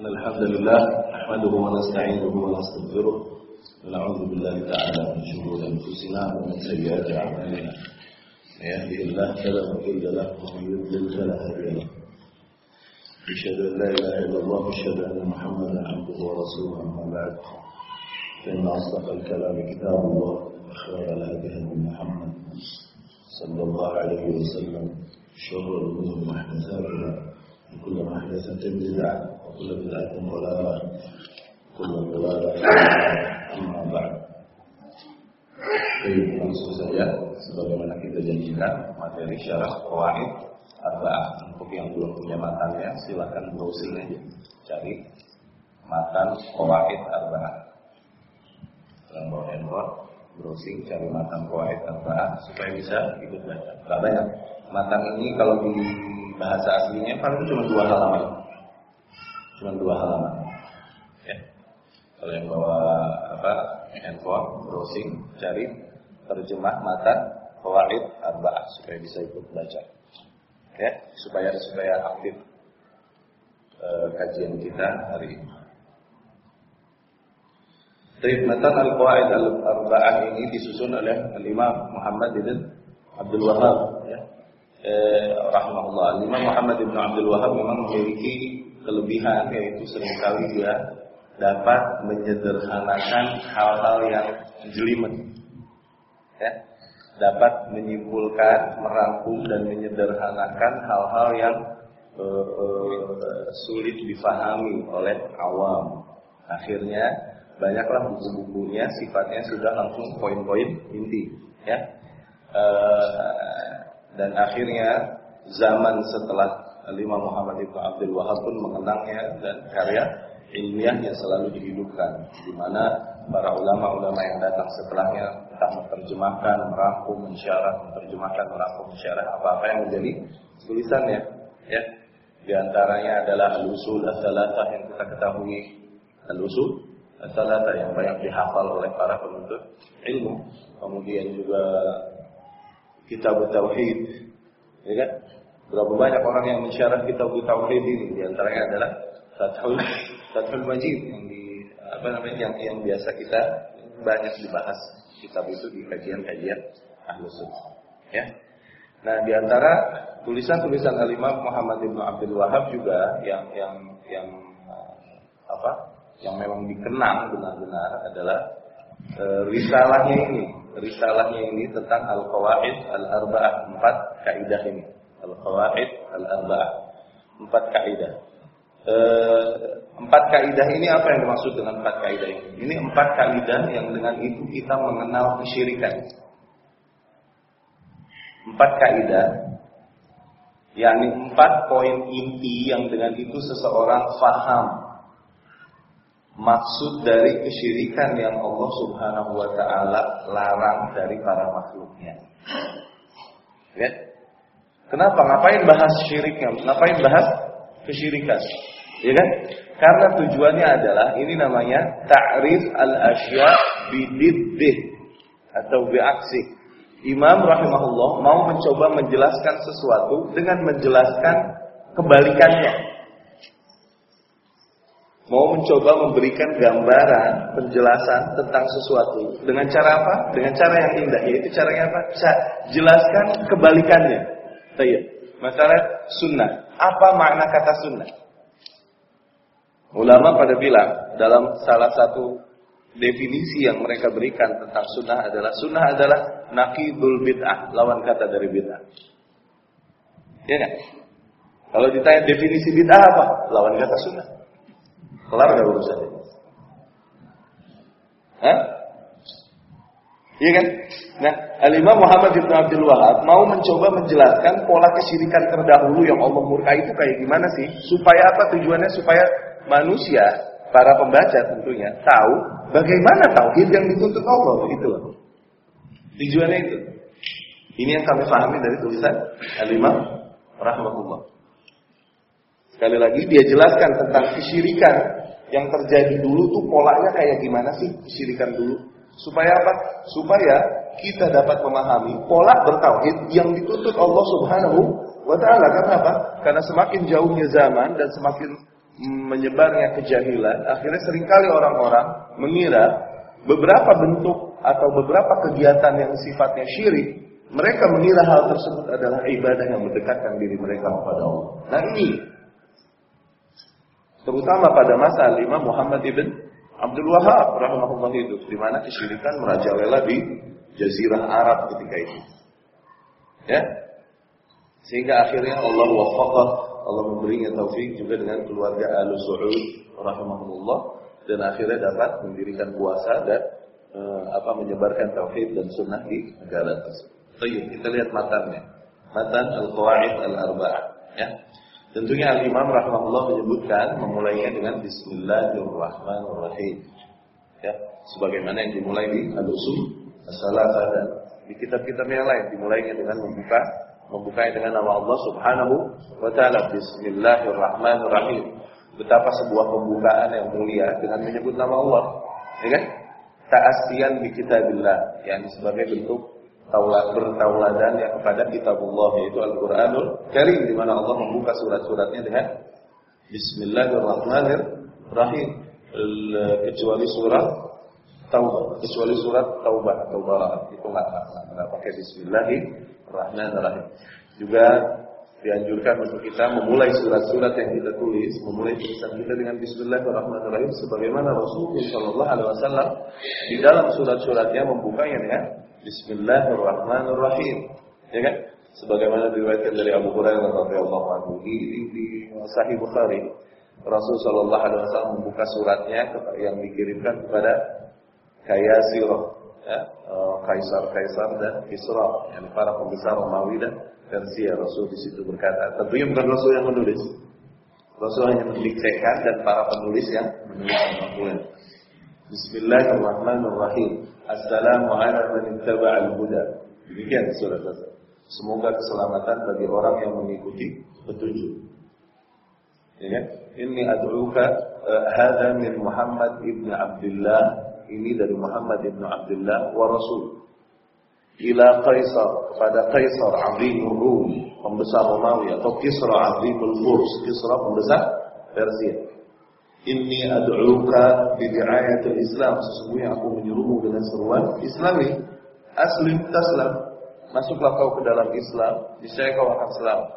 إن الحمد لله نحمده ونستعينه ونستغفره ونعوذ بالله تعالى من شرور أنفسنا ومن سيئات أعمالنا. من يهده الله فلا مضل له ومن يضلل فلا هادي له. أشهد أن لا إله إلا الله وأشهد أن محمدا عبده ورسوله أما بعد. فإن أصدق الكلام كتاب الله وخير الهدي هدي محمد صلى الله عليه وسلم. شر الأمور محدثاتها. وكل محدثة بدعة وكل بدعة ضلالة وكل ضلالة أما بعد Baik, langsung saja sebagaimana kita janjikan materi syarah qawaid arba'ah untuk yang belum punya matanya silakan browsing aja cari matan qawaid arba'ah yang bawa handphone browsing cari matan qawaid arba'ah supaya bisa ikut baca Gak banyak matan ini kalau di bahasa aslinya paling cuma dua halaman. Cuma dua halaman. Ya. Kalau yang bawa apa handphone browsing cari terjemah matan qawaid arba'ah supaya bisa ikut baca ya supaya supaya aktif e, kajian kita hari ini. Taib matan al-qawaid al-arba'ah ini disusun oleh Imam Muhammad bin Abdul Wahab ya. E, rahimahullah. Imam Muhammad bin Abdul Wahab memang memiliki kelebihan yaitu sering kali dia dapat menyederhanakan hal-hal yang jelimet. Ya dapat menyimpulkan, merangkum dan menyederhanakan hal-hal yang uh, uh, sulit difahami oleh awam. Akhirnya banyaklah buku-bukunya sifatnya sudah langsung poin-poin inti, ya. Uh, dan akhirnya zaman setelah Imam Muhammad Ibn Abdul Wahab pun mengenangnya dan karya ilmiahnya selalu dihidupkan, di mana para ulama-ulama yang datang setelahnya entah menerjemahkan, merangkum, mensyarah, menerjemahkan, merangkum, mensyarah apa-apa yang menjadi tulisannya. Ya, di antaranya adalah al-usul as-salatah yang kita ketahui, al-usul as-salatah yang banyak dihafal oleh para penuntut ilmu. Kemudian juga kitab tauhid, ya kan? Berapa banyak orang yang mensyarah kitab tauhid ini? Di antaranya adalah Fathul Fathul Majid yang di apa namanya yang yang biasa kita banyak dibahas kitab itu di kajian-kajian ahlu. Ya. Nah, di antara tulisan-tulisan Al-Imam Muhammad bin Abdul Wahab juga yang yang yang apa? Yang memang dikenang benar-benar adalah e, risalahnya ini. Risalahnya ini tentang Al-Qawaid Al-Arba'ah, empat kaidah ini. Al-Qawaid Al-Arba'ah, empat kaidah. E, empat kaidah ini apa yang dimaksud dengan empat kaidah ini? Ini empat kaidah yang dengan itu kita mengenal kesyirikan. Empat kaidah, yakni empat poin inti yang dengan itu seseorang faham maksud dari kesyirikan yang Allah Subhanahu wa taala larang dari para makhluknya. Ya? Kenapa? Ngapain bahas syiriknya? Ngapain bahas kesyirikan? Ya kan? Karena tujuannya adalah ini namanya ta'rif al-asya bididdih atau biaksi. Imam rahimahullah mau mencoba menjelaskan sesuatu dengan menjelaskan kebalikannya. Mau mencoba memberikan gambaran, penjelasan tentang sesuatu dengan cara apa? Dengan cara yang indah, yaitu caranya apa? Jelaskan kebalikannya. Tayyib. Masalah sunnah. Apa makna kata sunnah? Ulama pada bilang dalam salah satu definisi yang mereka berikan tentang sunnah adalah sunnah adalah nakidul bid'ah, lawan kata dari bid'ah. Ya kan? Kalau ditanya definisi bid'ah apa? Lawan kata sunnah. Kelar gak urusan ini? Hah? Iya kan? Nah, Al-Imam Muhammad bin Abdul Wahab mau mencoba menjelaskan pola kesyirikan terdahulu yang Allah murka itu kayak gimana sih? Supaya apa tujuannya? Supaya manusia, para pembaca tentunya tahu bagaimana tauhid yang dituntut Allah begitu loh. Tujuannya itu. Ini yang kami pahami dari tulisan Al-Imam rahmatullah. Sekali lagi dia jelaskan tentang kesyirikan yang terjadi dulu tuh polanya kayak gimana sih kesyirikan dulu. Supaya apa? Supaya kita dapat memahami pola bertauhid yang dituntut Allah Subhanahu wa taala. Karena apa? Karena semakin jauhnya zaman dan semakin menyebarnya kejahilan, akhirnya sering kali orang-orang mengira beberapa bentuk atau beberapa kegiatan yang sifatnya syirik, mereka mengira hal tersebut adalah ibadah yang mendekatkan diri mereka kepada Allah. Nah ini terutama pada masa Imam Muhammad ibn Abdul Wahab rahimahullah itu di mana kesyirikan merajalela di jazirah Arab ketika itu. Ya. Sehingga akhirnya Allah wafaqah, Allah memberinya taufik juga dengan keluarga Al Saud rahimahullah dan akhirnya dapat mendirikan puasa dan e, apa menyebarkan tauhid dan sunnah di negara tersebut. Baik, kita lihat matanya. Matan Al-Qawaid Al-Arba'ah, ya. Tentunya Al-Imam rahimahullah menyebutkan memulainya dengan Bismillahirrahmanirrahim. Ya, sebagaimana yang dimulai di Al-Usul As-Salasah dan di kitab-kitab yang lain dimulainya dengan membuka membukanya dengan nama Allah Subhanahu wa taala Bismillahirrahmanirrahim. Betapa sebuah pembukaan yang mulia dengan menyebut nama Allah, ya kan? Ta'asiyan bi kitabillah, yang sebagai bentuk taulat bertauladan yang kepada kitabullah yaitu Al-Qur'anul Karim di mana Allah membuka surat-suratnya dengan Bismillahirrahmanirrahim. Kecuali surat Taubah kecuali surat Taubah atau itu nggak nggak pakai Bismillahirrahmanirrahim. Juga dianjurkan untuk kita memulai surat-surat yang kita tulis, memulai tulisan kita dengan Bismillahirrahmanirrahim, sebagaimana Rasulullah Shallallahu Alaihi Wasallam di dalam surat-suratnya membukanya dengan Bismillahirrahmanirrahim. Ya kan? Sebagaimana diriwayatkan dari Abu Hurairah radhiyallahu anhu di, di, Sahih Bukhari, Rasul Shallallahu Alaihi Wasallam membuka suratnya yang dikirimkan kepada Kayasirah, ya, eh, kaisar-kaisar dan Kisra, yang para pembesar Romawi dan Persia. Rasul di situ berkata, tentunya bukan Rasul yang menulis. Rasul hanya mendiktekan dan para penulis yang menulis al Bismillahirrahmanirrahim. Assalamu ala man ittaba'al huda. Demikian surat Al Semoga keselamatan bagi orang yang mengikuti petunjuk. Ya, ini ad'uka uh, hadza min Muhammad ibn Abdullah ini dari Muhammad ibn Abdullah wa Rasul ila Kaisar kepada Kaisar Azimur Rum pembesar Romawi atau Kisra Azimul Furs Kisra pembesar Persia Inni ad'uka bi di'ayatil Islam. Sesungguhnya aku menyuruhmu dengan seruan Islami. Aslim taslam. Masuklah kau ke dalam Islam, niscaya kau akan selamat.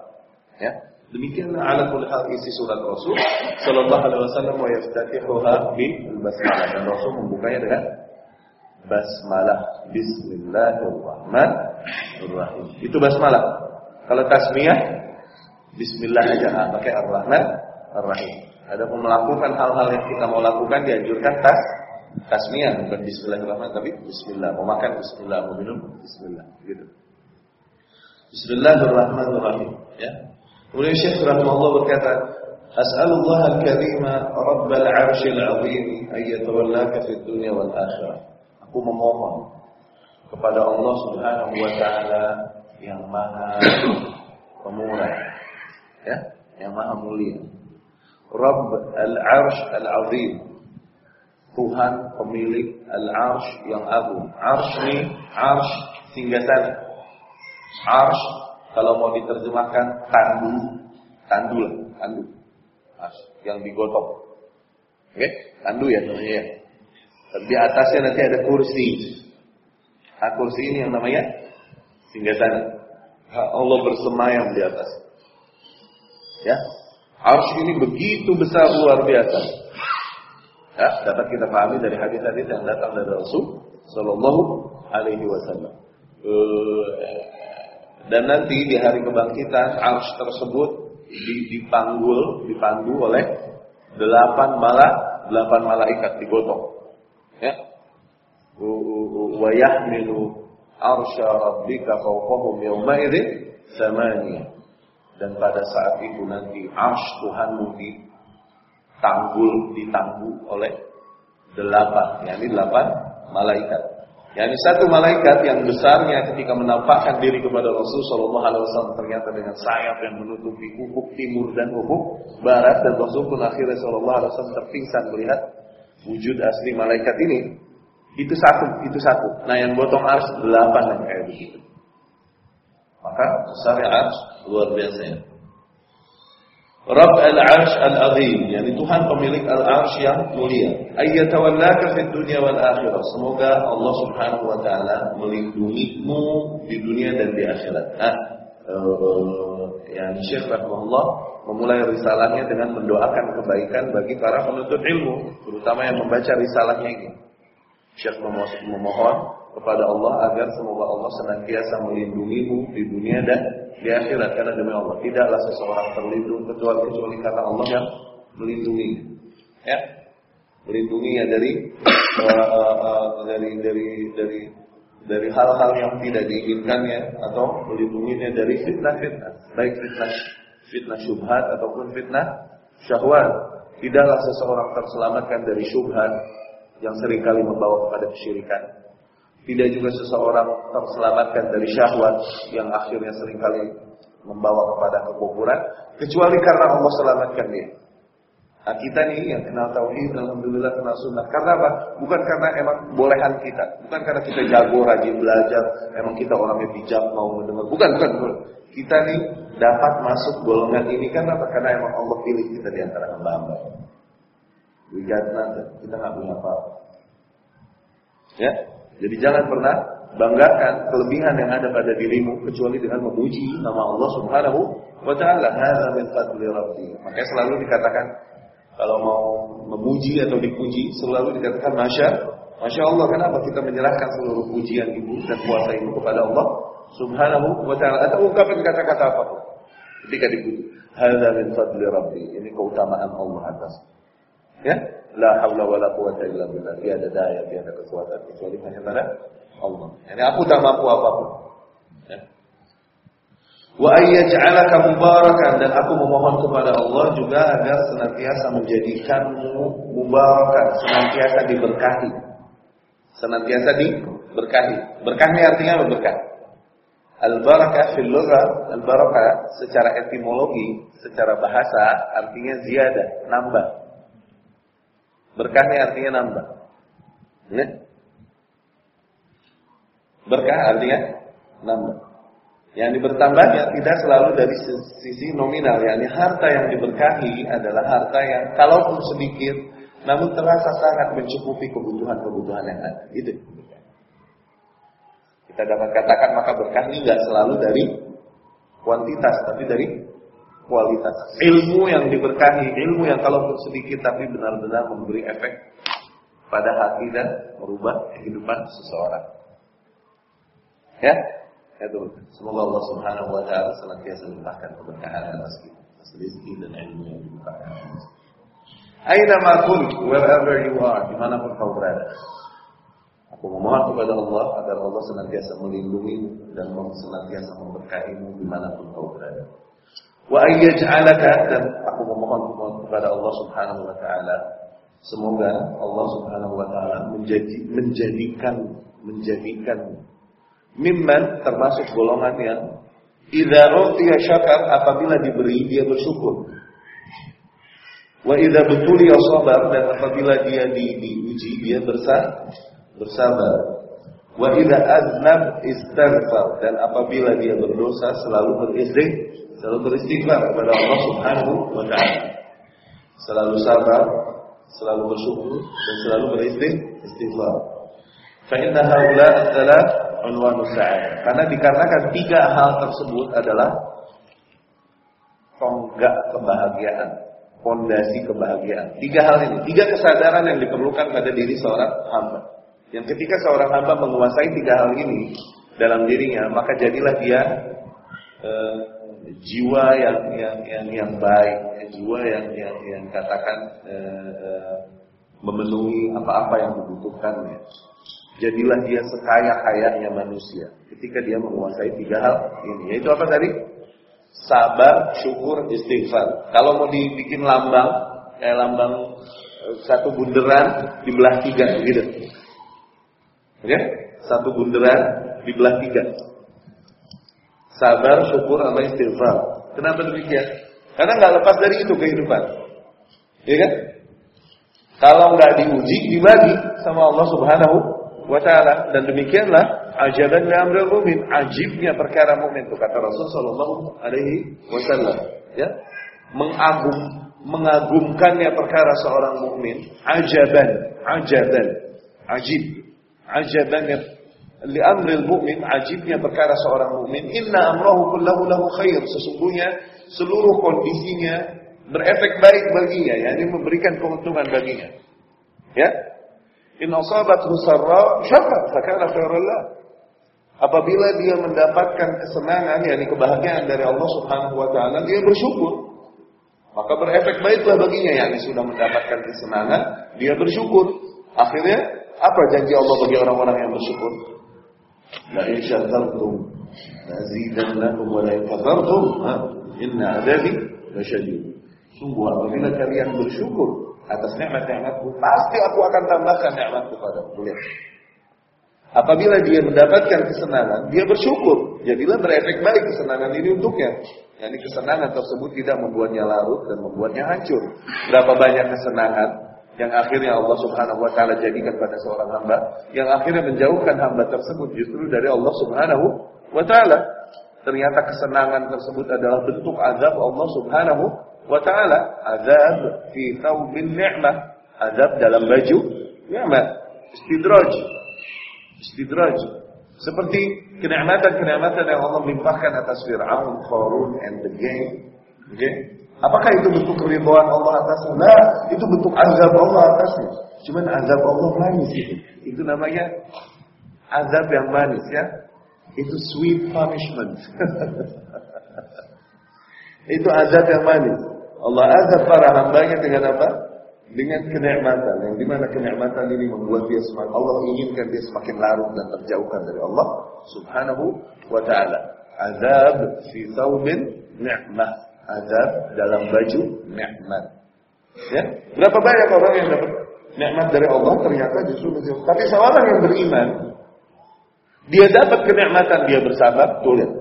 Ya. Demikianlah ala kulli hal isi surat Rasul sallallahu alaihi wasallam wa yaftatihuha bil basmalah. Dan Rasul membukanya dengan basmalah. Bismillahirrahmanirrahim. Itu basmalah. Kalau tasmiyah bismillah aja, pakai ar-rahman ar-rahim. Ada melakukan hal-hal yang kita mau lakukan dianjurkan tas tasmiyah bukan bismillahirrahmanirrahim tapi bismillah. Mau makan bismillah, mau minum bismillah gitu. Bismillahirrahmanirrahim ya. Kemudian Syekh rahimahullah berkata, As'alullah al-karima Rabbal arshil azim ayyatawallaka fid dunya wal akhirah. Aku memohon kepada Allah Subhanahu wa taala yang Maha Pemurah ya, yang Maha Mulia Rabb al-Arsh al-Azim. Tuhan pemilik al-Arsh yang agung. Arsh ini, Arsh sana. Arsh kalau mau diterjemahkan tandu, tandu lah, tandu. Arsh yang digotong. Oke, okay? tandu ya namanya ya. Di atasnya nanti ada kursi. Nah, kursi ini yang namanya sana. Allah bersemayam di atas. Ya, Arsh ini begitu besar luar biasa. Ya, dapat kita pahami dari hadis-hadis yang datang dari Rasul Shallallahu Alaihi Wasallam. Eh, dan nanti di hari kebangkitan arsh tersebut dipanggul, dipandu oleh delapan malah delapan malaikat digotong. Ya. Wa yahmilu arsya rabbika fawqahum yawma idzin dan pada saat itu nanti arsh Tuhanmu ditanggul, ditangguh oleh delapan, yakni delapan malaikat. Yani satu malaikat yang besarnya ketika menampakkan diri kepada Rasul Shallallahu Alaihi Wasallam ternyata dengan sayap yang menutupi ufuk timur dan ufuk barat dan Rasul pun akhirnya Shallallahu Alaihi Wasallam terpingsan melihat wujud asli malaikat ini. Itu satu, itu satu. Nah yang botong ars delapan yang kayak begitu. Maka besarnya ars luar biasa ya. Rabb al-Arsh al-Azim, yakni Tuhan pemilik al-Arsh yang mulia. Ayyatawallaka fid dunya wal akhirah. Semoga Allah Subhanahu wa taala melindungimu di dunia dan di akhirat. Nah, uh, yang Syekh rahimahullah memulai risalahnya dengan mendoakan kebaikan bagi para penuntut ilmu, terutama yang membaca risalahnya ini. Syekh memohon kepada Allah agar semoga Allah senantiasa melindungimu di dunia dan di akhirat. Karena demi Allah tidaklah seseorang terlindung kecuali kecuali karena Allah yang melindungi ya. Melindunginya dari uh, uh, dari dari dari dari hal-hal yang tidak diinginkannya atau melindunginya dari fitnah-fitnah. Baik fitnah fitnah syubhat ataupun fitnah syahwat. Tidaklah seseorang terselamatkan dari syubhat yang sering kali membawa kepada kesyirikan. Tidak juga seseorang terselamatkan dari syahwat yang akhirnya sering kali membawa kepada kekufuran kecuali karena Allah selamatkan dia. Nah, kita nih yang kenal tauhid, alhamdulillah kenal sunnah. Karena apa? Bukan karena emang bolehan kita, bukan karena kita jago, rajin belajar, emang kita orangnya bijak mau mendengar. Bukan, bukan, bukan. Kita nih dapat masuk golongan ini karena apa? Karena emang Allah pilih kita di antara hamba-hamba. We got Kita nggak punya apa-apa. Ya, jadi jangan pernah banggakan kelebihan yang ada pada dirimu kecuali dengan memuji nama Allah Subhanahu wa taala. Hadza min fadli rabbi. Makanya selalu dikatakan kalau mau memuji atau dipuji selalu dikatakan masya Masya Allah kenapa kita menyerahkan seluruh pujian ibu dan kuasa ibu kepada Allah Subhanahu wa taala atau ungkapan kata-kata apa pun ketika dipuji. Hadza min fadli rabbi. Ini keutamaan Allah atas Ya, la haula wala quwata illa billah. Tiada daya, tiada kekuatan kecuali hanya pada Allah. Ini aku tak mampu apa pun. Ya. Wa ayyaj'alaka mubarakan dan aku memohon kepada Allah juga agar senantiasa menjadikanmu mubarakan, senantiasa diberkahi. Senantiasa diberkahi. Berkah ini artinya apa berkah? Al-barakah fil al-barakah secara etimologi, secara bahasa artinya ziyadah, nambah. Berkahnya artinya nambah. Ya? Berkah artinya nambah. Yang dibertambahnya tidak selalu dari sisi nominal, yakni harta yang diberkahi adalah harta yang kalaupun sedikit, namun terasa sangat mencukupi kebutuhan-kebutuhan yang ada. Itu. Kita dapat katakan maka berkah ini nggak selalu dari kuantitas, tapi dari kualitas ilmu yang diberkahi, ilmu yang kalaupun sedikit tapi benar-benar memberi efek pada hati dan merubah kehidupan seseorang. Ya, itu. Semoga Allah Subhanahu wa taala senantiasa melimpahkan keberkahan atas kita, rezeki dan ilmu yang dibukakan. Aina ma wherever you are, di mana pun kau berada. Aku memohon kepada Allah agar Allah senantiasa melindungi dan senantiasa memberkahimu di mana pun kau berada. Wa ayyaj'alaka dan aku memohon kepada Allah Subhanahu wa taala semoga Allah Subhanahu wa taala menjadi menjadikan menjadikan mimman termasuk golongan yang idza utiya syakar apabila diberi dia bersyukur. Wa idza betuliya sabar dan apabila dia di, diuji dia bersah, bersabar. Wa idza aznab istaghfar dan apabila dia berdosa selalu beristighfar selalu beristighfar kepada Allah Subhanahu wa taala. Selalu sabar, selalu bersyukur dan selalu beristighfar. Fa inna haula adalah unwanu sa'adah. Karena dikarenakan tiga hal tersebut adalah tonggak kebahagiaan, fondasi kebahagiaan. Tiga hal ini, tiga kesadaran yang diperlukan pada diri seorang hamba. Yang ketika seorang hamba menguasai tiga hal ini dalam dirinya, maka jadilah dia eh, jiwa yang yang yang yang baik, jiwa yang yang yang katakan eh, eh, memenuhi apa-apa yang dibutuhkannya. Jadilah dia sekaya-kayanya manusia ketika dia menguasai tiga hal ini. Yaitu apa tadi? Sabar, syukur, istighfar. Kalau mau dibikin lambang, kayak lambang eh, satu bunderan dibelah tiga gitu. Oke? Okay? Satu bunderan dibelah tiga sabar, syukur, sama istighfar. Kenapa demikian? Karena nggak lepas dari itu kehidupan. Ya kan? Kalau nggak diuji, dibagi sama Allah Subhanahu wa taala dan demikianlah ajaban li amril mu'min, ajibnya perkara mukmin itu kata Rasul sallallahu alaihi wasallam, ya. mengagum mengagumkannya perkara seorang mukmin ajaban ajaban ajib ajaban li amril mu'min ajibnya perkara seorang mukmin inna amrahu kullahu lahu khair. Sesungguhnya seluruh kondisinya berefek baik baginya yakni memberikan keuntungan baginya. Ya? In asabathu sarra syakar fakana khairan apabila dia mendapatkan kesenangan yakni kebahagiaan dari Allah Subhanahu wa taala dia bersyukur. Maka berefek baiklah baginya yakni sudah mendapatkan kesenangan dia bersyukur. Akhirnya apa janji Allah bagi orang-orang yang bersyukur Lazidannakum wa la in kafartum inna adabi lasyadid. Sungguh apabila kalian bersyukur atas nikmat-nikmatku, pasti aku akan tambahkan nikmatku padamu. Lihat. Apabila dia mendapatkan kesenangan, dia bersyukur. Jadilah berefek baik kesenangan ini untuknya. Yani kesenangan tersebut tidak membuatnya larut dan membuatnya hancur. Berapa banyak kesenangan yang akhirnya Allah Subhanahu wa taala jadikan pada seorang hamba yang akhirnya menjauhkan hamba tersebut justru dari Allah Subhanahu wa taala. Ternyata kesenangan tersebut adalah bentuk azab Allah Subhanahu wa taala, azab fi thawbin ni'mah, azab dalam baju nikmat, istidraj. Istidraj. Seperti kenikmatan-kenikmatan yang Allah limpahkan atas Fir'aun, Qarun and the gang. Okay? Apakah itu bentuk keribuan Allah atasnya? Nah, itu bentuk azab Allah atasnya. Cuman azab Allah manis itu. Itu namanya azab yang manis ya. Itu sweet punishment. itu azab yang manis. Allah azab para hambanya dengan apa? Dengan kenikmatan. Yang di mana kenikmatan ini membuat dia semakin Allah inginkan dia semakin larut dan terjauhkan dari Allah Subhanahu wa taala. Azab fi thawbin ni'mah azab dalam baju nikmat. Ya, berapa banyak orang yang dapat nikmat dari Allah ternyata justru tapi seorang yang beriman dia dapat kenikmatan dia bersabar, tuh lihat.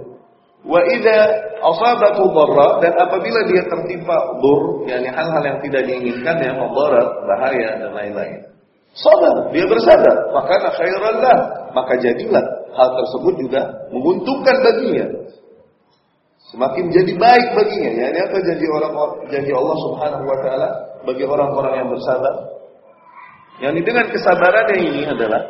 Wa idza asabatu dharra dan apabila dia tertimpa dur, yakni hal-hal yang tidak diinginkan yang mudarat, bahaya dan lain-lain. Sabar, dia bersabar, maka khairan lah, maka jadilah hal tersebut juga menguntungkan baginya. Semakin jadi baik baginya. Ya, ini apa janji orang janji Allah Subhanahu wa taala bagi orang-orang yang bersabar? Yang dengan kesabarannya ini adalah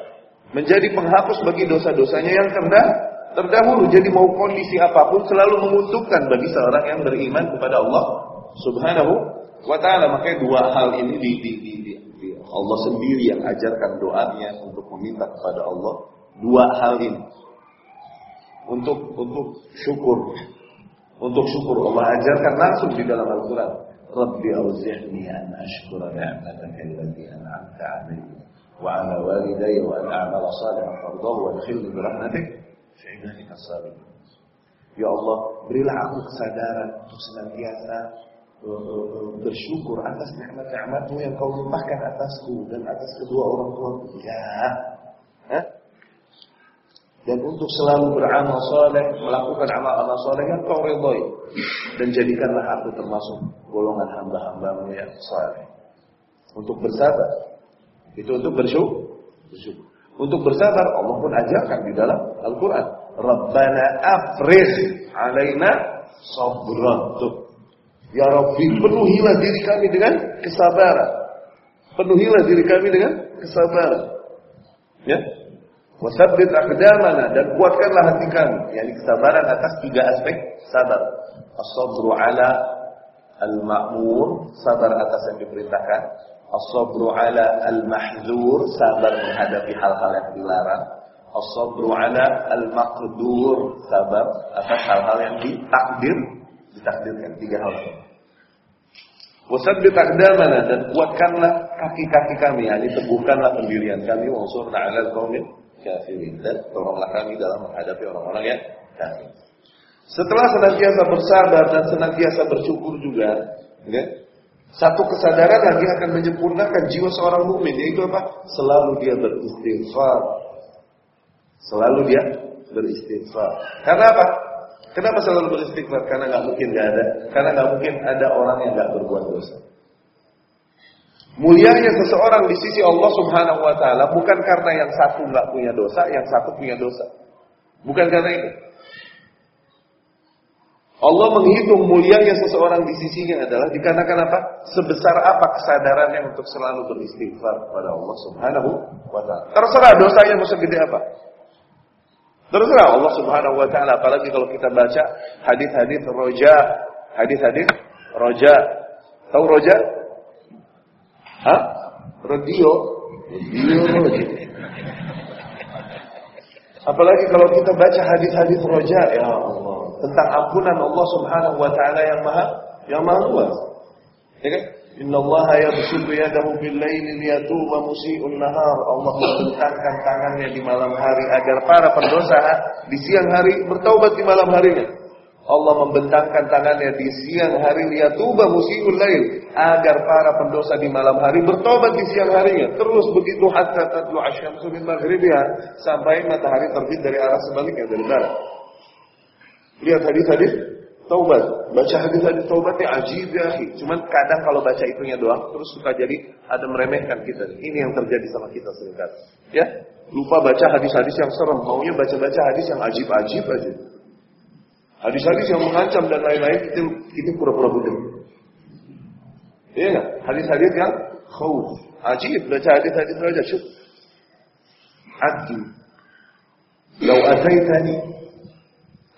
menjadi penghapus bagi dosa-dosanya yang terdahulu. terdahulu. Jadi mau kondisi apa pun selalu menguntungkan bagi seorang yang beriman kepada Allah Subhanahu wa taala. Makanya dua hal ini di, di, di, di, di Allah sendiri yang ajarkan doanya untuk meminta kepada Allah dua hal ini. Untuk untuk syukur untuk syukur Allah ajarkan langsung di dalam Al-Quran. Rabbi auzi'ni an ashkura ni'mataka allati an'amta 'alayya wa 'ala walidayya wa an a'mala salihan tardahu wa adkhilni bi rahmatik fi ibadika salihin. Ya Allah, berilah aku kesadaran untuk senantiasa uh, bersyukur atas nikmat-nikmatmu yang kau limpahkan atasku dan atas kedua orang tuaku. Ya, Hah? Dan untuk selalu beramal soleh, melakukan amal-amal soleh yang kau ridhoi. Dan jadikanlah aku termasuk golongan hamba-hambamu yang soleh. Untuk bersabar. Itu untuk bersyukur. bersyukur. Untuk bersabar Allah pun ajarkan di dalam Al-Quran. Rabbana afrih alaina sabran. Ya Rabbi, penuhilah diri kami dengan kesabaran. Penuhilah diri kami dengan kesabaran. Ya, Wasabbit aqdamana dan kuatkanlah hati kami. Yani kesabaran atas tiga aspek sabar. As-sabru ala al-ma'mur, sabar atas yang diperintahkan. As-sabru ala al-mahzur, sabar menghadapi hal-hal yang dilarang. As-sabru ala al-maqdur, sabar atas hal-hal yang ditakdir, ditakdirkan tiga hal. Wasabbit aqdamana dan kuatkanlah kaki-kaki kami, yakni teguhkanlah pendirian kami, wansurna 'alal qaumil kafirin dan tolonglah kami dalam menghadapi orang-orang yang kafir. Setelah senantiasa bersabar dan senantiasa bersyukur juga, ya, satu kesadaran lagi akan menyempurnakan jiwa seorang mukmin yaitu apa? Selalu dia beristighfar. Selalu dia beristighfar. Karena apa? Kenapa selalu beristighfar? Karena nggak mungkin nggak ada. Karena nggak mungkin ada orang yang nggak berbuat dosa. Mulianya seseorang di sisi Allah Subhanahu wa taala bukan karena yang satu nggak punya dosa, yang satu punya dosa. Bukan karena itu. Allah menghitung mulianya seseorang di sisinya adalah dikarenakan apa? Sebesar apa kesadarannya untuk selalu beristighfar kepada Allah Subhanahu wa taala. Terserah dosanya mau segede apa. Terserah Allah Subhanahu wa taala apalagi kalau kita baca hadis-hadis roja, hadis-hadis roja. Tahu roja? Hah? Radio. Radio. Apalagi kalau kita baca hadis-hadis roja, ya Allah tentang ampunan Allah Subhanahu wa taala yang maha yang maha luas. Ya kan? Inna Allah yabsutu yadahu bil laili liyatuba musii'un nahar. Allah membentangkan tangannya di malam hari agar para pendosa di siang hari bertaubat di malam harinya. Allah membentangkan tangannya di siang hari liyatuba musii'ul lail agar para pendosa di malam hari bertobat di siang harinya. Terus begitu hatta tatlu asyamsu min maghribiha sampai matahari terbit dari arah sebaliknya dari barat. Lihat hadis-hadis taubat. Baca hadis-hadis taubatnya ajib ya. Cuman kadang kalau baca itunya doang terus suka jadi ada meremehkan kita. Ini yang terjadi sama kita sering kali. Ya, lupa baca hadis-hadis yang serem, maunya baca-baca hadis yang ajib-ajib aja. Hadis-hadis yang mengancam dan lain-lain kita kita pura-pura budak. Iya enggak? Hadis-hadis yang khauf, ajib baca hadis-hadis saja syuk. Abdi. Lau ataitani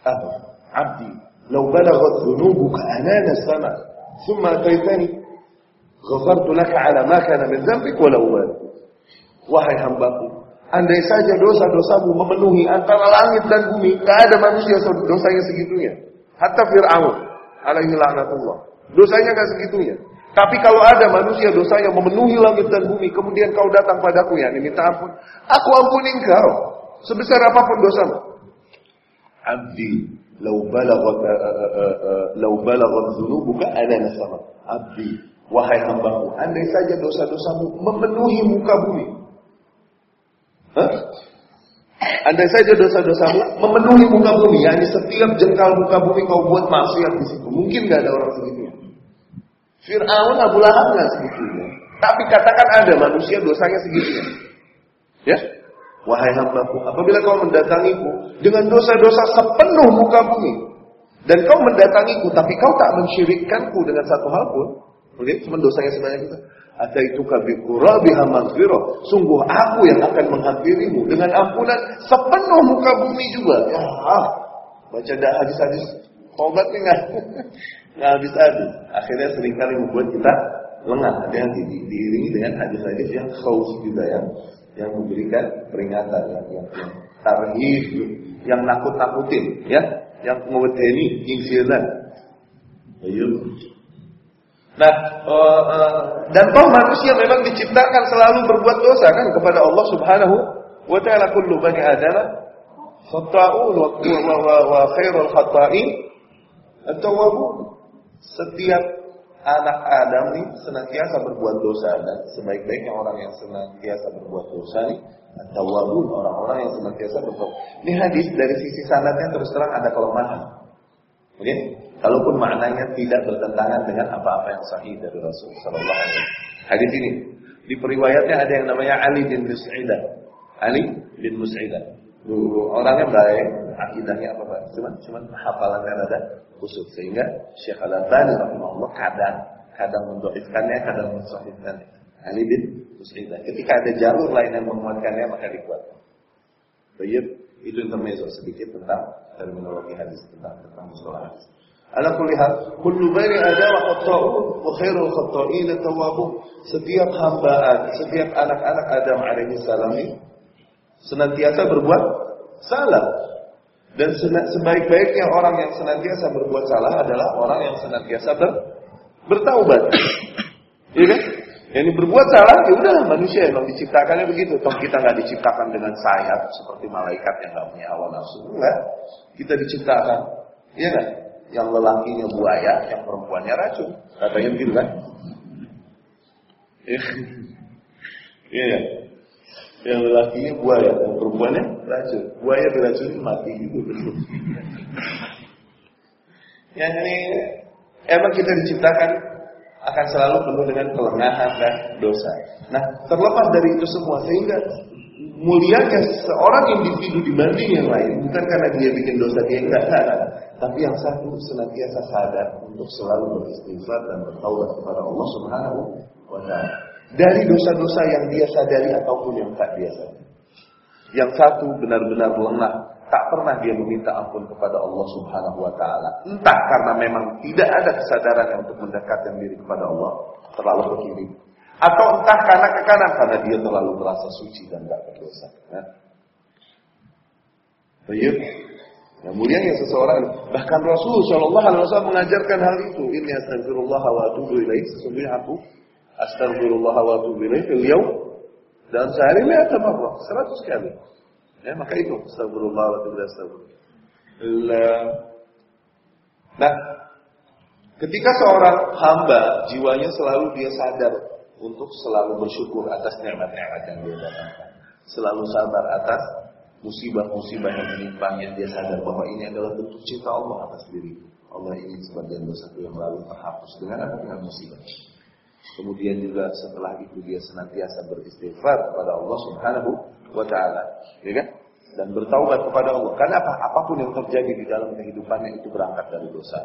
ah عبدي لو بلغت ذنوبك أنان السماء ثم أتيتني غفرت لك على ما كان من ذنبك ولو بال Wahai hambaku, Andai saja dosa-dosamu memenuhi antara langit dan bumi, tak ada manusia dosanya segitunya. Hatta Fir'aun alaihi laknatullah. Dosanya gak segitunya. Tapi kalau ada manusia dosa yang memenuhi langit dan bumi, kemudian kau datang padaku ya, ini minta ampun. Aku ampuni engkau sebesar apa pun dosamu. Abdi lau balaghat eh, eh, eh, lau balaghat dzunubuka ana. Abdi wahai hambaku, andai saja dosa-dosamu memenuhi muka bumi, Hah? Andai saja dosa-dosamu memenuhi muka bumi, yakni setiap jengkal muka bumi kau buat maksiat di situ, mungkin gak ada orang segitunya. Fir'aun Abu Lahab nggak segitunya. Tapi katakan ada manusia dosanya segitunya. Ya, Wahai hambaku, apabila kau mendatangiku dengan dosa-dosa sepenuh muka bumi, dan kau mendatangiku, tapi kau tak mensyirikkanku dengan satu hal pun, mungkin cuma dosanya sebanyak itu. Itu biqurabiha maghfirah. Sungguh aku yang akan menghampirimu dengan ampunan sepenuh muka bumi juga. Ya, baca dah hadis-hadis tobat nih nggak nggak habis-habis. Akhirnya sering kali membuat kita lengah. Yang di, diiringi dengan hadis-hadis yang khaus juga ya yang memberikan peringatan yang yang, yang tarhib, yang nakut-nakutin, ya, yang ngewedeni, ingsiran. Ayo. Nah, uh, uh, dan toh manusia memang diciptakan selalu berbuat dosa kan kepada Allah Subhanahu wa taala kullu bani adam khata'un wa, wa, khairul khata'in at-tawwabun. Setiap anak Adam nih senantiasa berbuat dosa dan sebaik-baiknya orang yang senantiasa berbuat dosa nih tawabun orang-orang yang senantiasa berbuat. Ini hadis dari sisi sanadnya terus terang ada kelemahan. Oke? Okay? Kalaupun maknanya tidak bertentangan dengan apa-apa yang sahih dari Rasul Sallallahu Alaihi Wasallam. Hadis ini di periwayatnya ada yang namanya Ali bin Mus'idah. Ali bin Mus'idah. Orangnya baik, akidahnya apa pak? Cuman cuman hafalannya ada kusut sehingga Syekh Al-Albani rahimahullah kadang kadang mendoifkannya, kadang mensahihkannya. Ali bin Musaidah. Ketika ada jalur lain yang menguatkannya maka dikuatkan. Baik, itu intermezzo sedikit tentang terminologi hadis tentang tentang mustalah hadis. Ala kulli hal, kullu bani adam khata'un wa khairul khata'in tawwabun. Setiap hamba, setiap anak-anak Adam alaihi salam senantiasa berbuat salah dan sebaik-baiknya orang yang senantiasa berbuat salah adalah orang yang senantiasa ber, bertaubat. Iya kan? Yang berbuat salah, ya udahlah manusia yang diciptakannya begitu. Toh kita nggak diciptakan dengan sayap seperti malaikat yang nggak punya awal nafsu. Enggak. Kita diciptakan, iya kan? Yang lelakinya buaya, yang perempuannya racun. Katanya begitu kan? Iya. Iya yang lelakinya buaya, yang perempuannya racun. Buaya diracuni mati juga yang ini emang kita diciptakan akan selalu penuh dengan kelengahan dan dosa. Nah, terlepas dari itu semua sehingga mulianya seorang individu dibanding yang lain bukan karena dia bikin dosa dia enggak, enggak, Tapi yang satu senantiasa sadar untuk selalu beristighfar dan bertaubat kepada Allah Subhanahu wa taala. Dari dosa-dosa yang dia sadari ataupun yang tak sadari. Yang satu benar-benar lengah, tak pernah dia meminta ampun kepada Allah Subhanahu wa taala. Entah karena memang tidak ada kesadaran untuk mendekatkan diri kepada Allah, terlalu ke. Atau entah karena ke karena dia terlalu merasa suci dan tidak berdosa. Ya. Yang mulianya seseorang bahkan Rasul Shallallahu Alaihi Wasallam mengajarkan hal itu. Ini astagfirullah wa atubu ilaih. Sesungguhnya aku astagfirullah wa atubu ilaih yaum dan sehari lihat marrah, seratus kali. Ya, maka itu astagfirullah wa atubu ilaih. Nah, ketika seorang hamba jiwanya selalu dia sadar untuk selalu bersyukur atas nikmat-nikmat yang dia dapatkan. Selalu sabar atas musibah-musibah yang menimpa yang dia sadar bahwa ini adalah bentuk cinta Allah atas diri. Allah ingin sebagian dosa yang lalu terhapus dengan apa? Dengan musibah. Kemudian juga setelah itu dia senantiasa beristighfar kepada Allah Subhanahu wa taala, ya kan? Dan bertaubat kepada Allah. Karena apa? Apa pun yang terjadi di dalam kehidupannya itu berangkat dari dosa.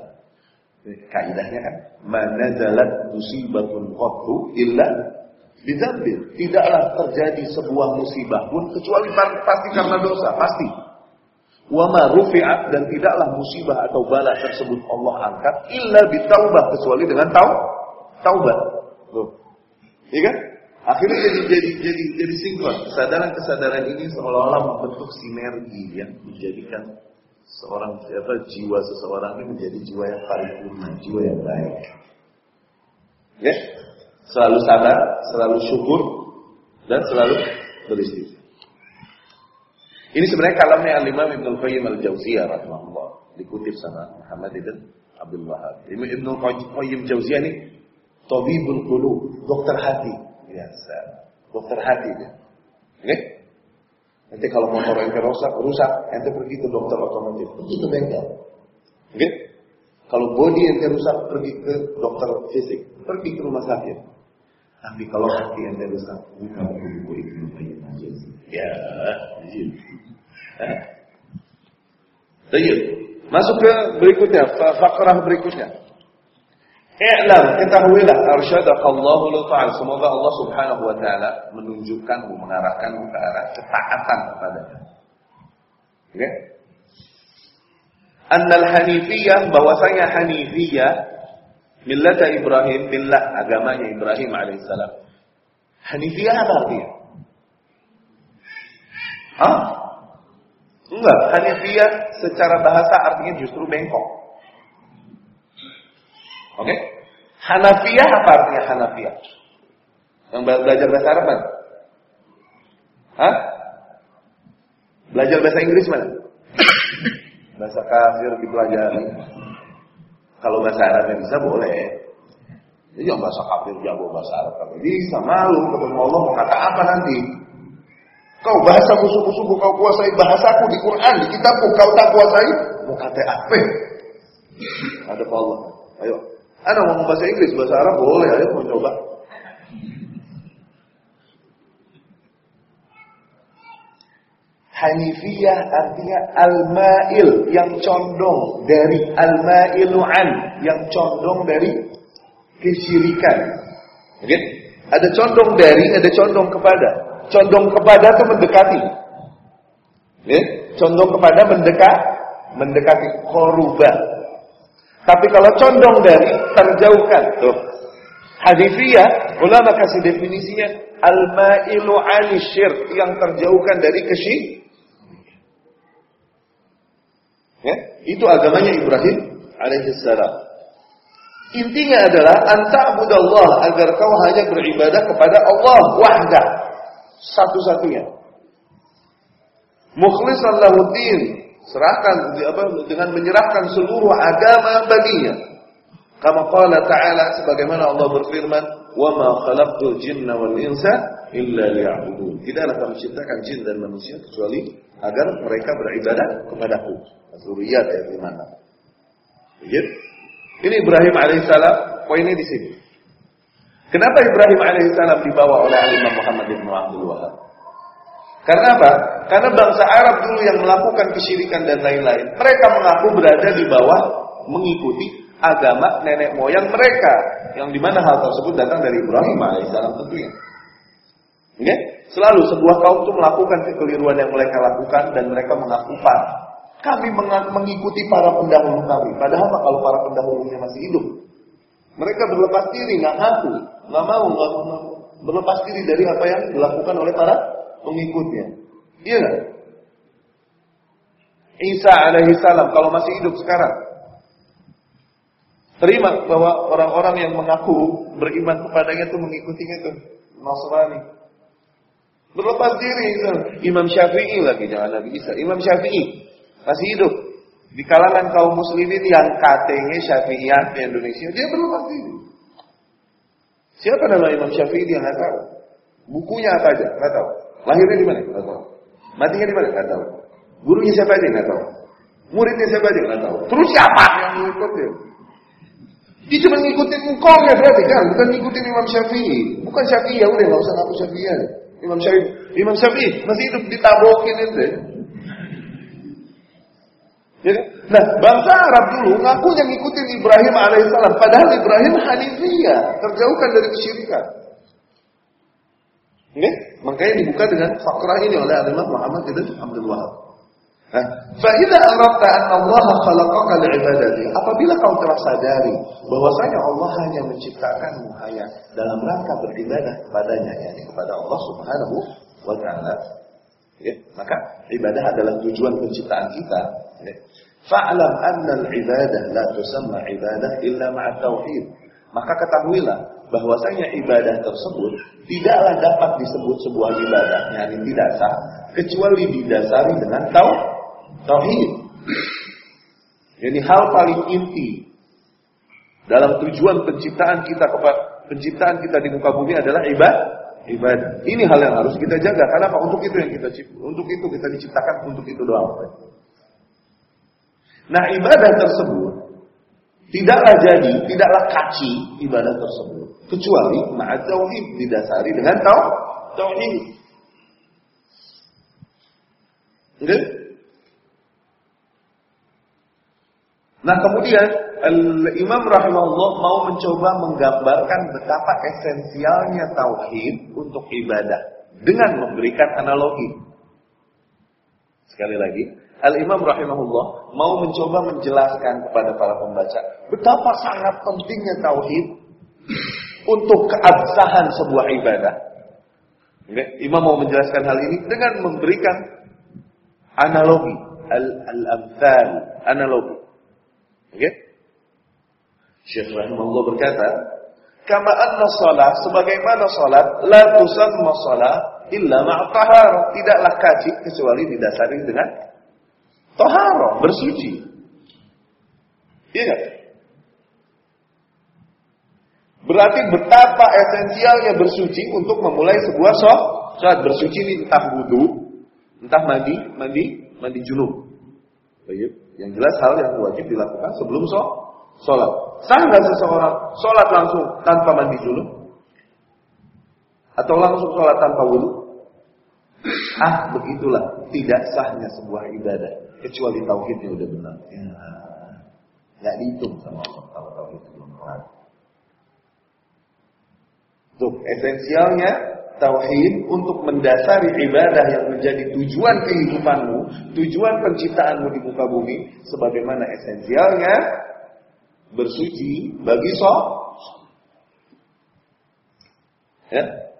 Kaidahnya kan, "Manazalat musibatun qattu illa Bidambil. Tidaklah terjadi sebuah musibah pun kecuali pasti karena dosa, pasti. Wama rufi'at dan tidaklah musibah atau bala tersebut Allah angkat illa bitaubah kecuali dengan tau taubat. Iya kan? Akhirnya jadi jadi jadi jadi sinkron. Kesadaran-kesadaran ini seolah-olah membentuk sinergi yang menjadikan seorang apa jiwa seseorang ini menjadi jiwa yang paripurna, jiwa yang baik. Ya? Selalu sabar, selalu syukur, dan selalu beristighfar. Ini sebenarnya kalamnya Al-Imam Ibn Qayyim Al-Jauziyah rahimahullah. Dikutip sama Muhammad Ibn Abdul Wahab. Ibn Qayyim Jauziyah ini Tabibul Qulub, dokter hati. Ya, dokter hati dia. Oke? Nanti kalau motor ente rusak, rusak, ente pergi ke dokter otomotif, pergi ke bengkel. Oke? Kalau body ente rusak, pergi ke dokter fisik, pergi ke rumah sakit. Tapi kalau hati anda rusak, buka buku Ibnu Qayyim aja. Ya, izin. Baik. Masuk ke berikutnya, fakrah berikutnya. I'lam, ketahuilah arsyadakallahu ta'ala. Semoga Allah Subhanahu wa taala menunjukkanmu, mengarahkanmu ke arah ketaatan kepadanya. Oke? Okay? Annal Hanifiyah bahwasanya Hanifiyah Millata Ibrahim, millah agamanya Ibrahim alaihissalam. Hanifiyah apa artinya? Hah? Enggak, Hanifiyah secara bahasa artinya justru bengkok. Oke? Okay? Hanafiyah apa artinya Hanafiyah? Yang belajar bahasa Arab mana? Hah? Belajar bahasa Inggris mana? bahasa kafir dipelajari. Kalau bahasa Arabnya bisa boleh. Jadi yang bahasa kafir jago bahasa Arab kafir bisa malu ketemu Allah mau kata apa nanti? Kau bahasa musuh-musuhku kau kuasai bahasaku di Quran di kitabku kau tak kuasai mau kata apa? Ada Allah. Ayo. Anda mau bahasa Inggris bahasa Arab boleh ayo mau coba. Hanifiyah artinya al-ma'il yang condong dari al-ma'ilu an yang condong dari kesyirikan. Okay? Ada condong dari, ada condong kepada. Condong kepada itu mendekati. Okay? Condong kepada mendekat, mendekati koruba. Tapi kalau condong dari terjauhkan. Tuh. Hadifiyah, ulama kasih definisinya al-ma'ilu an syirk yang terjauhkan dari kesyirikan Ya, itu agamanya Ibrahim alaihissalam. Intinya adalah anta'budallah agar kau hanya beribadah kepada Allah wahdah satu-satunya. Mukhlishan lahuddin serahkan dengan menyerahkan seluruh agama baginya. Kama qala ta'ala sebagaimana Allah berfirman, "Wa ma khalaqtul jinna wal insa illa liya'budun." Tidaklah kami ciptakan jin dan manusia kecuali agar mereka beribadah kepadaku. Zuriyat ya gimana? Begitu? Ini Ibrahim alaihissalam, poinnya di sini. Kenapa Ibrahim alaihissalam dibawa oleh Imam Muhammad bin Abdul Wahab? Karena apa? Karena bangsa Arab dulu yang melakukan kesyirikan dan lain-lain, mereka mengaku berada di bawah mengikuti agama nenek moyang mereka, yang di mana hal tersebut datang dari Ibrahim alaihissalam tentunya. Oke? Selalu sebuah kaum itu melakukan kekeliruan yang mereka lakukan dan mereka mengaku par. Kami mengikuti para pendahulu kami. Padahal kalau para pendahulunya masih hidup, mereka berlepas diri, nggak ngaku, nggak mau, nggak mau berlepas diri dari apa yang dilakukan oleh para pengikutnya. Iya gak? Isa alaihi salam kalau masih hidup sekarang terima bahwa orang-orang yang mengaku beriman kepadanya itu mengikutinya itu Nasrani. Berlepas diri itu. Imam Syafi'i lagi jangan Nabi Isa. Imam Syafi'i masih hidup di kalangan kaum muslimin yang katanya Syafi'iyah di Indonesia dia berlepas diri. Siapa nama Imam Syafi'i dia nggak tahu. Bukunya apa aja nggak tahu. Lahirnya di mana? Nggak tahu. Matinya di mana? Nggak tahu. Gurunya siapa aja? Nggak tahu. Muridnya siapa aja? Nggak tahu. Terus siapa yang mengikuti? Cuma ngikutin engkau ya berarti kan, bukan ngikutin Imam Syafi'i. Bukan Syafi'i ya udah nggak usah ngaku Syafi'i. Imam Syafi'i, Imam Syafi'i masih hidup ditabokin itu. Jadi, nah bangsa Arab dulu ngakunya ngikutin Ibrahim alaihissalam, padahal Ibrahim hanifiyah, terjauhkan dari kesyirikan. Okay? Makanya dibuka dengan fakrah ini oleh Imam Muhammad bin Abdul Wahab. Fa'idha aradta anna Allah khalaqaka li'ibadati. Apabila kau telah sadari bahwasanya Allah hanya menciptakanmu hanya dalam rangka beribadah kepadanya, yakni kepada Allah Subhanahu wa taala. Ya, maka ibadah adalah tujuan penciptaan kita. Ya. Fa'lam anna al-ibadah la tusamma ibadah illa ma'a tauhid. Maka ketahuilah bahwasanya ibadah tersebut tidaklah dapat disebut sebuah ibadah, yakni tidak sah kecuali didasari dengan tau tauhid. Ini hal paling inti dalam tujuan penciptaan kita kepada penciptaan kita di muka bumi adalah ibadah. Ibadah. Ini hal yang harus kita jaga. Kenapa? Untuk itu yang kita untuk itu kita diciptakan untuk itu doang. Nah ibadah tersebut tidaklah jadi, tidaklah kaci ibadah tersebut kecuali ma'at tauhid didasari dengan tau tauhid. Okay? Nah kemudian Imam rahimahullah mau mencoba menggambarkan betapa esensialnya tauhid untuk ibadah dengan memberikan analogi. Sekali lagi, Al-Imam rahimahullah mau mencoba menjelaskan kepada para pembaca betapa sangat pentingnya tauhid untuk keabsahan sebuah ibadah. Imam mau menjelaskan hal ini dengan memberikan analogi, al-amthal, analogi. Oke? Syekh rahimahullah berkata, "Kama anna salat sebagaimana salat la tusamma salat illa ma'a Tidaklah kaji kecuali didasari dengan taharah, bersuci. Iya? Berarti betapa esensialnya bersuci untuk memulai sebuah sholat. bersuci ini entah wudhu, entah mandi, mandi, mandi junub. Yang jelas hal yang wajib dilakukan sebelum sholat. Sah nggak seseorang sholat langsung tanpa mandi junub? Atau langsung sholat tanpa wudhu? Ah, begitulah tidak sahnya sebuah ibadah kecuali tauhidnya udah benar. Ya, nggak dihitung sama Allah kalau tauhid belum benar. Tuh, esensialnya tauhid untuk mendasari ibadah yang menjadi tujuan kehidupanmu, tujuan penciptaanmu di muka bumi, sebagaimana esensialnya bersuci bagi so. Ya.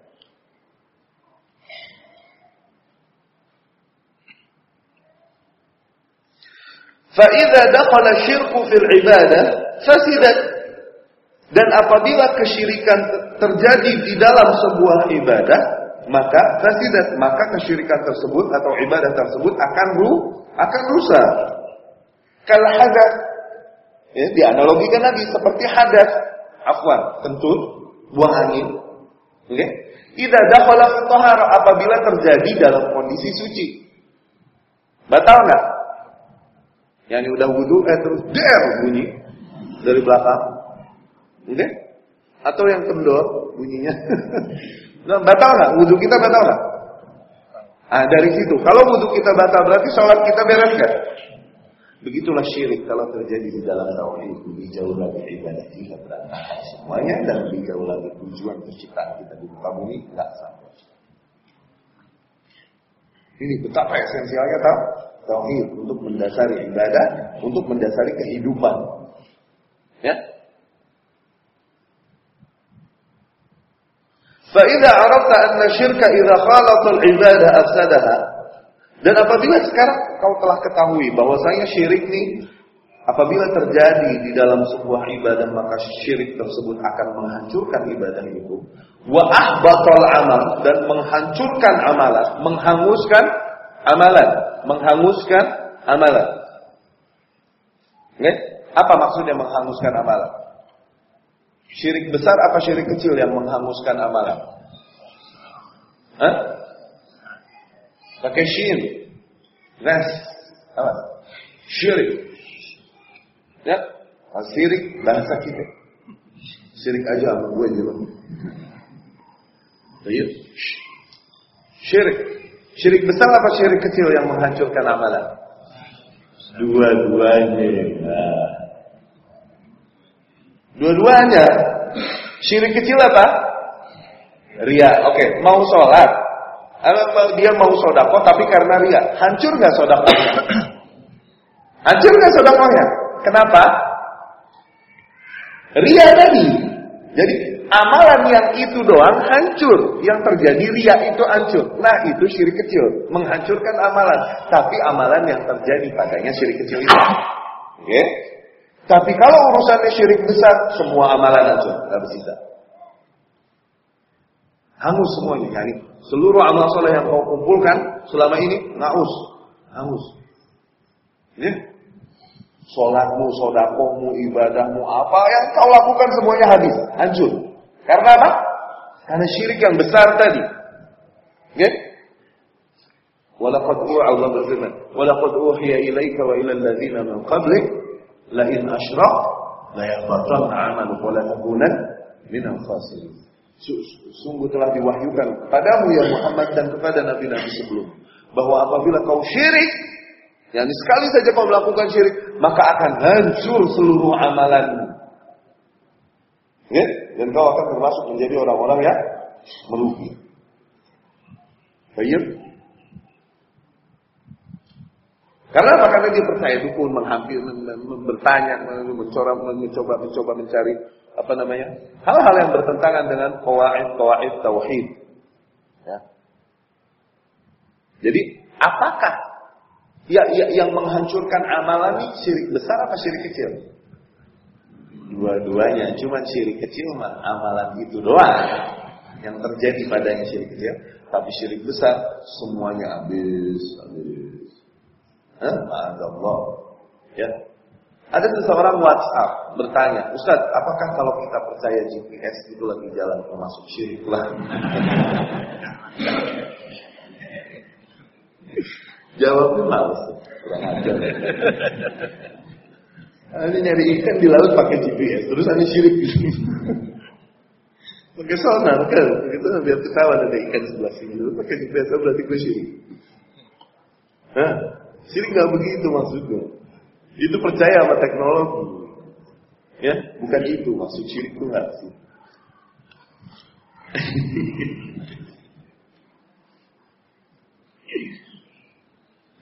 فإذا دخل الشرك في العبادة فسدت dan apabila kesyirikan terjadi di dalam sebuah ibadah, maka fasidat, maka kesyirikan tersebut atau ibadah tersebut akan ru, akan rusak. Kalau hadas, ya, dianalogikan lagi seperti hadas, afwan, kentut, buang angin. Okay? Tidak dakhala tahara apabila terjadi dalam kondisi suci. Batal nggak? Yang udah wudhu, eh terus der bunyi dari belakang. Oke? Atau yang kendor bunyinya. nah, batal nggak? Wudhu kita batal nggak? Ah dari situ, kalau wudhu kita batal berarti sholat kita beres gak? Begitulah syirik kalau terjadi di dalam tauhid, lebih jauh lagi ibadah kita berantakan semuanya dan lebih jauh lagi tujuan penciptaan kita di muka bumi nggak sampai. Ini betapa esensialnya tahu tauhid untuk mendasari ibadah, untuk mendasari kehidupan. Ya. Fa'idha arafta anna syirka idha khalatul ibadah afsadaha. Dan apabila sekarang kau telah ketahui bahwasanya syirik ini apabila terjadi di dalam sebuah ibadah maka syirik tersebut akan menghancurkan ibadah itu. Wa ahbatul amal dan menghancurkan amalan, menghanguskan amalan, menghanguskan amalan. Nge? Apa maksudnya menghanguskan amalan? Syirik besar apa syirik kecil yang menghanguskan amalan? Hah? Pakai syin. Nas. Apa? Syirik. Ya. Syirik bahasa kita. Syirik aja sama gue juga. Ayo. Syirik. Syirik besar apa syirik kecil yang menghancurkan amalan? Dua-duanya. Nah. Dua-duanya. Syirik kecil apa? Ria. Oke, okay. mau sholat. Dia mau sodako tapi karena ria. Hancur nggak sodakonya? Hancur nggak sodakonya? Kenapa? Ria tadi. Jadi amalan yang itu doang hancur. Yang terjadi ria itu hancur. Nah itu syirik kecil. Menghancurkan amalan. Tapi amalan yang terjadi padanya syirik kecil itu. Oke? Okay? Tapi kalau urusannya syirik besar, semua amalan hancur. Gak bersisa. Hangus semuanya. Yani seluruh amal soleh yang kau kumpulkan selama ini, ngaus. Hangus. Ya? Sholatmu, sodakomu, ibadahmu, apa yang kau lakukan semuanya habis. Hancur. Karena apa? Karena syirik yang besar tadi. Ya? Walaqad Allah berfirman, "Walaqad uhiya ilaika wa ila alladziina min qablik la in asyrak la yahbatanna 'amaluk wa la takunan khasirin." Sungguh telah diwahyukan kepadamu ya Muhammad dan kepada nabi-nabi sebelum bahwa apabila kau syirik, yakni sekali saja kau melakukan syirik, maka akan hancur seluruh amalanmu. Ya? Dan kau akan termasuk menjadi orang-orang yang merugi. Baik? Karena apa? Karena dia percaya dukun, menghampir, bertanya, mencoba, mencoba, mencoba mencari apa namanya hal-hal yang bertentangan dengan kawaid kawaid tauhid. Ya. Jadi apakah ya, ya, yang menghancurkan amalan syirik besar apa syirik kecil? Dua-duanya, cuma syirik kecil mah amalan itu doang yang terjadi padanya syirik kecil, tapi syirik besar semuanya habis, habis. Hah? Allah. Ya, ada seseorang WhatsApp bertanya, Ustaz, apakah kalau kita percaya GPS itu lagi jalan termasuk syirik lah? Jawabnya males, kurang ajar. Ini nyari ikan di laut pakai GPS, terus ada syirik Pakai sonar kan, begitu biar ketahuan ada ikan sebelah sini. Pakai GPS oh, berarti gue syirik. Hah? Syirik nggak begitu maksudnya. Itu percaya sama teknologi. Ya, bukan itu maksud syirik itu enggak sih.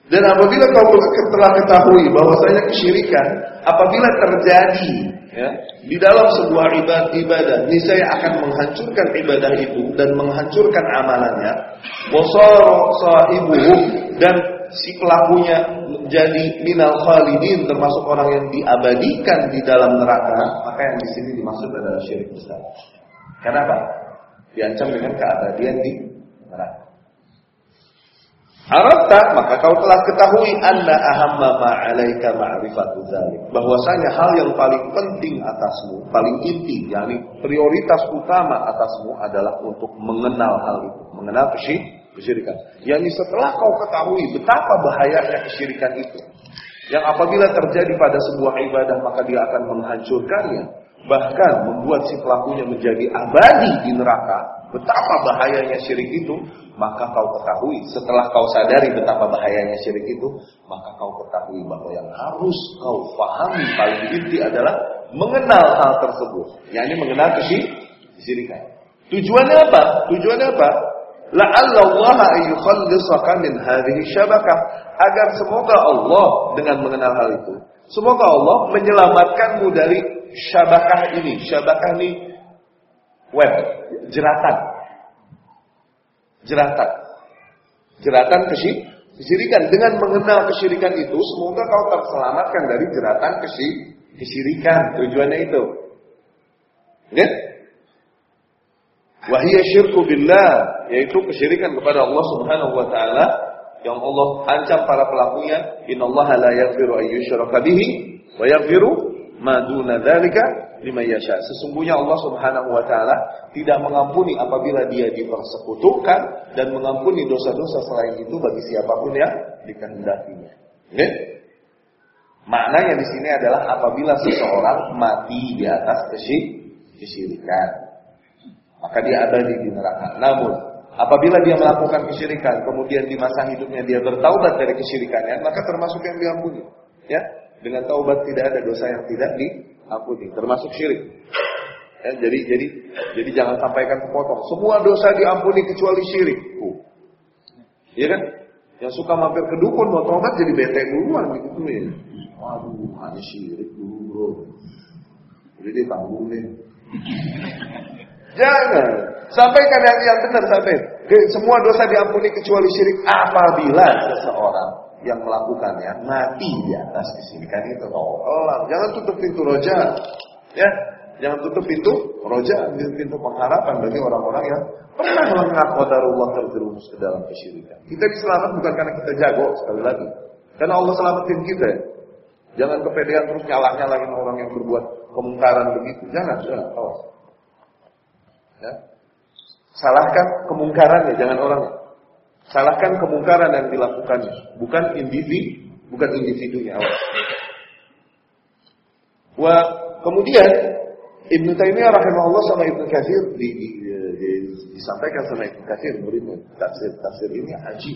Dan apabila kau telah ketahui bahwasanya kesyirikan apabila terjadi ya, di dalam sebuah ibadah, ibadah niscaya akan menghancurkan ibadah itu dan menghancurkan amalannya. Wasara ibu dan si pelakunya menjadi minal khalidin termasuk orang yang diabadikan di dalam neraka, maka yang di sini dimaksud adalah syirik besar. Kenapa? Diancam dengan keabadian di neraka. Arabta, maka kau telah ketahui anna ahamma ma'alaika ma'rifatu dzalik. Bahwasanya hal yang paling penting atasmu, paling inti, yakni prioritas utama atasmu adalah untuk mengenal hal itu. Mengenal kesyirikan. Yakni setelah kau ketahui betapa bahayanya kesyirikan itu. Yang apabila terjadi pada sebuah ibadah maka dia akan menghancurkannya. Bahkan membuat si pelakunya menjadi abadi di neraka. betapa bahayanya syirik itu, maka kau ketahui setelah kau sadari betapa bahayanya syirik itu, maka kau ketahui bahwa yang harus kau pahami paling inti adalah mengenal hal tersebut. yakni mengenal kesyirikan. Tujuannya apa? Tujuannya apa? La'alla Allah ayyukhallisaka min hadhihi syabakah agar semoga Allah dengan mengenal hal itu semoga Allah menyelamatkanmu dari syabakah ini. Syabakah ini web, jeratan. Jeratan. Jeratan kesyirikan. Dengan mengenal kesyirikan itu, semoga kau terselamatkan dari jeratan kesyirikan. Tujuannya itu. Ya? Wahia syirku billah, yaitu kesyirikan kepada Allah Subhanahu wa taala yang Allah ancam para pelakunya, innallaha la yaghfiru ayyushraka bihi wa yaghfiru ma duna dzalika yasha. Sesungguhnya Allah Subhanahu wa taala tidak mengampuni apabila dia dipersekutukan dan mengampuni dosa-dosa selain itu bagi siapa pun yang dikehendakinya. Okay? Maknanya di sini adalah apabila seseorang mati di atas kesyirikan, maka dia ada di neraka. Namun apabila dia melakukan kesyirikan, kemudian di masa hidupnya dia bertaubat dari kesyirikannya, maka termasuk yang diampuni. Ya, dengan taubat tidak ada dosa yang tidak di ampuni, termasuk syirik. Ya, jadi jadi jadi jangan sampaikan sepotong. Semua dosa diampuni kecuali syirik. Iya kan? Yang suka mampir ke dukun mau tobat jadi bete duluan gitu ya. Waduh, hanya syirik dulu bro. Jadi dia tanggung nih. Jangan. Sampaikan yang, yang benar sampai. Semua dosa diampuni kecuali syirik apabila seseorang yang melakukannya mati di atas kesyirikan itu. Oh, Allah, jangan tutup pintu roja. Ya, jangan tutup pintu roja, pintu pengharapan bagi orang-orang yang pernah mengaku qadarullah terjerumus ke dalam kesyirikan. Kita diselamat bukan karena kita jago sekali lagi. Karena Allah selamatin kita. Jangan kepedean terus nyalah-nyalahin orang yang berbuat kemungkaran begitu. Jangan, jangan. Awas. Ya. Salahkan kemungkarannya, jangan orangnya. Salahkan kemungkaran yang dilakukannya, bukan individu, bukan individunya. Wah, kemudian Ibnu Taimiyah rahimahullah sama Ibnu Katsir di, di, di, disampaikan sama Ibnu Katsir muridnya tafsir tafsir ini haji.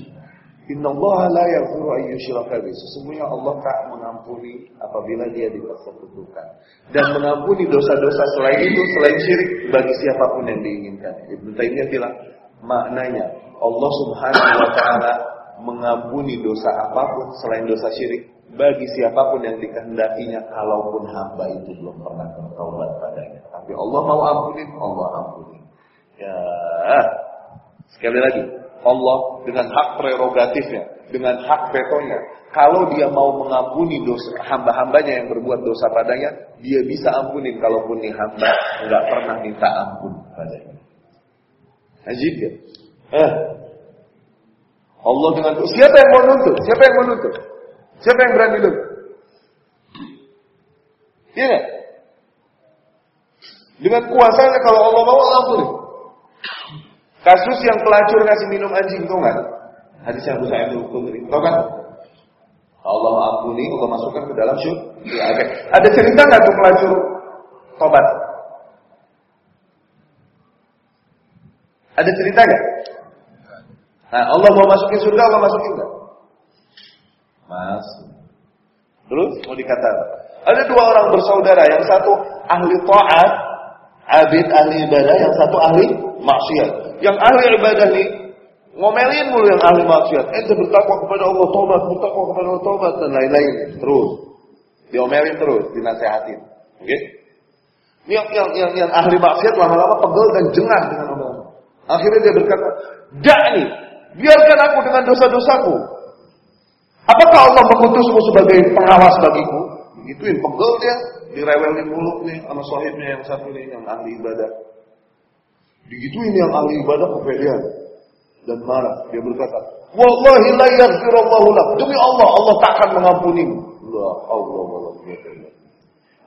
Inna Allah la yaghfiru an yushraka Sesungguhnya Allah tak mengampuni apabila dia dipersekutukan dan mengampuni dosa-dosa selain itu selain syirik bagi siapa pun yang diinginkan. Ibnu Taimiyah bilang maknanya Allah Subhanahu wa taala mengampuni dosa apa pun selain dosa syirik bagi siapa pun yang dikehendakinya kalaupun hamba itu belum pernah bertobat padanya. Tapi Allah mau ampuni, Allah ampuni. Ya. Sekali lagi, Allah dengan hak prerogatifnya, dengan hak vetonya, kalau dia mau mengampuni dosa hamba-hambanya yang berbuat dosa padanya, dia bisa ampunin kalaupun nih hamba nggak pernah minta ampun padanya. Ajib ya? Eh. Allah dengan siapa yang mau nuntut? Siapa yang mau nuntut? Siapa yang berani nuntut? Iya Dengan kuasanya kalau Allah mau ampuni. Kasus yang pelacur ngasih minum anjing itu kan? Hadis yang Abu Sa'id Al-Khudri. Tahu kan? Allah ampuni, Allah masukkan ke dalam syurga. Ya, okay. Ada cerita nggak tuh pelacur tobat? Ada cerita nggak? Nah, Allah mau masukin surga, Allah masukin enggak? Masuk. Terus mau dikata Ada dua orang bersaudara, yang satu ahli taat, abid ahli ibadah, yang satu ahli maksiat. Yang ahli ibadah nih ngomelin mulu yang ahli maksiat. Ente bertakwa kepada Allah, tobat, bertakwa kepada Allah, tobat dan lain-lain. Terus diomelin terus, dinasehatin. Oke? Okay? Yang, yang, yang, yang ahli maksiat lama-lama pegel dan jengah dengan Allah. Akhirnya dia berkata, nih, Biarkan aku dengan dosa-dosaku. Apakah Allah mengutusmu sebagai pengawas bagiku? Gituin pegel dia, direwelin mulut nih sama sohibnya yang satu ini yang ahli ibadah. Digituin yang ahli ibadah kepedean dan marah. Dia berkata, Wallahi la yaghfirullahu lak. Demi Allah, Allah tak akan mengampunimu. La Allah wa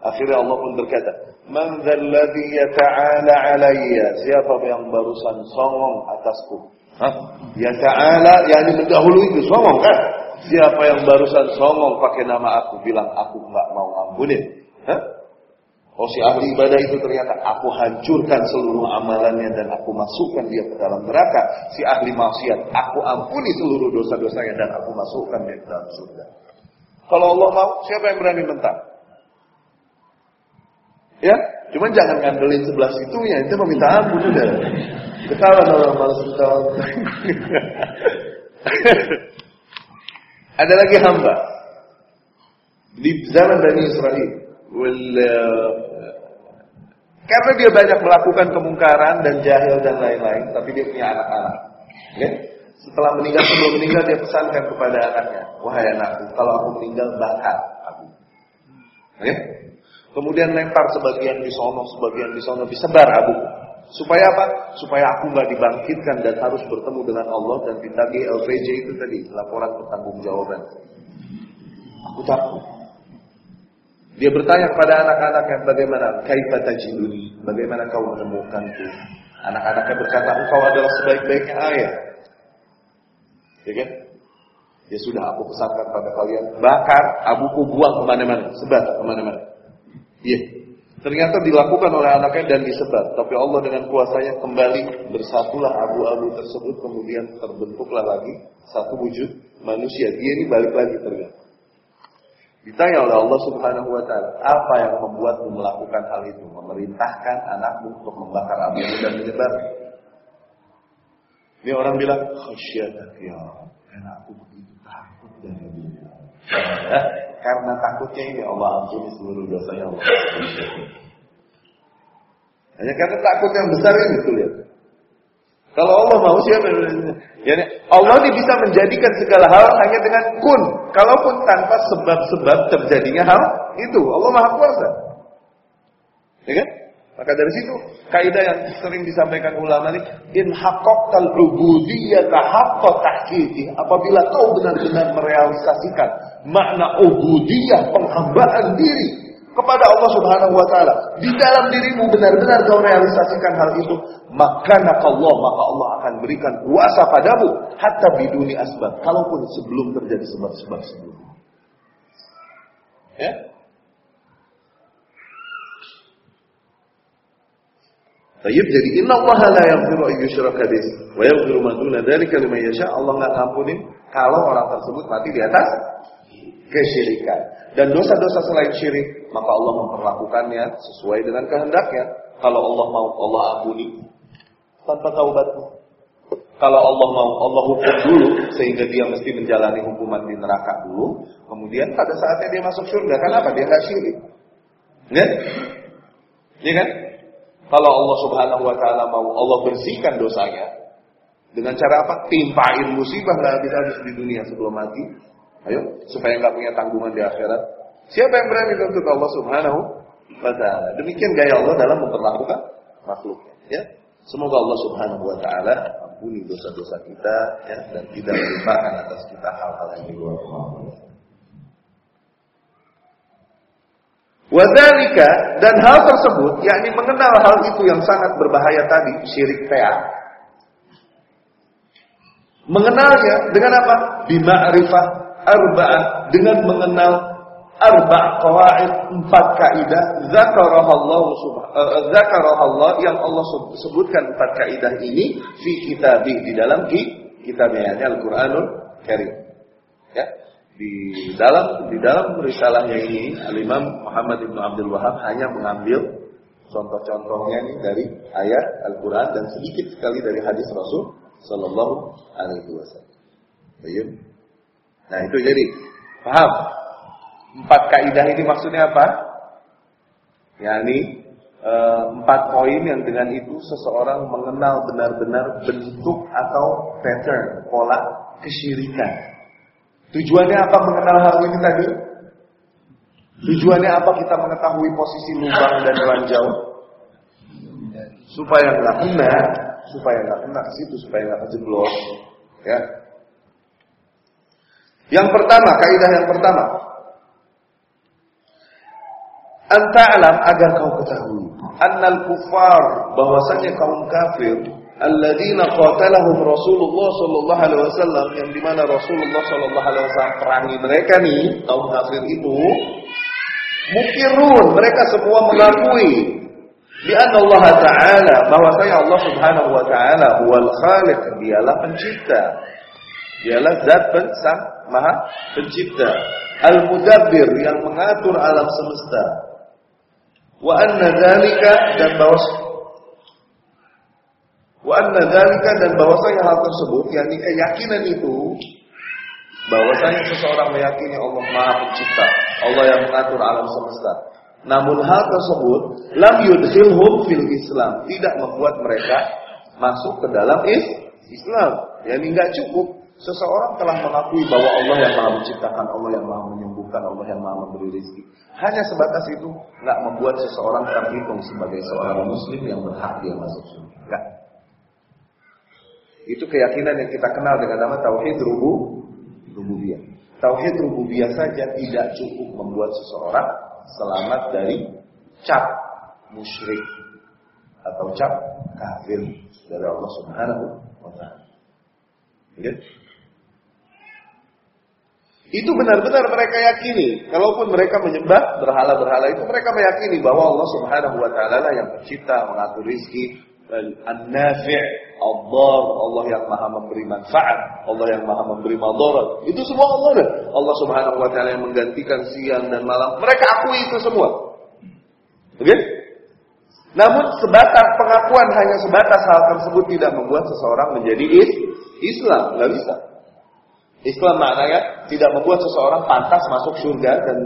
Akhirnya Allah pun berkata, Man dzalladzi yata'ala alayya? Siapa yang barusan songong atasku? Hah? Ya ta'ala, yakni mendahului itu songong kan? Siapa yang barusan songong pakai nama aku bilang aku nggak mau ngampunin? Hah? Oh si ahli ibadah itu ternyata aku hancurkan seluruh amalannya dan aku masukkan dia ke dalam neraka. Si ahli maksiat, aku ampuni seluruh dosa-dosanya dan aku masukkan dia ke dalam surga. Kalau Allah mau, siapa yang berani mentah? Ya, cuman jangan ngandelin sebelah situnya, itu meminta ampun udah. Ketawa orang malas ketawa. Ada lagi hamba di zaman Bani Israel. Uh, karena dia banyak melakukan kemungkaran dan jahil dan lain-lain, tapi dia punya anak-anak. Ya? Setelah meninggal, sebelum meninggal dia pesankan kepada anaknya, wahai anakku, kalau aku meninggal bakar aku. Ya? Kemudian lempar sebagian di sono, sebagian di sono, disebar abu. Supaya apa? Supaya aku nggak dibangkitkan dan harus bertemu dengan Allah dan ditagih LPJ itu tadi, laporan pertanggungjawaban. Aku takut. Dia bertanya kepada anak-anaknya bagaimana kaifa tajiduni, bagaimana kau menemukanku. Anak-anaknya berkata, engkau adalah sebaik-baiknya ayah. Ya kan? Ya sudah, aku pesankan pada kalian, bakar abuku buang ke mana-mana, sebar ke mana-mana. Iya. Ternyata dilakukan oleh anaknya dan disebar. Tapi Allah dengan kuasanya kembali bersatulah abu-abu tersebut. Kemudian terbentuklah lagi satu wujud manusia. Dia ini balik lagi ternyata. Ditanya oleh Allah Subhanahu wa taala, apa yang membuatmu melakukan hal itu? Memerintahkan anakmu untuk membakar abu dan menyebar. Ini orang bilang, khasyatak ya karena aku begitu takut dari dia. Karena takutnya ini Allah ampuni seluruh dosanya Allah. Hanya karena takut yang besar ini tuh lihat. Kalau Allah mau siapa Ya, Allah ini bisa menjadikan segala hal hanya dengan kun. Kalaupun tanpa sebab-sebab terjadinya hal itu, Allah Maha Kuasa. Ya kan? Maka dari situ kaidah yang sering disampaikan ulama ini in haqqal ubudiyyata haqqa tahqiqi apabila kau benar-benar merealisasikan makna ubudiyah penghambaan diri kepada Allah Subhanahu wa taala. Di dalam dirimu benar-benar kau realisasikan hal itu, maka Allah maka Allah akan berikan kuasa padamu hatta biduni asbab, kalaupun sebelum terjadi sebab-sebab sebelumnya. Ya? Tayyib jadi inna Allah la yaghfiru an yushraka bih wa yaghfiru ma duna dzalika liman yasha. Allah enggak ngampunin kalau orang tersebut mati di atas kesyirikan. Dan dosa-dosa selain syirik, maka Allah memperlakukannya sesuai dengan kehendaknya. Kalau Allah mau, Allah ampuni tanpa taubatmu. Kalau Allah mau, Allah hukum dulu sehingga dia mesti menjalani hukuman di neraka dulu. Kemudian pada saatnya dia masuk surga, kenapa dia nggak syirik? Ya? Ya kan? Kalau Allah Subhanahu wa taala mau Allah bersihkan dosanya dengan cara apa? Timpain musibah nggak habis-habis di dunia sebelum mati, Ayo, supaya nggak punya tanggungan di akhirat. Siapa yang berani untuk Allah Subhanahu wa taala? Demikian gaya Allah dalam memperlakukan makhluknya, ya. Semoga Allah Subhanahu wa taala ampuni dosa-dosa kita ya dan tidak melimpahkan atas kita hal-hal yang di luar kemampuan. Wadalika dan hal tersebut yakni mengenal hal itu yang sangat berbahaya tadi syirik TA. Mengenalnya dengan apa? Bima'rifah arba'ah dengan mengenal arba' qawaid empat kaidah zakarahallahu subhanahu zakarahallah yang Allah sebutkan empat kaidah ini fi kitabih di dalam kitabnya Al-Qur'anul Karim. Ya. Di dalam di dalam risalahnya ini Al-Imam Muhammad Ibn Abdul Wahab hanya mengambil contoh-contohnya ini dari ayat Al-Qur'an dan sedikit sekali dari hadis Rasul sallallahu alaihi wasallam. Nah itu jadi paham. Empat kaidah ini maksudnya apa? Yani e, empat poin yang dengan itu seseorang mengenal benar-benar bentuk atau pattern pola kesyirikan. Tujuannya apa mengenal hal ini tadi? Tujuannya apa kita mengetahui posisi lubang dan ranjau? Supaya nggak kena, supaya nggak kena ke situ, supaya nggak kejeblos. Ya, yang pertama, kaidah yang pertama. Anta'lam agar kau ketahui. Annal kufar, bahwasanya kaum kafir. Alladzina qatalahum Rasulullah sallallahu alaihi wasallam yang di mana Rasulullah sallallahu alaihi wasallam perangi mereka nih kaum kafir itu Mukirun, mereka semua mengakui di Allah Ta'ala bahwasanya Allah Subhanahu wa taala huwal khaliq, dialah pencipta. Dialah zat pensang, maha pencipta. Al-mudabbir yang mengatur alam semesta. Wa anna dzalika dan bahwa Wa anna dzalika dan bahwasanya hal tersebut yakni keyakinan itu bahwasanya seseorang meyakini Allah Maha Pencipta, Allah yang mengatur alam semesta. Namun hal tersebut lam yudhilhum fil Islam, tidak membuat mereka masuk ke dalam is Islam. Yani enggak cukup seseorang telah mengakui bahwa Allah yang Maha menciptakan, Allah yang Maha menyembuhkan, Allah yang Maha memberi rezeki. Hanya sebatas itu enggak membuat seseorang terhitung sebagai seorang muslim yang berhak dia masuk surga. Itu keyakinan yang kita kenal dengan nama tauhid rubu rububiyah. Tauhid rububiyah saja tidak cukup membuat seseorang selamat dari cap musyrik atau cap kafir dari Allah Subhanahu wa taala. Ya? Itu benar-benar mereka yakini. Kalaupun mereka menyembah berhala-berhala itu, mereka meyakini bahwa Allah Subhanahu wa taala yang pencipta, mengatur rizki, An-Nafi' Allah, Allah yang maha memberi manfaat, Allah yang maha memberi madarat. Itu semua Allah deh. Allah Subhanahu wa taala yang menggantikan siang dan malam. Mereka akui itu semua. Oke? Okay? Namun sebatas pengakuan hanya sebatas hal tersebut tidak membuat seseorang menjadi is Islam, nggak bisa. Islam maknanya tidak membuat seseorang pantas masuk surga dan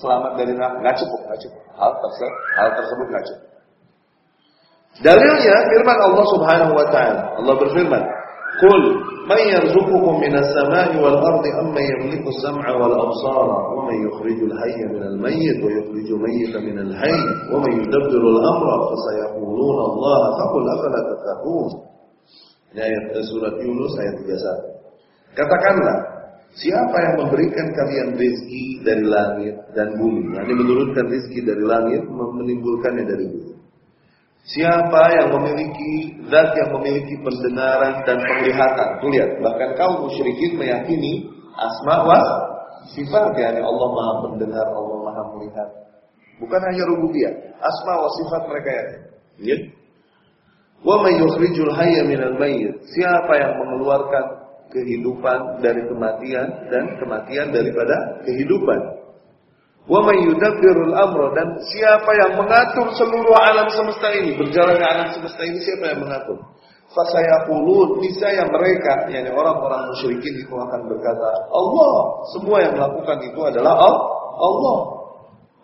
selamat dari neraka. Nggak cukup, nggak cukup. Hal tersebut, hal tersebut nggak cukup. Dalilnya firman Allah Subhanahu wa taala. Allah berfirman, "Qul man yarzuqukum minas sama'i wal ardi amma yamliku as-sam'a wal absara wa man yukhrijul hayya minal mayyit wa yukhrijul mayyita minal hayy wa man yudabbiru al-amra fasayaquluna Allah faqul afala tattaqun." Ini ayat surat Yunus ayat 31. Katakanlah, siapa yang memberikan kalian rezeki dari langit dan bumi? Yang menurunkan rezeki dari langit, menimbulkannya dari bumi. Siapa yang memiliki zat yang memiliki pendengaran dan penglihatan. Lihat, bahkan kaum musyrikin meyakini asma wa sifat Allah Maha mendengar, Allah Maha melihat. Bukan hanya rububiyah, asma wa sifat mereka yakin. Ya. Wa may yukhrijul hayya minal mayyit. Siapa yang mengeluarkan kehidupan dari kematian dan kematian daripada kehidupan. Wa may yudabbirul amra dan siapa yang mengatur seluruh alam semesta ini, berjalannya alam semesta ini siapa yang mengatur? Fasayaqulun niscaya mereka yakni orang-orang musyrikin itu akan berkata, Allah, semua yang melakukan itu adalah Allah.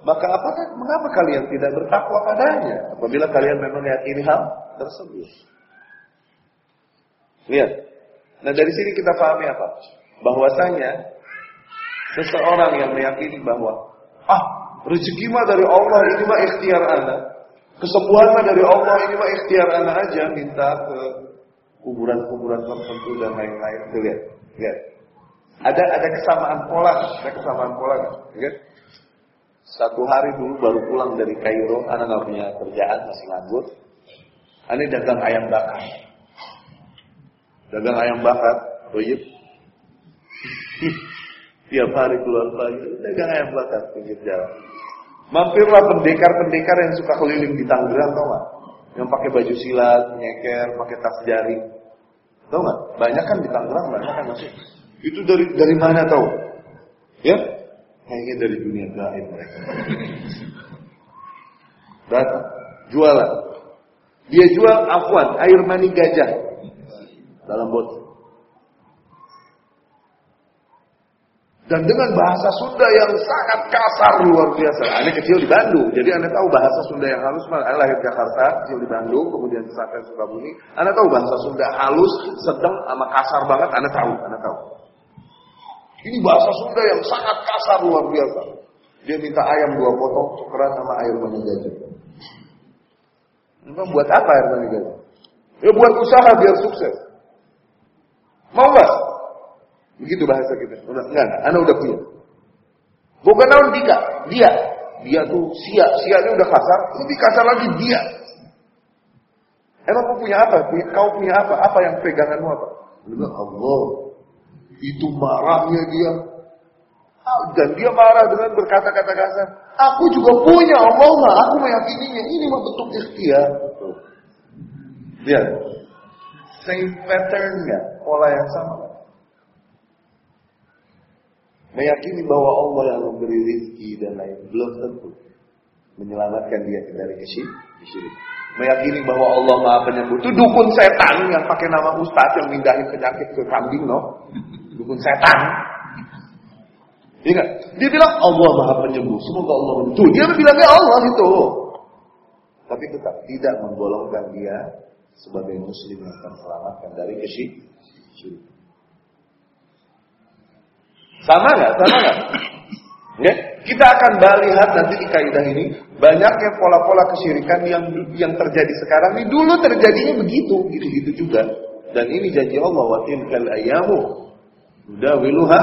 Maka apakah mengapa kalian tidak bertakwa padanya apabila kalian memang meyakini hal tersebut? Lihat. Nah, dari sini kita pahami apa? Bahwasanya seseorang yang meyakini bahwa Ah, rezeki mah dari Allah, ini mah ikhtiar anak. Kesembuhan mah dari Allah, ini mah ikhtiar anak aja. Minta ke kuburan-kuburan tertentu dan lain-lain. Tuh lihat, lihat. Ada ada kesamaan pola, ada kesamaan pola, lihat. Satu hari dulu baru pulang dari Kairo, anak nggak punya kerjaan, masih nganggur. Ini dagang ayam bakar. Dagang ayam bakar, toyib. Tiap hari keluar pagi, dagang ayam bakar pinggir jalan. Mampirlah pendekar-pendekar yang suka keliling di Tangerang, tau gak? Yang pakai baju silat, nyeker, pakai tas jari. Tau gak? Banyak kan di Tangerang, banyak kan masuk. Itu dari dari mana tau? Ya? Kayaknya dari dunia gaib mereka. Datang, jualan. Dia jual afwan, air mani gajah dalam botol. Dan dengan bahasa Sunda yang sangat kasar luar biasa. Ane kecil di Bandung, jadi ane tahu bahasa Sunda yang halus. Ane lahir Jakarta, kecil di Bandung, kemudian sampai Sukabumi. Ane tahu bahasa Sunda halus, sedang, sama kasar banget. Ane tahu, ane tahu. Ini bahasa Sunda yang sangat kasar luar biasa. Dia minta ayam dua potong, tukeran sama air mani gajah. Memang buat apa air mani gajah? Ya buat usaha biar sukses. Mau nggak? Begitu bahasa kita. Udah, enggak, anak udah punya. Bukan naon dika, dia. Dia tuh sia, sianya udah kasar, lebih kasar lagi dia. Emang kau punya apa? Kau punya apa? Apa yang peganganmu apa? Bilang Allah. Itu marahnya dia. Ah, dan dia marah dengan berkata-kata kasar. Aku juga punya Allah mah, aku meyakininya. Ini mah bentuk ikhtiar. Lihat. Same pattern nggak? Pola yang sama. Meyakini bahwa Allah yang memberi rezeki dan lain belum tentu menyelamatkan dia dari kesyirikan. Meyakini bahwa Allah Maha Penyembuh itu dukun setan yang pakai nama ustaz yang mindahin penyakit ke kambing, no? Dukun setan. Iya Dia bilang Allah Maha Penyembuh. Semoga Allah menyembuh. Dia bilangnya Allah itu. Tapi tetap tidak menggolongkan dia sebagai muslim yang terselamatkan dari kesyirikan. Sama nggak? Sama nggak? Ya? Kita akan lihat nanti di kaidah ini banyaknya pola-pola kesyirikan yang yang terjadi sekarang ini dulu terjadinya begitu, gitu-gitu juga. Dan ini janji Allah wa tilkal ayamu wiluha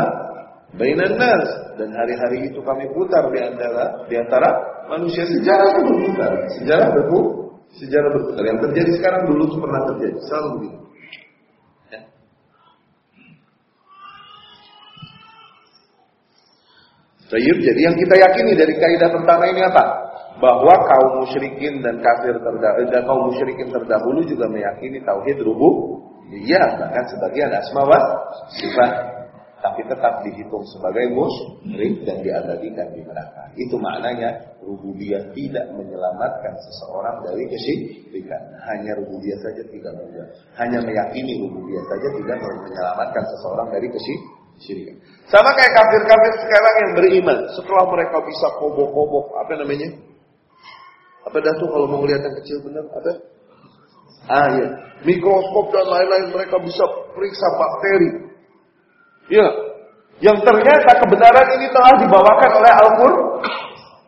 bainan nas dan hari-hari itu kami putar di antara di antara manusia sejarah berputar, sejarah berputar, sejarah berputar. Yang terjadi sekarang dulu itu pernah terjadi, selalu begitu. Tayyib, jadi yang kita yakini dari kaidah pertama ini apa? Bahwa kaum musyrikin dan kafir terdahulu dan kaum musyrikin terdahulu juga meyakini tauhid rubuh. Iya, bahkan sebagian asma wa sifat tapi tetap dihitung sebagai musyrik dan diabadikan di neraka. Itu maknanya rububiyah tidak menyelamatkan seseorang dari kesyirikan. Hanya rububiyah saja tidak mudah. Hanya meyakini rububiyah saja tidak menyelamatkan seseorang dari kesyirikan syirikan. Sama kayak kafir-kafir sekarang yang beriman. Setelah mereka bisa kobok-kobok, apa namanya? Apa dah tuh kalau mau lihat yang kecil benar? Apa? Ah ya, mikroskop dan lain-lain mereka bisa periksa bakteri. Ya, yang ternyata kebenaran ini telah dibawakan oleh Al-Qur'an.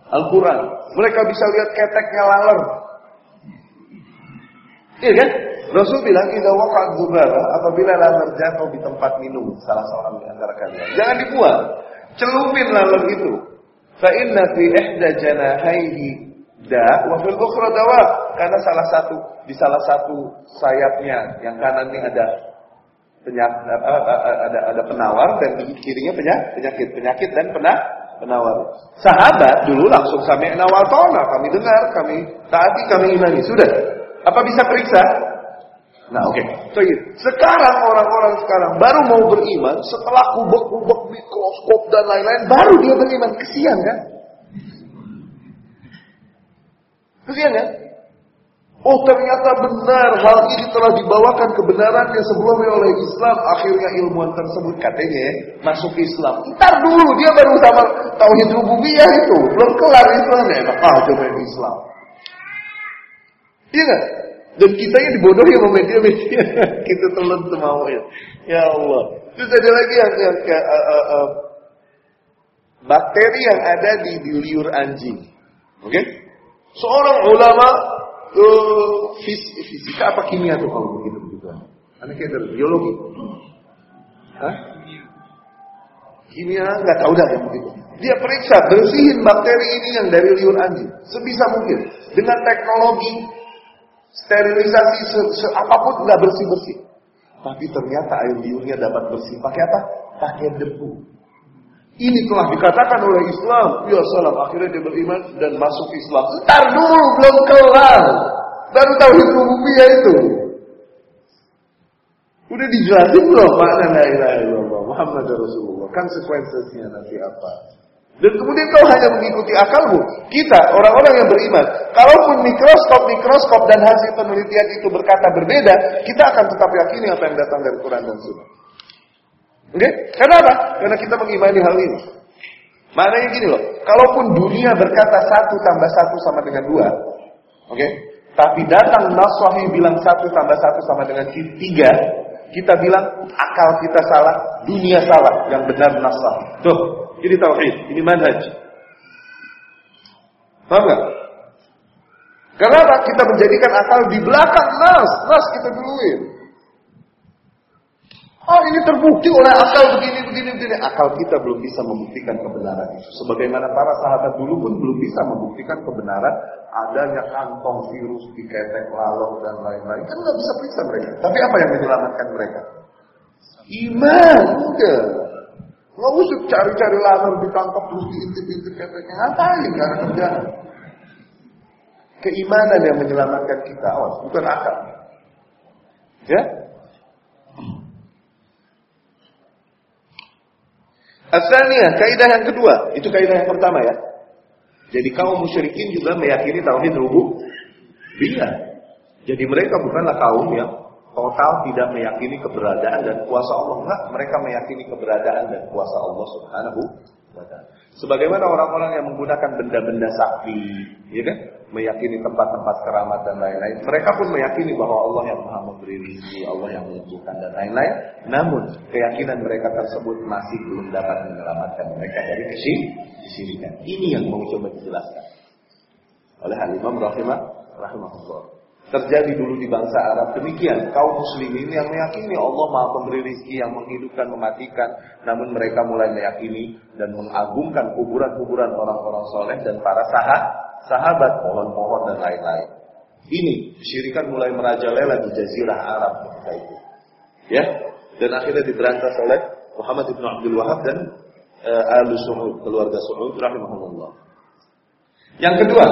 Al-Quran. Mereka bisa lihat keteknya laler. Iya kan? Rasul bilang, "Idza waqa'at dzubara," apabila laler jatuh di tempat minum salah seorang di antara kalian, jangan dibuang. Celupin laler itu. Fa inna fi ihda janahaihi da wa fil ukhra dawa. Karena salah satu di salah satu sayapnya yang kanan ini ada penyakit ada ada penawar dan di kirinya penyakit penyakit penyakit dan pernah penawar. Sahabat dulu langsung sampai nawal tona kami dengar, kami taati, kami imani. Sudah. Apa bisa periksa? Nah oke. Okay. Sekarang orang-orang sekarang baru mau beriman setelah kubek-kubek mikroskop dan lain-lain baru dia beriman. Kesian kan? Kesian kan? Oh ternyata benar hal ini telah dibawakan kebenaran yang sebelumnya oleh Islam. Akhirnya ilmuwan tersebut katanya ya, masuk Islam. Ntar dulu dia baru sama tauhid rububiyah itu. Belum kelar Islam ya. Ah coba Islam. Iya gak? Dan kita yang dibodohi sama media-media. kita telan semau ya. Allah. Terus ada lagi yang, yang uh, uh, uh, bakteri yang ada di, di liur anjing. Oke? Okay? Seorang ulama uh, fis, fisika apa kimia tuh kalau begitu begitu? Anak kayak biologi. Hah? Kimia nggak tahu dah yang begitu. Dia periksa bersihin bakteri ini yang dari liur anjing sebisa mungkin dengan teknologi Sterilisasi se, se apa pun nggak bersih bersih. Tapi ternyata air liurnya dapat bersih. Pakai apa? Pakai debu. Ini telah dikatakan oleh Islam. Ya salam. Akhirnya dia beriman dan masuk Islam. Ntar dulu belum kelar. Baru tahu rububiyah itu. Udah dijelasin belum makna la ilaha illallah Muhammad Rasulullah. Konsekuensinya nanti apa? Dan kemudian kau hanya mengikuti akalmu. Kita, orang-orang yang beriman, kalaupun mikroskop-mikroskop dan hasil penelitian itu berkata berbeda, kita akan tetap yakini apa yang datang dari Quran dan Sunnah. Oke? Okay? Kenapa? Karena kita mengimani hal ini. Maknanya gini loh, kalaupun dunia berkata satu tambah satu sama dengan dua, oke? Okay? Tapi datang Naswahi bilang satu tambah satu sama dengan tiga, kita bilang akal kita salah, dunia salah, yang benar Naswahi. Tuh, ini tauhid, ini manhaj. Paham nggak? Kenapa kita menjadikan akal di belakang nas? Nas kita duluin. Oh ini terbukti oleh akal begini, begini, begini. Akal kita belum bisa membuktikan kebenaran itu. Sebagaimana para sahabat dulu pun belum bisa membuktikan kebenaran adanya kantong virus di ketek lalu dan lain-lain. Kan nggak bisa periksa mereka. Tapi apa yang menyelamatkan mereka? Iman, udah. Nggak usah cari-cari lamar ditangkap terus diintip-intip kepeknya. Ngapain? Gak ada kerjaan. Keimanan yang menyelamatkan kita, awas, bukan akal. Ya? Asalnya, kaidah yang kedua, itu kaidah yang pertama ya. Jadi kaum musyrikin juga meyakini tauhid rububiyah. Jadi mereka bukanlah kaum yang total tidak meyakini keberadaan dan kuasa Allah. Enggak, mereka meyakini keberadaan dan kuasa Allah Subhanahu wa taala. Sebagaimana orang-orang yang menggunakan benda-benda sakti, ya kan? Meyakini tempat-tempat keramat dan lain-lain. Mereka pun meyakini bahwa Allah yang Maha memberi rezeki, Allah yang menyembuhkan dan lain-lain. Namun, keyakinan mereka tersebut masih belum dapat menyelamatkan mereka dari kesyirikan. Ini yang mau coba dijelaskan oleh Al-Imam Rahimah rahimahullah. Terjadi dulu di bangsa Arab demikian. Kaum muslimin yang meyakini Allah maha pemberi rizki yang menghidupkan, mematikan. Namun mereka mulai meyakini dan mengagungkan kuburan-kuburan orang-orang soleh dan para sahabat, sahabat pohon-pohon dan lain-lain. Ini syirikan mulai merajalela di jazirah Arab ketika itu. Ya, dan akhirnya diberantas oleh Muhammad ibn Abdul Wahab dan uh, Al Su'ud, keluarga Su'ud rahimahullah. Yang kedua,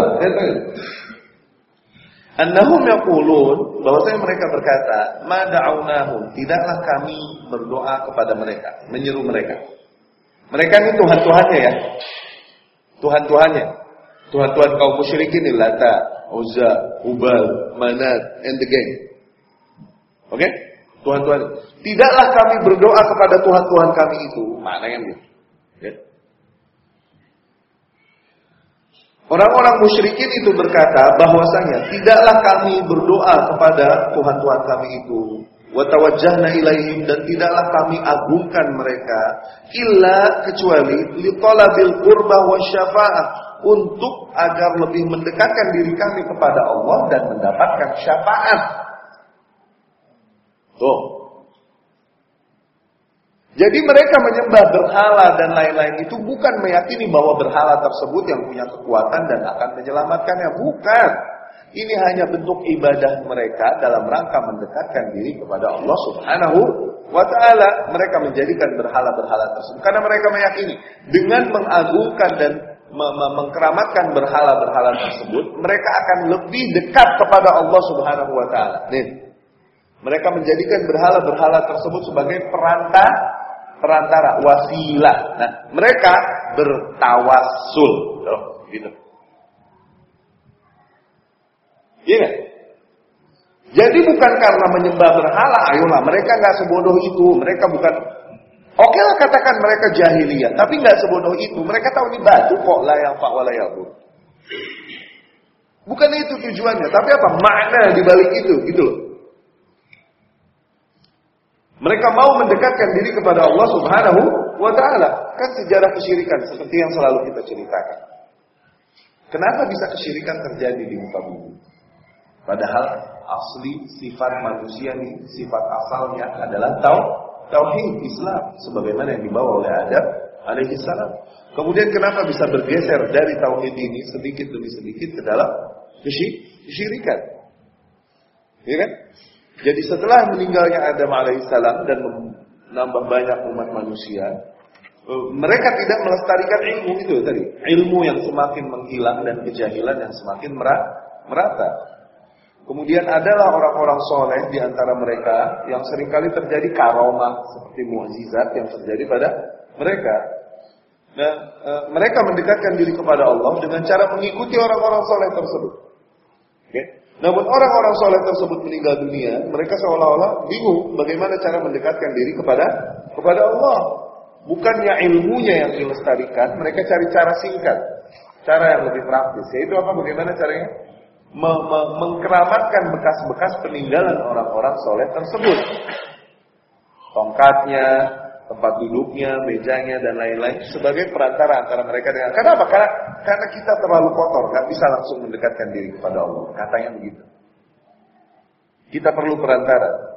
Annahum yaqulun bahwasanya mereka berkata, "Ma da'awnahum, tidaklah kami berdoa kepada mereka, menyeru mereka." Mereka ini tuhan-tuhannya ya. Tuhan-tuhannya. Tuhan-tuhan kaum musyrikin Lata, Uzza, Ubal, Manat, and the gang. Oke? Okay? Tuhan-tuhan. Tidaklah kami berdoa kepada Tuhan-Tuhan kami itu. Mana yang gitu? Ya. Orang-orang musyrikin itu berkata bahwasanya tidaklah kami berdoa kepada Tuhan-Tuhan kami itu watawajjahna ilaihim dan tidaklah kami agungkan mereka illa kecuali li talabil qurba wasyafa'ah untuk agar lebih mendekatkan diri kami kepada Allah dan mendapatkan syafaat. Tuh, jadi mereka menyembah berhala dan lain-lain itu bukan meyakini bahwa berhala tersebut yang punya kekuatan dan akan menyelamatkannya. Bukan. Ini hanya bentuk ibadah mereka dalam rangka mendekatkan diri kepada Allah Subhanahu wa taala. Mereka menjadikan berhala-berhala tersebut karena mereka meyakini dengan mengagungkan dan mengkeramatkan berhala-berhala tersebut, mereka akan lebih dekat kepada Allah Subhanahu wa taala. Mereka menjadikan berhala-berhala tersebut sebagai perantara perantara, wasilah. Nah, mereka bertawasul. Oh, gitu. Iya gak? Jadi bukan karena menyembah berhala, ayolah mereka nggak sebodoh itu, mereka bukan Oke lah katakan mereka jahiliyah, tapi nggak sebodoh itu. Mereka tahu ini batu kok layak pak walayabu. Bukan itu tujuannya, tapi apa makna di balik itu, gitu loh. Mereka mau mendekatkan diri kepada Allah Subhanahu wa taala. Kan sejarah kesyirikan seperti yang selalu kita ceritakan. Kenapa bisa kesyirikan terjadi di muka bumi? Padahal asli sifat manusia ini, sifat asalnya adalah tau, tauhid Islam sebagaimana yang dibawa oleh Adam alaihi salam. Kemudian kenapa bisa bergeser dari tauhid ini sedikit demi sedikit ke dalam kesyirikan? Ya kan? Jadi setelah meninggalnya Adam alaihissalam dan menambah banyak umat manusia, eh, mereka tidak melestarikan ilmu itu tadi. Ilmu yang semakin menghilang dan kejahilan yang semakin merata. Kemudian adalah orang-orang soleh di antara mereka yang sering kali terjadi karomah seperti mukjizat yang terjadi pada mereka. Nah, e, mereka mendekatkan diri kepada Allah dengan cara mengikuti orang-orang soleh tersebut. Namun orang-orang soleh tersebut meninggal dunia, mereka seolah-olah bingung bagaimana cara mendekatkan diri kepada kepada Allah. Bukannya ilmunya yang dilestarikan, mereka cari cara singkat, cara yang lebih praktis. Yaitu apa? Bagaimana caranya? -me mengkeramatkan bekas-bekas peninggalan orang-orang soleh tersebut. Tongkatnya, tempat duduknya, mejanya dan lain-lain sebagai perantara antara mereka dengan. Kenapa? Karena karena kita terlalu kotor, nggak bisa langsung mendekatkan diri kepada Allah. Katanya begitu. Kita perlu perantara.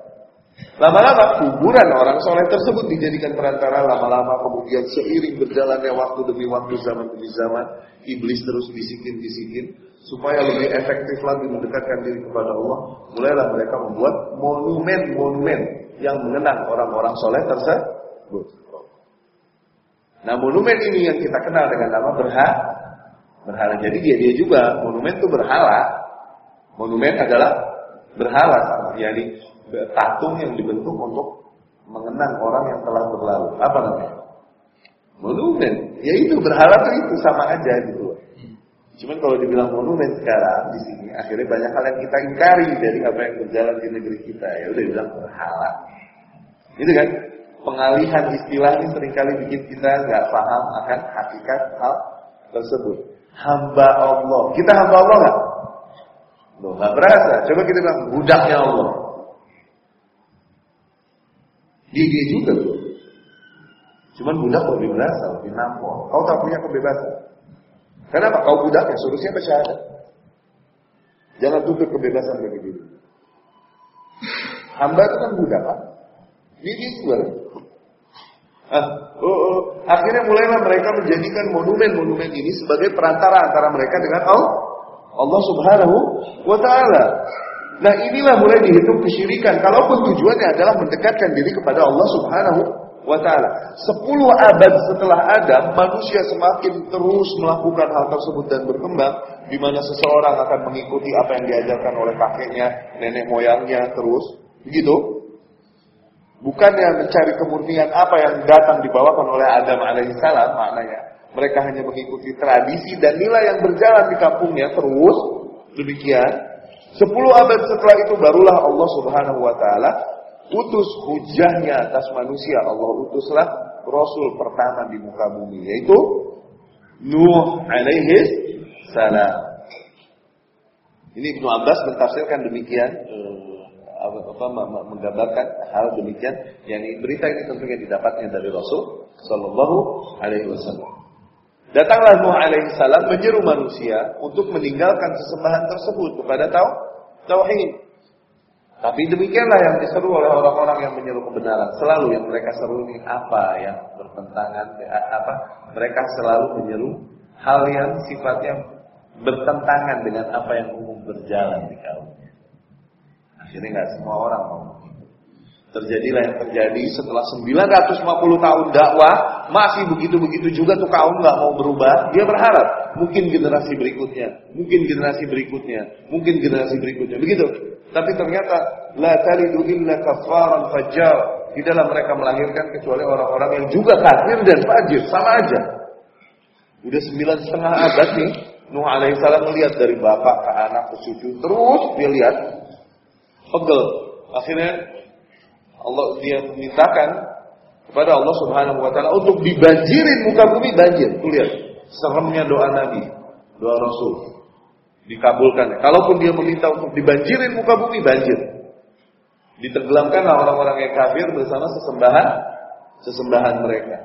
Lama-lama kuburan orang soleh tersebut dijadikan perantara lama-lama kemudian seiring berjalannya waktu demi waktu zaman demi zaman iblis terus bisikin-bisikin supaya lebih efektif lagi mendekatkan diri kepada Allah mulailah mereka membuat monumen-monumen yang mengenang orang-orang soleh tersebut Nah monumen ini yang kita kenal dengan nama berhala. Berhala. Jadi dia dia juga monumen itu berhala. Monumen adalah berhala, yakni tatung yang dibentuk untuk mengenang orang yang telah berlalu. Apa namanya? Monumen. Ya itu berhala tuh itu sama aja gitu. Cuman kalau dibilang monumen sekarang di sini akhirnya banyak hal yang kita ingkari dari apa yang berjalan di negeri kita. Ya udah bilang berhala. Gitu kan? Pengalihan istilah ini sering kali bikin kita nggak paham akan hakikat hal tersebut. Hamba Allah. Kita hamba Allah nggak? Loh, nggak berasa. Coba kita bilang budaknya Allah. Dia juga tuh. Cuman budak lebih berasa, lebih nampol. Kau tak punya kebebasan. Kenapa? Kau budak ya suruh siapa syahadat. Jangan tutup kebebasan bagi diri. Hamba itu kan budak kan? Ini juga. Ah, oh, oh. Akhirnya mulailah mereka menjadikan monumen-monumen ini sebagai perantara antara mereka dengan Allah, Allah Subhanahu wa taala. Nah, inilah mulai dihitung kesyirikan. Kalaupun tujuannya adalah mendekatkan diri kepada Allah Subhanahu wa taala. Sepuluh abad setelah Adam, manusia semakin terus melakukan hal tersebut dan berkembang di mana seseorang akan mengikuti apa yang diajarkan oleh kakeknya, nenek moyangnya terus. Begitu? Bukannya mencari kemurnian apa yang datang dibawakan oleh Adam alaihissalam maknanya. Mereka hanya mengikuti tradisi dan nilai yang berjalan di kampungnya terus demikian. Sepuluh abad setelah itu barulah Allah subhanahu wa ta'ala utus hujahnya atas manusia. Allah utuslah Rasul pertama di muka bumi yaitu Nuh alaihi salam. Ini Ibnu Abbas mentafsirkan demikian apa, apa menggambarkan hal demikian yang berita ini tentunya didapatnya dari Rasul Shallallahu Alaihi Wasallam. Datanglah Nuh alaihi salam menyeru manusia untuk meninggalkan sesembahan tersebut kepada tau tauhid. Tapi demikianlah yang diseru oleh orang-orang yang menyeru kebenaran. Selalu yang mereka seru ini apa yang bertentangan apa? Mereka selalu menyeru hal yang sifatnya bertentangan dengan apa yang umum berjalan di kaum. Akhirnya nggak semua orang mau. Terjadilah yang terjadi setelah 950 tahun dakwah masih begitu-begitu juga tuh kaum nggak mau berubah. Dia berharap mungkin generasi berikutnya, mungkin generasi berikutnya, mungkin generasi berikutnya. Begitu. Tapi ternyata la talidu illa kafaran. Di dalam mereka melahirkan kecuali orang-orang yang juga kafir dan fajir, sama aja. Udah sembilan setengah abad nih, Nuh alaihissalam melihat dari bapak ke anak ke cucu, terus dia lihat pegel. Akhirnya Allah dia memintakan kepada Allah Subhanahu wa taala untuk dibanjirin muka bumi banjir. Tuh lihat, seremnya doa Nabi, doa Rasul. Dikabulkan. Kalaupun dia meminta untuk dibanjirin muka bumi banjir. Ditenggelamkanlah orang-orang yang kafir bersama sesembahan sesembahan mereka.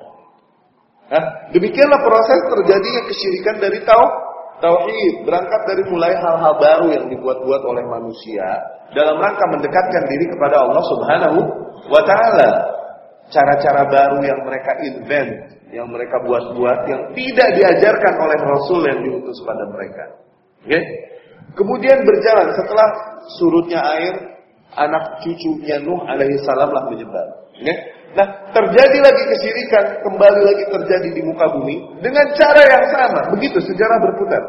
Nah, demikianlah proses terjadinya kesyirikan dari tauhid Tauhid berangkat dari mulai hal-hal baru yang dibuat-buat oleh manusia dalam rangka mendekatkan diri kepada Allah Subhanahu wa taala. Cara-cara baru yang mereka invent, yang mereka buat-buat yang tidak diajarkan oleh Rasul yang diutus pada mereka. Okay? Kemudian berjalan setelah surutnya air, anak cucunya Nuh alaihi salam lah menyebar. Okay? Nah, terjadi lagi kesyirikan, kembali lagi terjadi di muka bumi dengan cara yang sama. Begitu sejarah berputar.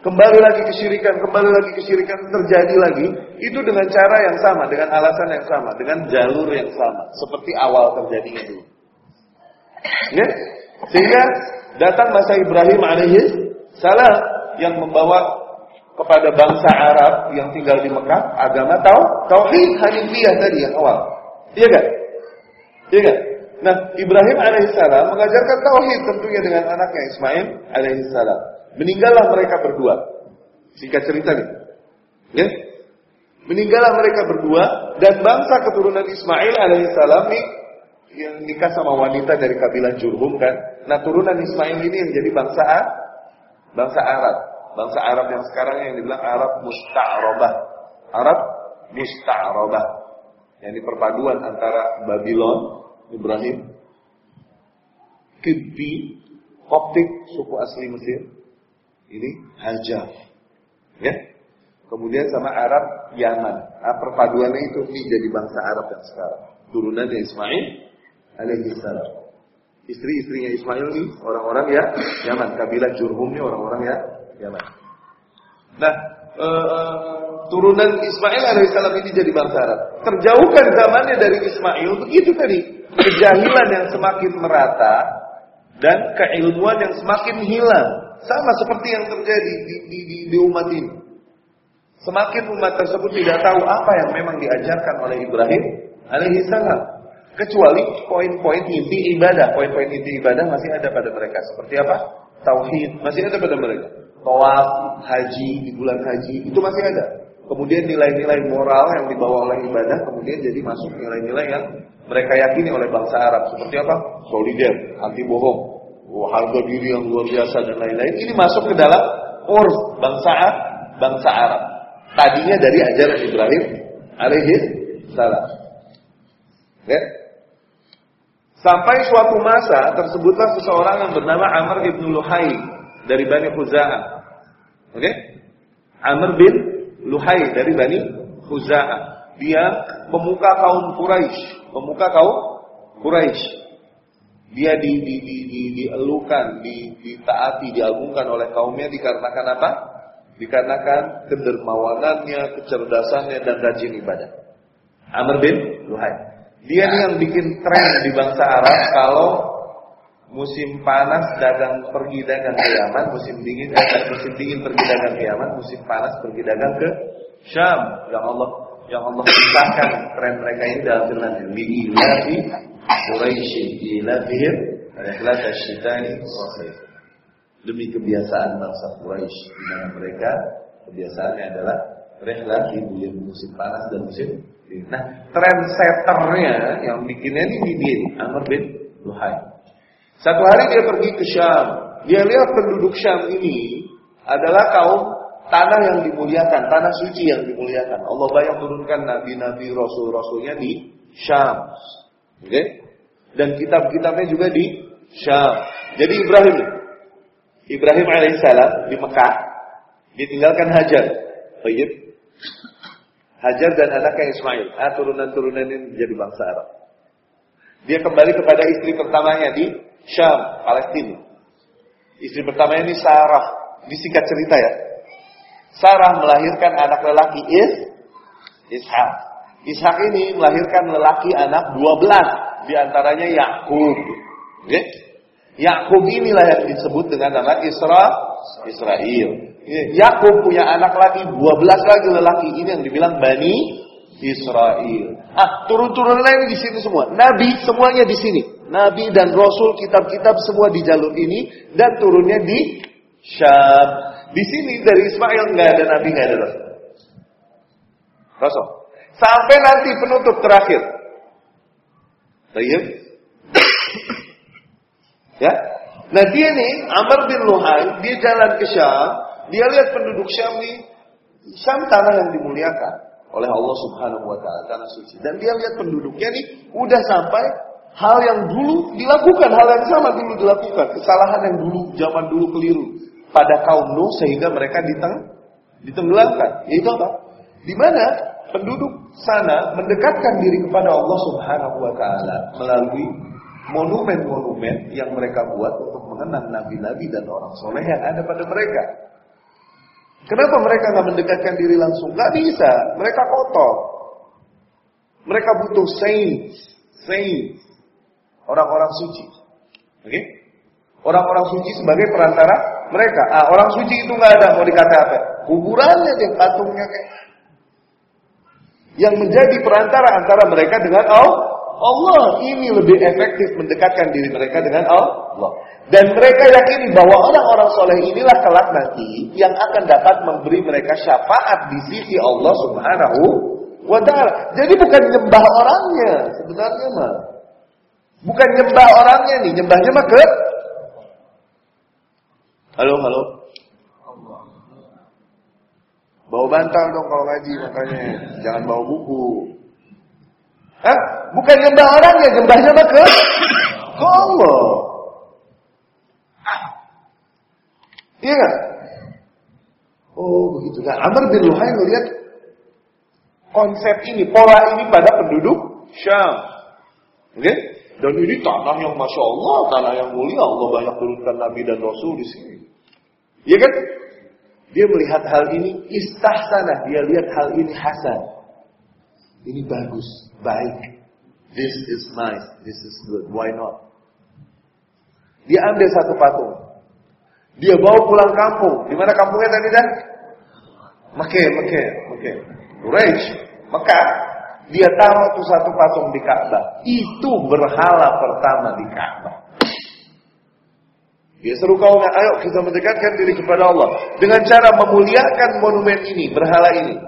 Kembali lagi kesyirikan, kembali lagi kesyirikan terjadi lagi. Itu dengan cara yang sama, dengan alasan yang sama, dengan jalur yang sama, seperti awal terjadinya dulu. Ya? Sehingga datang masa Ibrahim alaihi salam yang membawa kepada bangsa Arab yang tinggal di Mekah agama tau tauhid hanifiyah tadi yang awal. Iya kan? Iya kan? Nah, Ibrahim alaihissalam mengajarkan tauhid tentunya dengan anaknya Ismail alaihissalam. Meninggallah mereka berdua. Singkat cerita nih. Ya? Meninggallah mereka berdua dan bangsa keturunan Ismail alaihissalam nih yang nikah sama wanita dari kabilah Jurhum kan. Nah, turunan Ismail ini yang jadi bangsa bangsa Arab. Bangsa Arab yang sekarang yang dibilang Arab musta'rabah. Arab musta'rabah yang di perpaduan antara Babylon, Ibrahim, Kibbi, Koptik, suku asli Mesir, ini Hajjah. Ya. Kemudian sama Arab Yaman. Nah, perpaduannya itu ini jadi bangsa Arab yang sekarang. Turunannya Ismail alaihi salam. Istri-istrinya Ismail ini orang-orang ya Yaman. Kabilah Jurhum ini orang-orang ya Yaman. Nah, e, turunan Ismail alaihissalam ini jadi bangsa. Terjauhkan zamannya dari Ismail, begitu tadi. Kejahilan yang semakin merata dan keilmuan yang semakin hilang. Sama seperti yang terjadi di, di, di, di umat ini. Semakin umat tersebut tidak tahu apa yang memang diajarkan oleh Ibrahim alaihissalam. Kecuali poin-poin inti ibadah. Poin-poin inti ibadah masih ada pada mereka. Seperti apa? Tauhid masih ada pada mereka. Tawaf, haji di bulan haji itu masih ada. Kemudian nilai-nilai moral yang dibawa oleh ibadah kemudian jadi masuk nilai-nilai yang mereka yakini oleh bangsa Arab. Seperti apa? Solider, anti bohong, oh, harga diri yang luar biasa dan lain-lain. Ini masuk ke dalam urf bangsa bangsa Arab. Tadinya dari ajaran Ibrahim alaihi salam. Ya? Sampai suatu masa tersebutlah seseorang yang bernama Amr ibn Luhai dari Bani Khuza'ah. Oke? Okay? Amr bin Luhai dari Bani Khuza'ah. Dia pemuka kaum Quraisy, pemuka kaum Quraisy. Dia di, di, di, di, dielukan, di, ditaati, diagungkan oleh kaumnya dikarenakan apa? Dikarenakan kedermawanannya, kecerdasannya, dan rajin ibadah. Amr bin Luhai. Dia yang bikin tren di bangsa Arab kalau musim panas dagang pergi dagang ke Yaman, musim dingin eh, musim dingin pergi dagang ke Yaman, musim panas pergi dagang ke Syam. Yang Allah yang Allah ciptakan tren mereka ini dalam firman ini ilafi Quraisy ilafihim rihlat asy-syita'i Demi kebiasaan bangsa Quraisy di mana mereka kebiasaannya adalah rihlat di musim panas dan musim Nah, trendsetternya yang bikinnya ini bin Amr bin Luhai. Satu hari dia pergi ke Syam. Dia lihat penduduk Syam ini adalah kaum tanah yang dimuliakan, tanah suci yang dimuliakan. Allah banyak turunkan nabi-nabi, rasul-rasulnya di Syam. Oke? Okay? Dan kitab-kitabnya juga di Syam. Jadi Ibrahim Ibrahim alaihissalam di Mekah ditinggalkan Hajar. Baik. Hajar dan anaknya Ismail. Ah, turunan-turunan ini menjadi bangsa Arab. Dia kembali kepada istri pertamanya di Syam, Palestina. Istri pertamanya ini Sarah. Disingkat cerita ya. Sarah melahirkan anak lelaki Is, Ishak. Ishak ini melahirkan lelaki anak 12. Di antaranya Yakub. Yakub inilah yang disebut dengan nama Isra, Israel. Yakub punya anak lagi 12 lagi lelaki ini yang dibilang Bani Israel. Ah, turun-turun lain di sini semua. Nabi semuanya di sini. Nabi dan Rasul, kitab-kitab semua di jalur ini dan turunnya di Syam. Di sini dari Ismail nggak ada Nabi nggak ada Rasul. Rasul. Sampai nanti penutup terakhir. Tayyib. ya. Nah dia nih Amr bin Luhai, dia jalan ke Syam, dia lihat penduduk Syam ini, Syam tanah yang dimuliakan oleh Allah Subhanahu wa taala, tanah suci. Dan dia lihat penduduknya nih udah sampai hal yang dulu dilakukan, hal yang sama dulu dilakukan, kesalahan yang dulu zaman dulu keliru pada kaum Nuh sehingga mereka diteng ditenggelamkan. Yaitu apa? Di mana penduduk sana mendekatkan diri kepada Allah Subhanahu wa taala melalui monumen-monumen yang mereka buat untuk mengenang nabi-nabi dan orang soleh yang ada pada mereka. Kenapa mereka nggak mendekatkan diri langsung? Gak bisa, mereka kotor. Mereka butuh saints, saints, orang-orang suci. Oke? Okay? Orang-orang suci sebagai perantara mereka. Ah, orang suci itu nggak ada mau dikata apa? Kuburannya deh, patungnya kayak. Yang menjadi perantara antara mereka dengan Allah. Ini lebih efektif mendekatkan diri mereka dengan Allah. Dan mereka yakini bahwa orang-orang soleh inilah kelak nanti yang akan dapat memberi mereka syafaat di sisi Allah Subhanahu wa taala. Jadi bukan nyembah orangnya sebenarnya mah. Bukan nyembah orangnya nih, nyembahnya mah ke Halo, halo. Bawa bantal dong kalau ngaji makanya jangan bawa buku. Hah? Bukan nyembah orangnya, nyembahnya mah ke Allah. Iya kan? Oh begitu. Nah Amr bin Luhai melihat konsep ini, pola ini pada penduduk Syam. Oke? Okay? Dan ini tanah yang masya Allah, tanah yang mulia. Allah banyak turunkan Nabi dan Rasul di sini. Ya kan? Dia melihat hal ini istahsanah. Dia lihat hal ini hasan. Ini bagus, baik. This is nice, this is good. Why not? Dia ambil satu patung. Dia bawa pulang kampung. Di mana kampungnya tadi dah? Mekah, Mekah, Mekah. Quraisy, Mekah. Dia taruh tuh satu patung di Ka'bah. Itu berhala pertama di Ka'bah. Dia seru kaumnya, ayo kita mendekatkan diri kepada Allah. Dengan cara memuliakan monumen ini, berhala ini.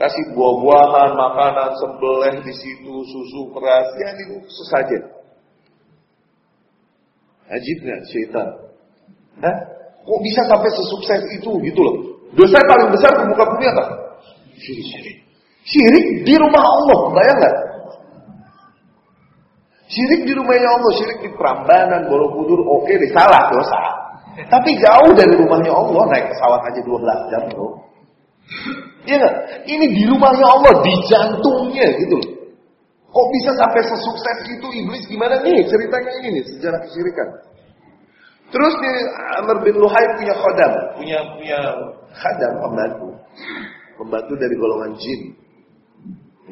Kasih buah-buahan, makanan, sembelih di situ, susu, keras, ya itu sesajen. Ajibnya syaitan. Hah? Kok bisa sampai sesukses itu gitu loh. Dosa paling besar di muka bumi apa? Syirik. Syirik, di rumah Allah, bayang nggak? Syirik di rumahnya Allah, syirik di Prambanan, Borobudur, oke deh, salah dosa. Tapi jauh dari rumahnya Allah, naik pesawat aja 12 jam bro. Iya nggak? Ini di rumahnya Allah, di jantungnya gitu loh. Kok bisa sampai sesukses itu iblis gimana nih ceritanya ini nih sejarah kesyirikan. Terus di Amr bin Luhai punya khodam, punya punya khadam pembantu, pembantu dari golongan jin.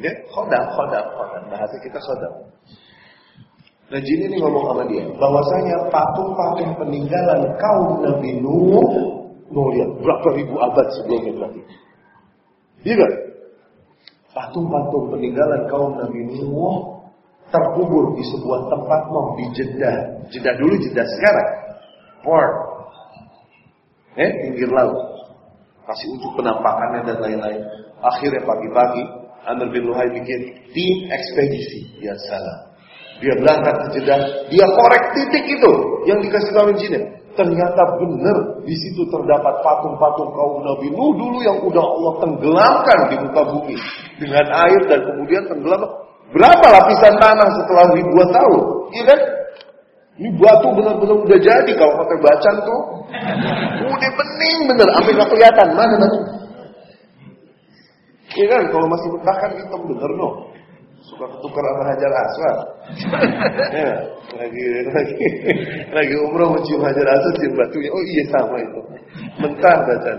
Ya, khodam, khodam, khodam. Bahasa kita khodam. Nah jin ini ngomong sama dia, bahwasanya patung-patung peninggalan kaum Nabi Nuh, mau lihat berapa ribu abad sebelumnya berarti. Iya gak? Patung-patung peninggalan kaum Nabi Nuh terkubur di sebuah tempat mau di Jeddah. Jeddah dulu, Jeddah sekarang. Port. Eh, pinggir laut. Kasih untuk penampakannya dan lain-lain. Akhirnya pagi-pagi, Amr bin Luhai bikin tim ekspedisi. Ya salah. Dia berangkat ke Jeddah, dia korek titik itu yang dikasih tahu jinnya. Ternyata benar di situ terdapat patung-patung kaum Nabi Nuh dulu yang udah Allah tenggelamkan di muka bumi dengan air dan kemudian tenggelam. Berapa lapisan tanah setelah ribuan tahun? Iya kan? Ini batu benar-benar udah jadi kalau pakai bacan tuh. Udah bening bener, sampai nggak kelihatan mana batu. Iya kan? Kalau masih mentah kan hitam bener no suka ketukar sama Hajar Aswad. ya, lagi lagi lagi umroh mencium Hajar Aswad cium batunya. Oh iya sama itu. Mentah bacaan.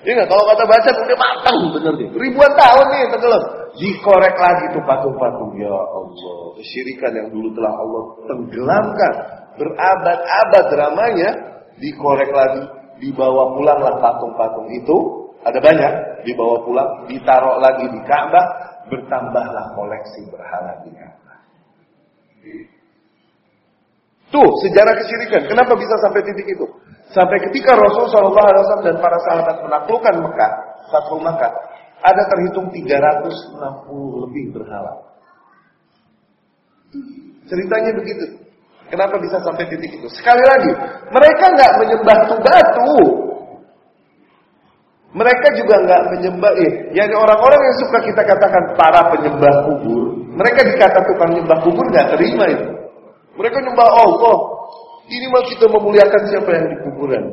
Ini enggak kalau kata baca udah matang bener nih. Ribuan tahun nih tenggelam. Dikorek lagi tuh patung-patung. Ya Allah, kesyirikan yang dulu telah Allah tenggelamkan berabad-abad dramanya dikorek lagi, dibawa pulanglah patung-patung itu. Ada banyak, dibawa pulang, ditaruh lagi di Ka'bah, bertambahlah koleksi berhala di Ka'bah. Tuh sejarah kesyirikan. Kenapa bisa sampai titik itu? Sampai ketika Rasul SAW dan para sahabat menaklukkan Mekah, satu Mekah, ada terhitung 360 lebih berhala. Ceritanya begitu. Kenapa bisa sampai titik itu? Sekali lagi, mereka nggak menyembah batu, mereka juga nggak menyembah, eh, yang orang-orang yang suka kita katakan para penyembah kubur, mereka dikata tukang nyembah kubur nggak terima itu. Mereka nyembah Allah. Ini mah kita memuliakan siapa yang di kuburan.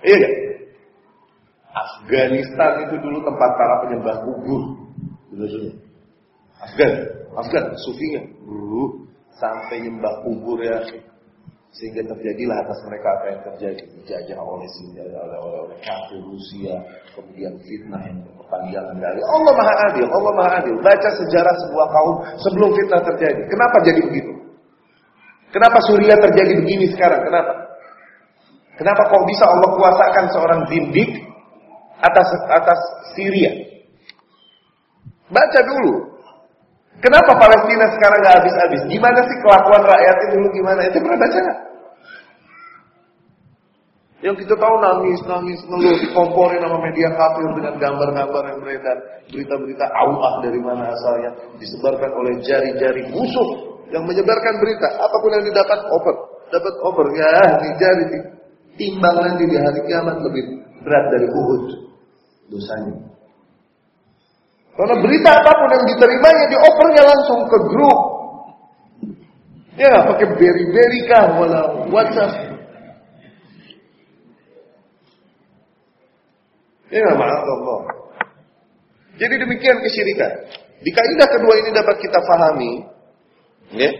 Iya gak? Afghanistan itu dulu tempat para penyembah kubur. Afgan, Afgan, sufinya. Sampai nyembah kubur ya. Sehingga terjadilah atas mereka apa yang terjadi. Dijajah oleh senjata oleh, oleh, kafir Rusia. Kemudian fitnah yang berkepanjangan dari Allah Maha Adil. Allah Maha Adil. Baca sejarah sebuah kaum sebelum fitnah terjadi. Kenapa jadi begitu? Kenapa Suriah terjadi begini sekarang? Kenapa? Kenapa kok bisa Allah kuasakan seorang zindik atas atas Syria? Baca dulu. Kenapa Palestina sekarang nggak habis-habis? Gimana sih kelakuan rakyatnya dulu gimana? Itu pernah baca nggak? Yang kita tahu nangis, nangis, ngeluh, dikomporin sama media kafir dengan gambar-gambar yang beredar, berita-berita awah dari mana asalnya, disebarkan oleh jari-jari musuh yang menyebarkan berita. Apa pun yang didapat, over. Dapat over. Ya, di jari, timbang nanti di hari kiamat lebih berat dari Uhud. Dosanya. Karena berita apa pun yang diterimanya diopernya langsung ke grup. Ya, pakai beri-beri kah, wala WhatsApp. Ya, maaf Allah. Jadi demikian kesyirikan. Di kaidah kedua ini dapat kita fahami Ya.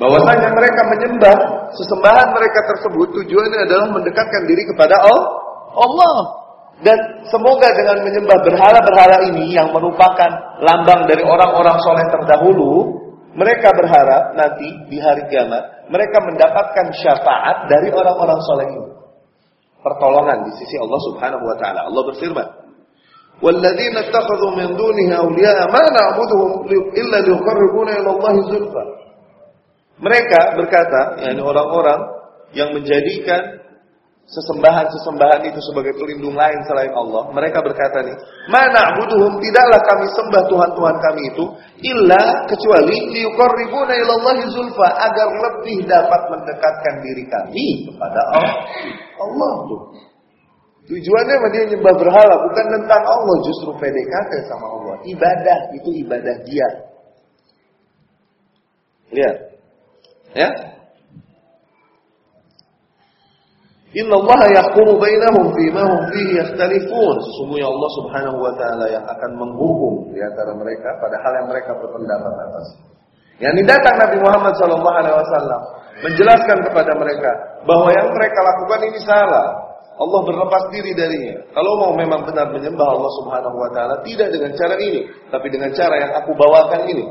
Bahwasanya mereka menyembah sesembahan mereka tersebut tujuannya adalah mendekatkan diri kepada Allah. Dan semoga dengan menyembah berhala-berhala ini yang merupakan lambang dari orang-orang soleh terdahulu, mereka berharap nanti di hari kiamat mereka mendapatkan syafaat dari orang-orang soleh ini. Pertolongan di sisi Allah Subhanahu wa taala. Allah berfirman, "Walladzina ittakhadhu min dunihi awliya'a ma na'buduhum illa liqarribuna ila Allah zulfa." Mereka berkata, yakni orang-orang yang menjadikan sesembahan-sesembahan itu sebagai pelindung lain selain Allah. Mereka berkata nih, mana butuhum tidaklah kami sembah Tuhan-Tuhan kami itu illa kecuali liuqarribuna ilallahi zulfa agar lebih dapat mendekatkan diri kami kepada Allah. Allah tuh. Tujuannya dia nyembah berhala bukan tentang Allah, justru PDKT sama Allah. Ibadah itu ibadah dia. Lihat. Ya, Inna Allah yahkumu bainahum fima hum fihi yakhtalifun. Sesungguhnya Allah Subhanahu wa taala yang akan menghukum di antara mereka pada hal yang mereka berpendapat atas. Yang datang Nabi Muhammad sallallahu alaihi wasallam menjelaskan kepada mereka bahwa yang mereka lakukan ini salah. Allah berlepas diri darinya. Kalau mau memang benar menyembah Allah Subhanahu wa taala tidak dengan cara ini, tapi dengan cara yang aku bawakan ini.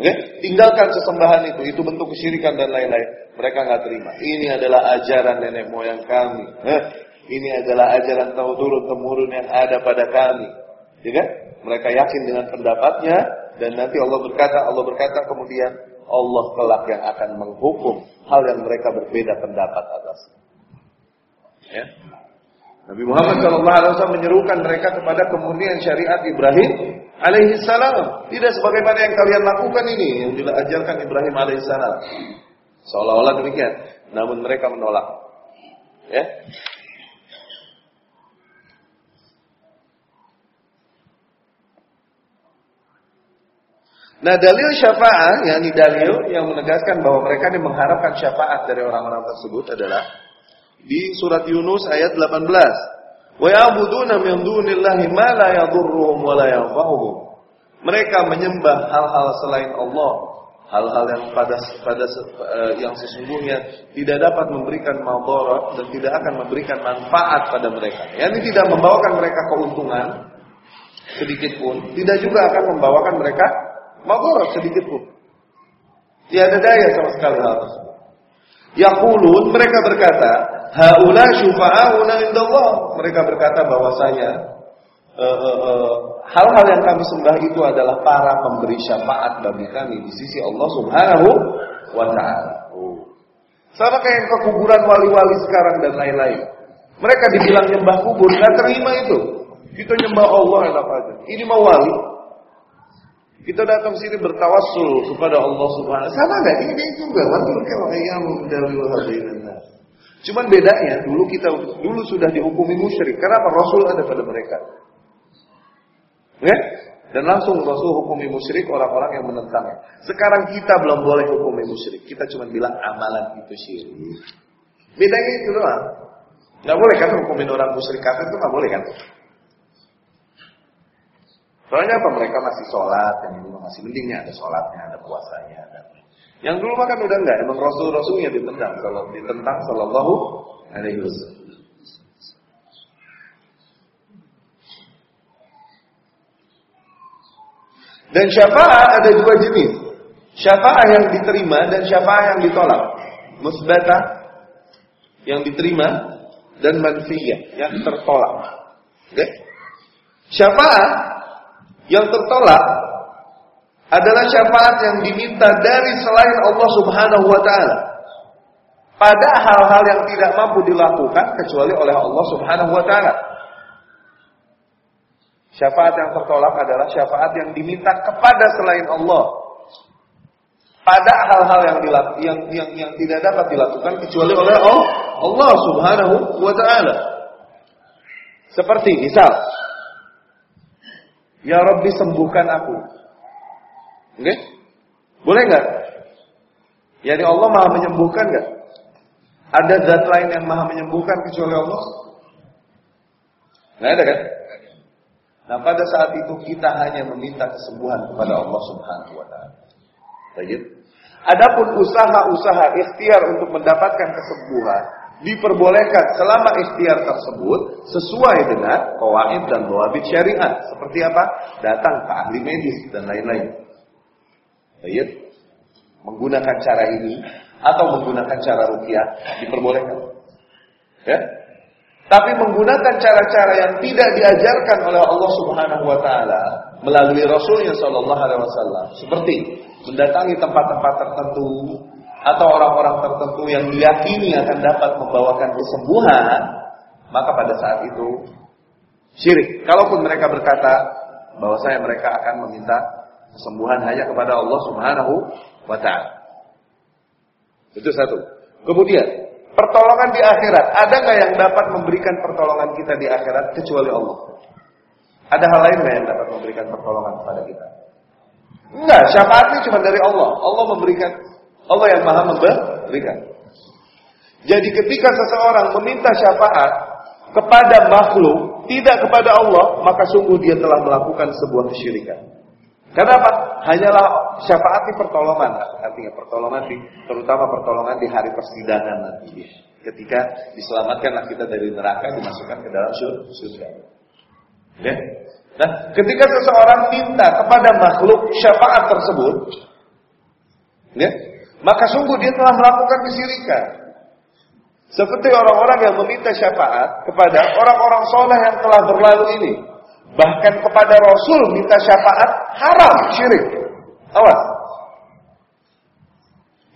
Okay? Tinggalkan sesembahan itu, itu bentuk kesyirikan dan lain-lain. Mereka nggak terima. Ini adalah ajaran nenek moyang kami. Eh? Ini adalah ajaran tahu turun temurun yang ada pada kami. Ya kan? Mereka yakin dengan pendapatnya dan nanti Allah berkata, Allah berkata kemudian Allah kelak yang akan menghukum hal yang mereka berbeda pendapat atas. Ya. Nabi Muhammad SAW menyerukan mereka kepada kemudian syariat Ibrahim alaihi salam. Tidak sebagaimana yang kalian lakukan ini yang diajarkan Ibrahim alaihi salam. Seolah-olah demikian. Namun mereka menolak. Ya. Nah dalil syafaat, yakni dalil yang menegaskan bahwa mereka ini mengharapkan syafaat dari orang-orang tersebut adalah di surat Yunus ayat 18. Wa ya'buduna min dunillahi ma la. Mereka menyembah hal-hal selain Allah, hal-hal yang pada pada uh, yang sesungguhnya tidak dapat memberikan madarat dan tidak akan memberikan manfaat pada mereka. Yani tidak membawakan mereka keuntungan sedikit pun, tidak juga akan membawakan mereka madarat sedikit pun. Tiada daya sama sekali hal tersebut. Yaqulun mereka berkata, haula syufa'auna indallah. Mereka berkata bahwasanya uh, uh, uh, hal-hal yang kami sembah itu adalah para pemberi syafaat bagi kami di sisi Allah Subhanahu wa taala. Oh. Sama kayak ke kuburan wali-wali sekarang dan lain-lain. Mereka dibilang nyembah kubur, nggak terima itu. Kita nyembah Allah enak aja. Ini mau wali. Kita datang sini bertawassul kepada Allah Subhanahu Sama enggak? Ini juga. Cuman bedanya dulu kita dulu sudah dihukumi musyrik. Kenapa? Rasul ada pada mereka. Ya? Dan langsung Rasul hukumi musyrik orang-orang yang menentangnya. Sekarang kita belum boleh hukumi musyrik. Kita cuma bilang amalan itu syirik. Bedanya itu doang. Gak boleh kan hukumin orang musyrik kafir itu gak boleh kan? Soalnya apa? Mereka masih sholat, yang dulu masih mendingnya ada sholatnya, ada puasanya, ada yang dulu makan udah enggak, emang rasul-rasulnya ditentang, kalau ditentang sallallahu alaihi wasallam. Dan syafaat ada dua jenis. Syafaat yang diterima dan syafaat yang ditolak. Musbatah yang diterima dan manfiyah yang tertolak. Oke? Okay? Syafaat yang tertolak adalah syafaat yang diminta dari selain Allah Subhanahu wa taala. Pada hal-hal yang tidak mampu dilakukan kecuali oleh Allah Subhanahu wa taala. Syafaat yang tertolak adalah syafaat yang diminta kepada selain Allah. Pada hal-hal yang, yang yang yang tidak dapat dilakukan kecuali oleh Allah Subhanahu wa taala. Seperti misal, Ya Rabbi sembuhkan aku. Oke? Okay? Boleh nggak? Yani Allah maha menyembuhkan nggak? Ada zat lain yang maha menyembuhkan kecuali Allah? Nggak ada kan? Nah pada saat itu kita hanya meminta kesembuhan kepada Allah Subhanahu Wa Taala. Adapun usaha-usaha ikhtiar untuk mendapatkan kesembuhan diperbolehkan selama ikhtiar tersebut sesuai dengan kawaid dan dawabit syariat. Seperti apa? Datang ke ahli medis dan lain-lain. Baik. Menggunakan cara ini atau menggunakan cara rupiah diperbolehkan. Ya. Tapi menggunakan cara-cara yang tidak diajarkan oleh Allah Subhanahu wa taala melalui Rasulnya Shallallahu alaihi wasallam seperti mendatangi tempat-tempat tertentu atau orang-orang tertentu yang diyakini akan dapat membawakan kesembuhan, maka pada saat itu syirik. Kalaupun mereka berkata bahwa saya mereka akan meminta kesembuhan hanya kepada Allah Subhanahu wa taala. Itu satu. Kemudian, pertolongan di akhirat. Ada nggak yang dapat memberikan pertolongan kita di akhirat kecuali Allah? Ada hal lain nggak yang dapat memberikan pertolongan kepada kita? Enggak, syafaatnya cuma dari Allah. Allah memberikan Allah yang maha memberikan. Jadi ketika seseorang meminta syafaat kepada makhluk, tidak kepada Allah, maka sungguh dia telah melakukan sebuah kesyirikan. Kenapa? Hanyalah syafaat di pertolongan, artinya pertolongan di, terutama pertolongan di hari persidangan nanti. Ketika diselamatkanlah kita dari neraka, dimasukkan ke dalam surga. Ya? Nah, ketika seseorang minta kepada makhluk syafaat tersebut, ya, maka sungguh dia telah melakukan kesyirikan. Seperti orang-orang yang meminta syafaat kepada orang-orang soleh yang telah berlalu ini. Bahkan kepada Rasul minta syafaat haram, syirik. Awas.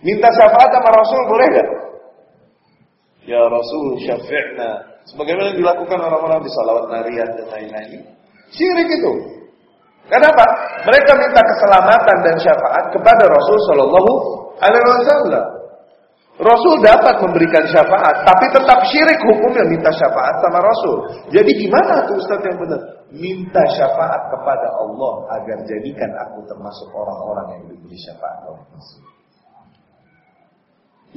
Minta syafaat sama Rasul boleh gak? Ya Rasul syafi'na. Sebagaimana dilakukan orang-orang di salawat nariyat dan lain-lain. Syirik itu. Kenapa? Mereka minta keselamatan dan syafaat kepada Rasul Shallallahu Alaihi Wasallam. Rasul dapat memberikan syafaat, tapi tetap syirik hukumnya minta syafaat sama Rasul. Jadi gimana tuh Ustaz yang benar? Minta syafaat kepada Allah agar jadikan aku termasuk orang-orang yang diberi syafaat oleh Rasul.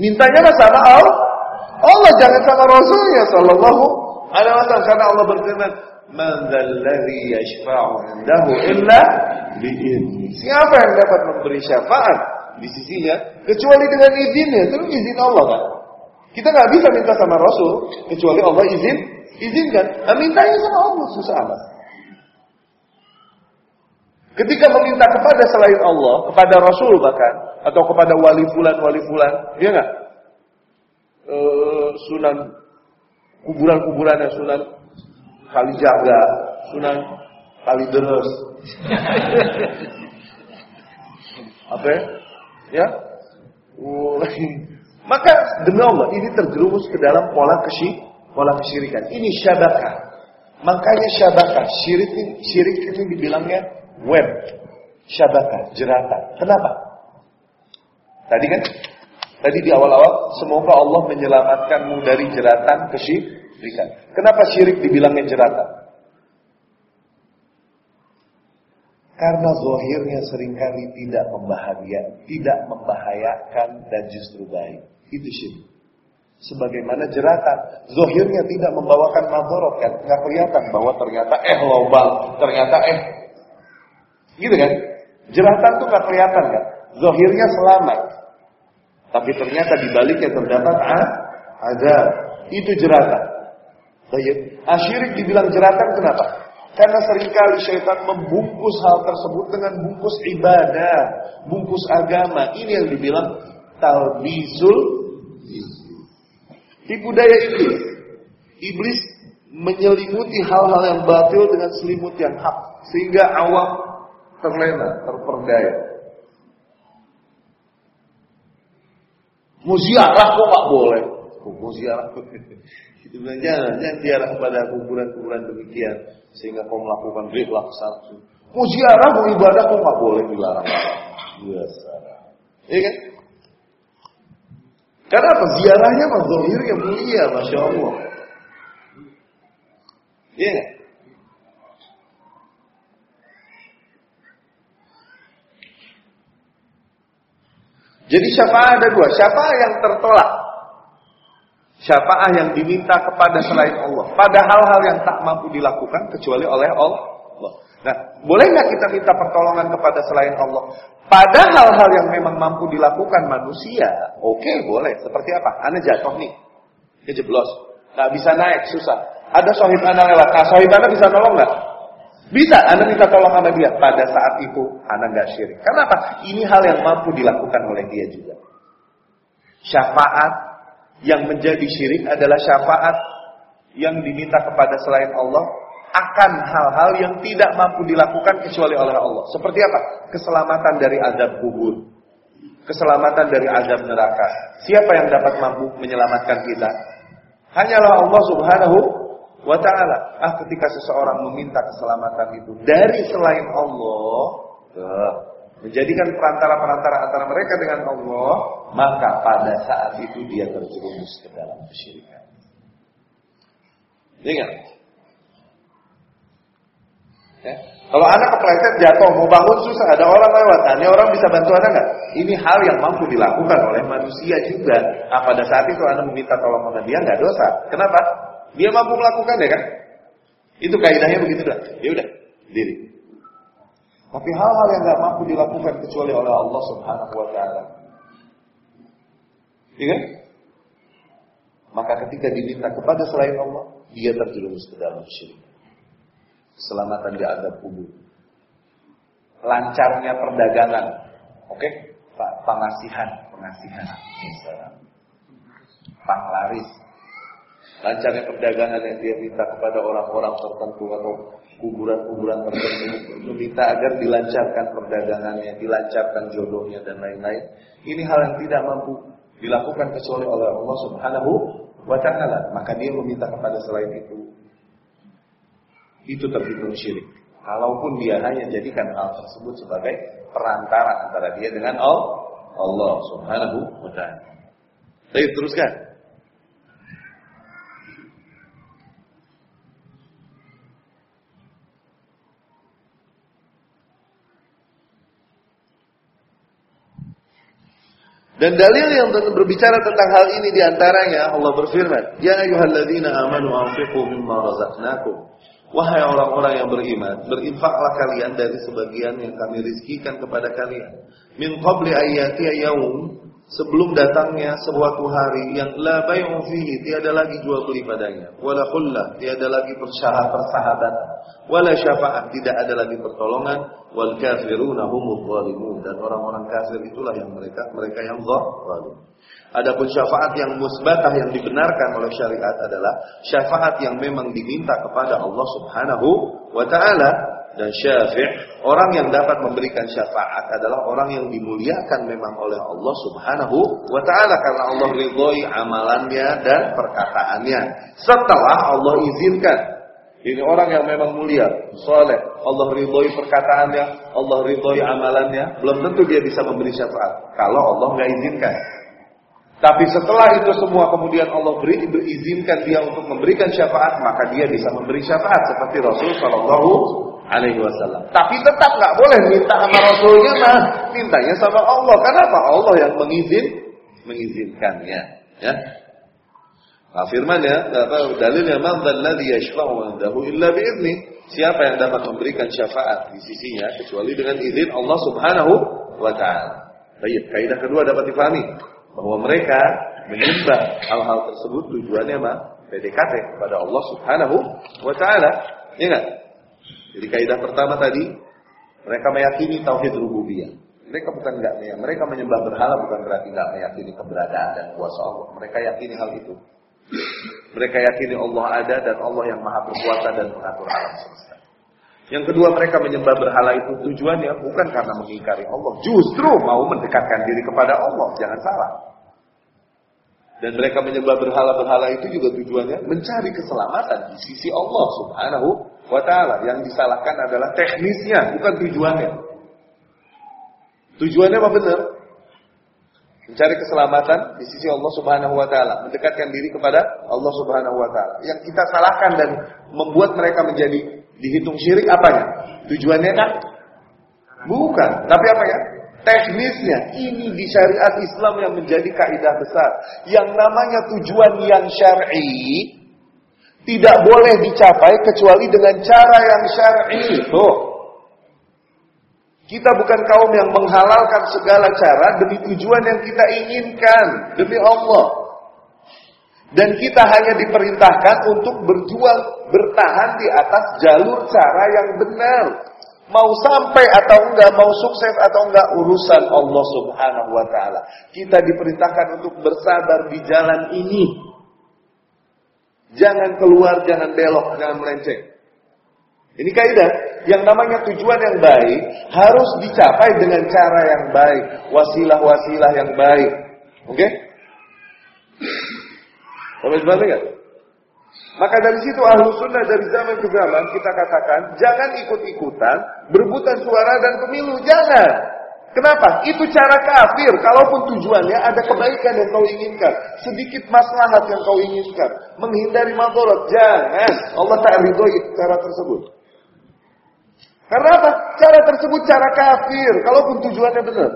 Mintanya sama Allah. Allah jangan sama Rasulnya Sallallahu Alaihi Wasallam karena Allah berfirman, "Man dzalladzi yashfa'u indahu illa bi'izni." Siapa yang dapat memberi syafaat di sisinya kecuali dengan izinnya? Itu izin Allah kan? Kita nggak bisa minta sama Rasul kecuali Allah izin izinkan. Nah, mintanya sama Allah susah amat. Ketika meminta kepada selain Allah kepada Rasul bahkan atau kepada wali fulan wali fulan ya nggak? E, sunan kuburan-kuburan yang sunan kali jaga sunan kali deres apa ya? Ya. Maka demi Allah ini terjerumus ke dalam pola kesy pola kesyirikan. Ini syabakah. Makanya syabakah, syirik ini, syirik ini dibilangnya web. Syabakah, jeratan. Kenapa? Tadi kan Tadi di awal-awal, semoga Allah menyelamatkanmu dari jeratan Kenapa syirik dibilangnya jeratan? Karena zohirnya sering kali tidak membahagia, tidak membahayakan dan justru baik. Itu syirik. Sebagaimana jeratan, zohirnya tidak membawakan madorot kan, nggak kelihatan bahwa ternyata eh lobang, ternyata eh, gitu kan? Jeratan tuh nggak kelihatan kan, zohirnya selamat, tapi ternyata di baliknya terdapat ah, ada itu jeratan. Baik, asyirik dibilang jeratan kenapa? Karena sering kali syaitan membungkus hal tersebut dengan bungkus ibadah, bungkus agama. Ini yang dibilang talbizul tipu daya iblis. Iblis menyelimuti hal-hal yang batil dengan selimut yang hak sehingga awam terlena, terperdaya. Muziarah kok nggak boleh? Kok muziarah? Itu bilang jangan, jangan ziarah pada kuburan-kuburan demikian sehingga kau melakukan riba kesalahan. Mau ziarah, mau ibadah kok nggak boleh dilarang. Biasa. Iya kan? Karena apa? Ziarahnya mah yang mulia, masya Allah. Iya kan? Jadi syafaat ada dua. Syafaat yang tertolak syafaat yang diminta kepada selain Allah pada hal-hal yang tak mampu dilakukan kecuali oleh Allah. Nah, boleh nggak kita minta pertolongan kepada selain Allah? Pada hal-hal yang memang mampu dilakukan manusia, oke okay, boleh. Seperti apa? Anda jatuh nih, kejeblos, nggak bisa naik, susah. Ada sohib anda lewat, nah sohib anda bisa nolong nggak? Bisa, anda minta tolong sama dia. Pada saat itu, anda nggak syirik. Kenapa? Ini hal yang mampu dilakukan oleh dia juga. Syafaat yang menjadi syirik adalah syafaat yang diminta kepada selain Allah akan hal-hal yang tidak mampu dilakukan kecuali oleh Allah. Seperti apa? Keselamatan dari azab kubur. Keselamatan dari azab neraka. Siapa yang dapat mampu menyelamatkan kita? Hanyalah Allah Subhanahu wa taala. Ah ketika seseorang meminta keselamatan itu dari selain Allah, menjadikan perantara-perantara antara mereka dengan Allah, maka pada saat itu dia terjerumus ke dalam kesyirikan. Ingat, Ya. Kalau anak kepleset jatuh mau bangun susah, ada orang lewat, nah, ini orang bisa bantu anak nggak? Ini hal yang mampu dilakukan oleh manusia juga. Nah, pada saat itu anak meminta tolong sama dia nggak dosa. Kenapa? Dia mampu melakukan ya kan? Itu kaidahnya begitu dah. Ya udah, diri. Tapi hal-hal yang nggak mampu dilakukan kecuali oleh Allah Subhanahu Wa Taala. Iya kan? Maka ketika diminta kepada selain Allah, dia terjerumus ke dalam syirik keselamatan di adab kubur. Lancarnya perdagangan, oke? Okay? Pengasihan, pengasihan, misalnya. Panglaris. Lancarnya perdagangan yang dia minta kepada orang-orang tertentu atau kuburan-kuburan tertentu meminta agar dilancarkan perdagangannya, dilancarkan jodohnya dan lain-lain. Ini hal yang tidak mampu dilakukan kecuali oleh Allah Subhanahu wa taala. Maka dia meminta kepada selain itu itu terhitung syirik. Kalaupun dia hanya jadikan hal tersebut sebagai perantara antara dia dengan Allah Subhanahu wa taala. Baik, teruskan. Dan dalil yang berbicara tentang hal ini di antaranya Allah berfirman, Ya ayuhalladzina amanu anfiqu mimma razaqnakum Wahai orang-orang yang beriman, berinfaklah kalian dari sebagian yang kami rizkikan kepada kalian. Min qabli ayati yaum, sebelum datangnya suatu hari yang la bay'un fihi, tiada lagi jual beli padanya. Wala khullah, tiada lagi persyahat persahabatan. Wala syafa'at, tidak ada lagi pertolongan. Wal kafiruna humul zalimun. Dan orang-orang kafir itulah yang mereka mereka yang zalim. Adapun syafaat yang musbatah yang dibenarkan oleh syariat adalah syafaat yang memang diminta kepada Allah Subhanahu wa taala dan syafi' orang yang dapat memberikan syafaat adalah orang yang dimuliakan memang oleh Allah Subhanahu wa taala karena Allah ridhoi amalannya dan perkataannya setelah Allah izinkan ini orang yang memang mulia, soleh. Allah ridhoi perkataannya, Allah ridhoi amalannya. Belum tentu dia bisa memberi syafaat. Kalau Allah nggak izinkan. Tapi setelah itu semua kemudian Allah beri berizinkan dia untuk memberikan syafaat, maka dia bisa memberi syafaat seperti Rasul Shallallahu Alaihi Wasallam. Tapi tetap nggak boleh minta sama Rasulnya, mah mintanya sama Allah. Kenapa? Allah yang mengizin mengizinkannya. Ya. Nah, firman ya, dalilnya man dzalladzi yashfa'u indahu illa bi'izni. Siapa yang dapat memberikan syafaat di sisinya kecuali dengan izin Allah Subhanahu wa taala. Baik, kaidah kedua dapat dipahami bahwa mereka menyembah hal-hal tersebut tujuannya apa? PDKT kepada Allah Subhanahu wa taala. Ingat. Jadi kaidah pertama tadi mereka meyakini tauhid rububiyah. Mereka bukan enggak mereka menyembah berhala bukan berarti enggak meyakini keberadaan dan kuasa Allah. Mereka yakini hal itu. Mereka yakini Allah ada dan Allah yang maha berkuasa dan mengatur alam semesta. Yang kedua mereka menyembah berhala itu tujuannya bukan karena mengingkari Allah. Justru mau mendekatkan diri kepada Allah. Jangan salah. Dan mereka menyembah berhala-berhala itu juga tujuannya mencari keselamatan di sisi Allah subhanahu wa ta'ala. Yang disalahkan adalah teknisnya, bukan tujuannya. Tujuannya apa benar? Mencari keselamatan di sisi Allah subhanahu wa ta'ala. Mendekatkan diri kepada Allah subhanahu wa ta'ala. Yang kita salahkan dan membuat mereka menjadi Dihitung syirik apanya? Tujuannya kan? Bukan. Tapi apa ya? Teknisnya. Ini di syariat Islam yang menjadi kaidah besar. Yang namanya tujuan yang syar'i tidak boleh dicapai kecuali dengan cara yang syar'i. Tuh. Kita bukan kaum yang menghalalkan segala cara demi tujuan yang kita inginkan, demi Allah. Dan kita hanya diperintahkan untuk berjuang, bertahan di atas jalur cara yang benar. Mau sampai atau enggak, mau sukses atau enggak, urusan Allah subhanahu wa ta'ala. Kita diperintahkan untuk bersabar di jalan ini. Jangan keluar, jangan belok, jangan melenceng. Ini kaidah. Yang namanya tujuan yang baik harus dicapai dengan cara yang baik, wasilah-wasilah yang baik. Oke? Okay? Sampai kan? Maka dari situ ahlu sunnah dari zaman ke zaman kita katakan jangan ikut-ikutan berebutan suara dan pemilu jangan. Kenapa? Itu cara kafir. Kalaupun tujuannya ada kebaikan yang kau inginkan, sedikit maslahat yang kau inginkan, menghindari madorot, jangan. Allah tak ridhoi cara tersebut. Karena apa? Cara tersebut cara kafir. Kalaupun tujuannya benar.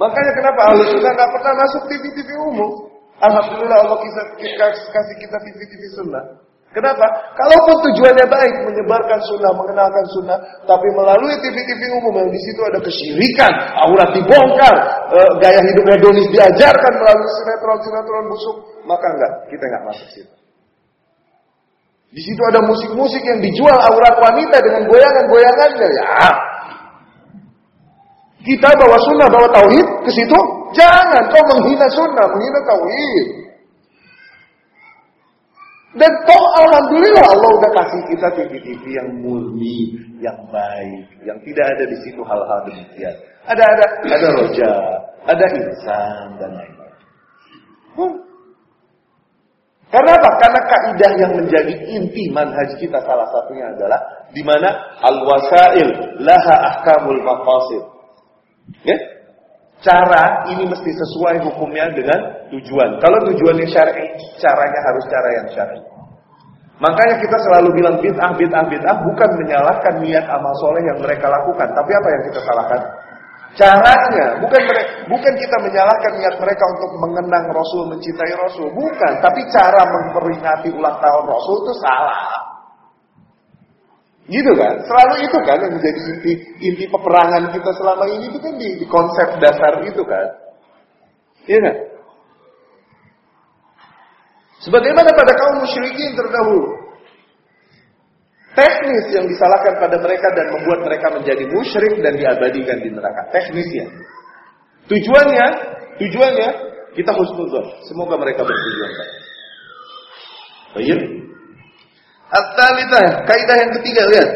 Makanya kenapa ahlu sunnah nggak pernah masuk TV-TV umum? Alhamdulillah Allah kasih kita TV-TV sunnah. Kenapa? Kalaupun tujuannya baik menyebarkan sunnah, mengenalkan sunnah, tapi melalui TV-TV umum yang di situ ada kesyirikan, aurat dibongkar, e, gaya hidup hedonis diajarkan melalui sinetron-sinetron busuk, maka enggak, kita enggak masuk situ. Di situ ada musik-musik yang dijual aurat wanita dengan goyangan-goyangannya, ya kita bawa sunnah, bawa tauhid ke situ, jangan kau menghina sunnah, menghina tauhid. Dan toh alhamdulillah Allah udah kasih kita TV-TV yang murni, yang baik, yang tidak ada di situ hal-hal demikian. Ada ada ada roja, ada insan dan lain-lain. Hmm. Karena apa? Karena kaidah yang menjadi inti manhaj kita salah satunya adalah di mana al-wasail laha ahkamul maqasid. Ya? Cara ini mesti sesuai hukumnya dengan tujuan. Kalau tujuannya syar'i, caranya harus cara yang syar'i. Makanya kita selalu bilang bid'ah, bid'ah, bid'ah bukan menyalahkan niat amal soleh yang mereka lakukan. Tapi apa yang kita salahkan? Caranya, bukan mereka, bukan kita menyalahkan niat mereka untuk mengenang Rasul, mencintai Rasul, bukan. Tapi cara memperingati ulang tahun Rasul itu salah. Gitu kan? Selalu itu kan yang menjadi inti inti peperangan kita selama ini itu kan di, di konsep dasar itu kan. Iya kan? Sebagaimana pada kaum musyrikin terdahulu. Teknis yang disalahkan pada mereka dan membuat mereka menjadi musyrik dan diabadikan di neraka. Teknisnya. Tujuannya, tujuannya kita husnudzon. Semoga mereka bertujuan. Baik. At-thalithah, kaidah yang ketiga lihat.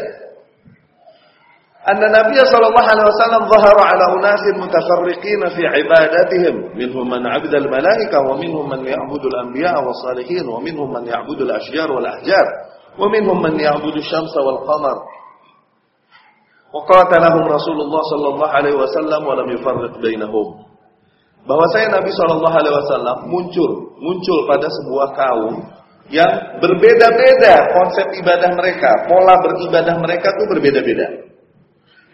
Anna Nabi sallallahu alaihi wasallam zahara ala unasin mutafarriqin fi ibadatihim minhum man 'abada al-malaika wa minhum man ya'budu al-anbiya wa salihin wa minhum man ya'budu al-ashjar wal ahjar wa minhum man ya'budu asy-syamsa wal qamar wa qatalahum Rasulullah sallallahu alaihi wasallam wa lam yufarriq bainahum bahwasanya Nabi sallallahu alaihi wasallam muncul muncul pada sebuah kaum yang berbeda-beda konsep ibadah mereka, pola beribadah mereka tuh berbeda-beda.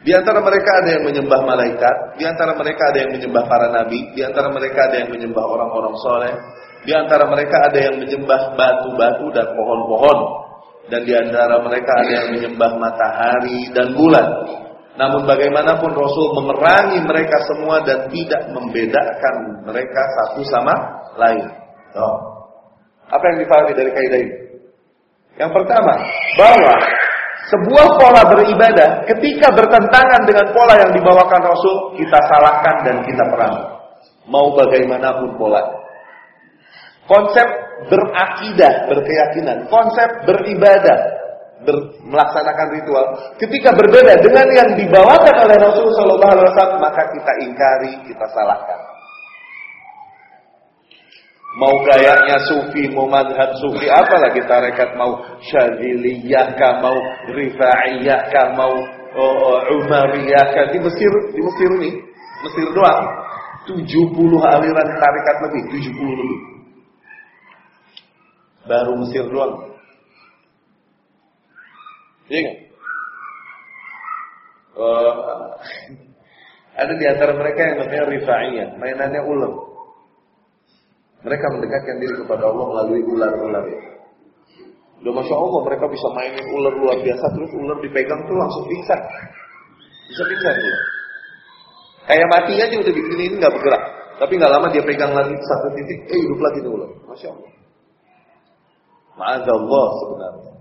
Di antara mereka ada yang menyembah malaikat, di antara mereka ada yang menyembah para nabi, di antara mereka ada yang menyembah orang-orang soleh, di antara mereka ada yang menyembah batu-batu dan pohon-pohon, dan di antara mereka ada yang menyembah matahari dan bulan. Namun bagaimanapun Rasul memerangi mereka semua dan tidak membedakan mereka satu sama lain. Apa yang dipahami dari kaidah ini? Yang pertama, bahwa sebuah pola beribadah ketika bertentangan dengan pola yang dibawakan Rasul, kita salahkan dan kita perang. Mau bagaimanapun pola. Konsep berakidah, berkeyakinan, konsep beribadah, ber, melaksanakan ritual, ketika berbeda dengan yang dibawakan oleh Rasul Shallallahu Alaihi Wasallam, maka kita ingkari, kita salahkan. Mau gayanya sufi, mau madhab sufi, apalagi tarekat mau syadiliyah kah, mau rifaiyah kah, mau oh, oh, umariyah kah. Di Mesir, di Mesir ini, Mesir doang, 70 aliran tarekat lebih, 70 lebih. Baru Mesir doang. Iya gak? Uh, ada di antara mereka yang namanya rifaiyah, mainannya ulang. Mereka mendekatkan diri kepada Allah melalui ular-ular. Udah masya Allah mereka bisa mainin ular luar biasa terus ular dipegang tuh langsung pingsan. Bisa pingsan tuh. Kayak mati aja udah ini nggak bergerak. Tapi nggak lama dia pegang lagi satu titik, eh hidup lagi tuh ular. Masya Allah. Allah sebenarnya.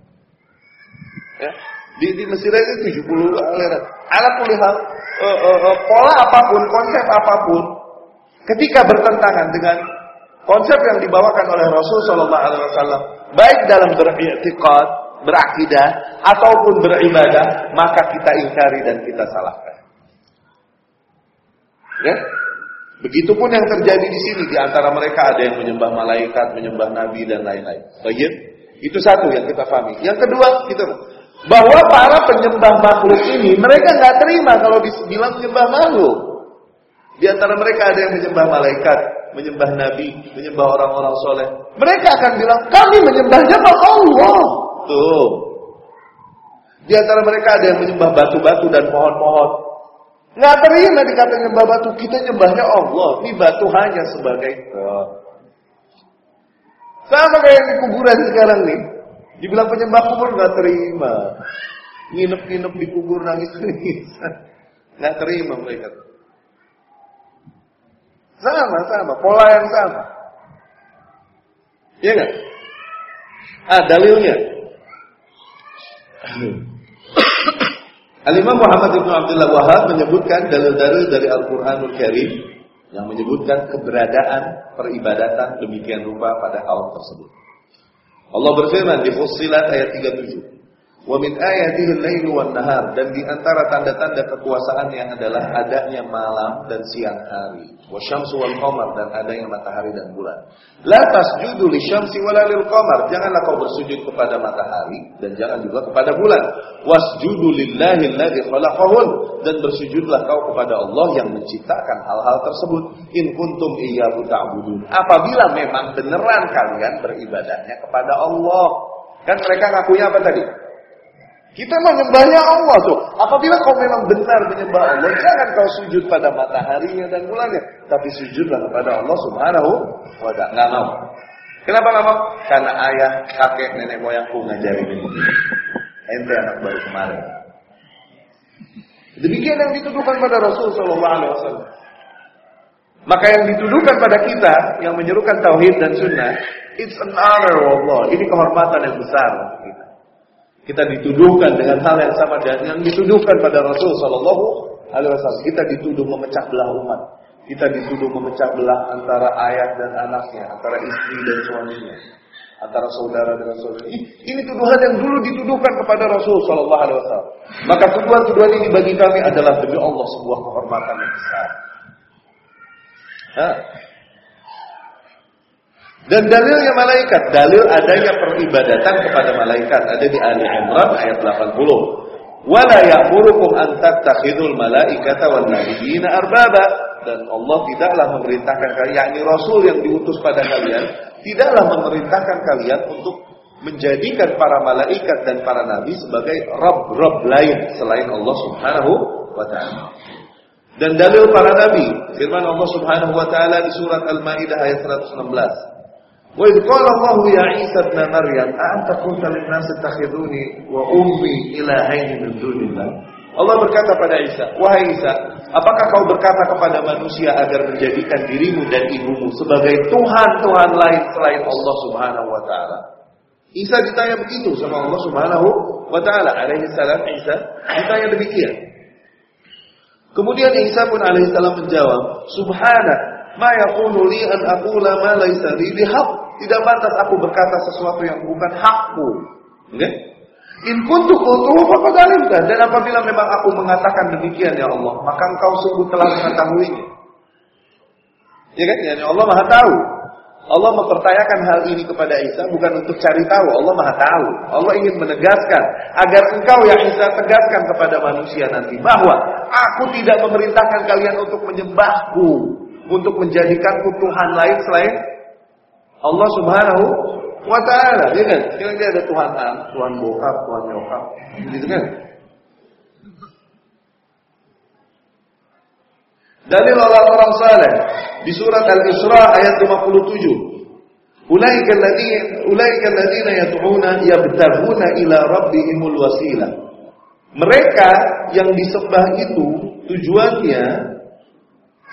Ya. Di, di Mesir itu 70 aliran. Alat kulihat uh, uh, uh, pola apa pun, konsep apa pun, ketika bertentangan dengan konsep yang dibawakan oleh Rasul Shallallahu Alaihi Wasallam, baik dalam beriktikad, berakidah ataupun beribadah, maka kita ingkari dan kita salahkan. Ya? Begitupun yang terjadi di sini di antara mereka ada yang menyembah malaikat, menyembah nabi dan lain-lain. Baik? Itu satu yang kita pahami. Yang kedua, kita bahwa para penyembah makhluk ini mereka nggak terima kalau dibilang menyembah makhluk. Di antara mereka ada yang menyembah malaikat, menyembah nabi, menyembah orang-orang soleh. Mereka akan bilang kami menyembahnya Allah. Tuh. Di antara mereka ada yang menyembah batu-batu dan pohon-pohon. Nggak terima dikata nyembah batu, kita nyembahnya Allah. Ini batu hanya sebagai sama kayak di kuburan sekarang nih. Dibilang penyembah kubur nggak terima. Nginep-nginep di kubur nangis-nangis. Nggak terima mereka. Sama, sama. Pola yang sama. Iya nggak? Ah, dalilnya. Al-Imam Muhammad Ibn Abdullah Wahab menyebutkan dalil-dalil dari Al-Quranul Karim yang menyebutkan keberadaan peribadatan demikian rupa pada kaum tersebut. Allah berfirman di Fussilat ayat 37. Wa min ayatihi wan nahar dan di antara tanda-tanda kekuasaan yang adalah adanya malam dan siang hari. Wa syamsu wal qamar dan adanya matahari dan bulan. La tasjudu lisyamsi wala lil qamar. Janganlah kau bersujud kepada matahari dan jangan juga kepada bulan. Wasjudu alladzi khalaqahun dan bersujudlah kau kepada Allah yang menciptakan hal-hal tersebut. In kuntum iyyahu ta'budun. Apabila memang beneran kalian beribadahnya kepada Allah. Kan mereka ngakunya apa tadi? Kita menyembahnya Allah tuh. Apabila kau memang benar menyembah Allah, jangan kau sujud pada mataharinya dan bulannya, tapi sujudlah kepada Allah Subhanahu wa taala. Enggak mau. Kenapa enggak mau? Karena ayah, kakek, nenek moyangku ngajarin ini. Ente anak baru kemarin. Demikian yang dituduhkan pada Rasul Shallallahu Alaihi Wasallam. Maka yang dituduhkan pada kita yang menyerukan tauhid dan sunnah, it's an honor Allah. Ini kehormatan yang besar. Kita dituduhkan dengan hal yang sama dan yang dituduhkan pada Rasul Shallallahu Alaihi Wasallam. Kita dituduh memecah belah umat. Kita dituduh memecah belah antara ayah dan anaknya, antara istri dan suaminya, antara saudara dengan saudara. Ini tuduhan yang dulu dituduhkan kepada Rasul Shallallahu Alaihi Wasallam. Maka tuduhan-tuduhan ini bagi kami adalah demi Allah sebuah kehormatan yang besar. Hah? Dan dalilnya malaikat, dalil adanya peribadatan kepada malaikat ada di Ali Imran ayat 80. Wala ya'murukum an tattakhidul malaikata wan nabiyina arbaba dan Allah tidaklah memerintahkan kalian yakni rasul yang diutus pada kalian tidaklah memerintahkan kalian untuk menjadikan para malaikat dan para nabi sebagai rob-rob lain selain Allah Subhanahu wa taala. Dan dalil para nabi, firman Allah Subhanahu wa taala di surat Al-Maidah ayat 116. Wa idh qala Allah ya Isa ibn Maryam, "A'anta qulta lin-nas ittakhiduni wa ummi ilahaini min dunillah?" Allah berkata pada Isa, "Wahai Isa, apakah kau berkata kepada manusia agar menjadikan dirimu dan ibumu sebagai tuhan-tuhan lain selain Allah Subhanahu wa taala?" Isa ditanya begitu sama Allah Subhanahu wa taala. Alaihi salam Isa ditanya demikian. Kemudian Isa pun alaihi salam menjawab, "Subhanak, ma yaqulu li an aqula ma laysa li bihaq." Tidak pantas aku berkata sesuatu yang bukan hakku. Okay? In kuntu qultuhu faqad. Dan apabila memang aku mengatakan demikian ya Allah, maka engkau sungguh telah mengetahuinya. Ya kan? Yani Allah Maha tahu. Allah mempertanyakan hal ini kepada Isa bukan untuk cari tahu, Allah Maha tahu. Allah ingin menegaskan agar engkau ya Isa tegaskan kepada manusia nanti bahwa aku tidak memerintahkan kalian untuk menyembahku, untuk menjadikanku Tuhan lain selain Allah Subhanahu wa taala, ya kan? Kira dia ada Tuhan A, Tuhan bokap, Tuhan nyokap, gitu kan? Dalil orang-orang saleh di surat Al-Isra ayat 57. Ulaika alladziina ulaika alladziina yad'una yabtaghuna ila rabbihimul wasilah. Mereka yang disembah itu tujuannya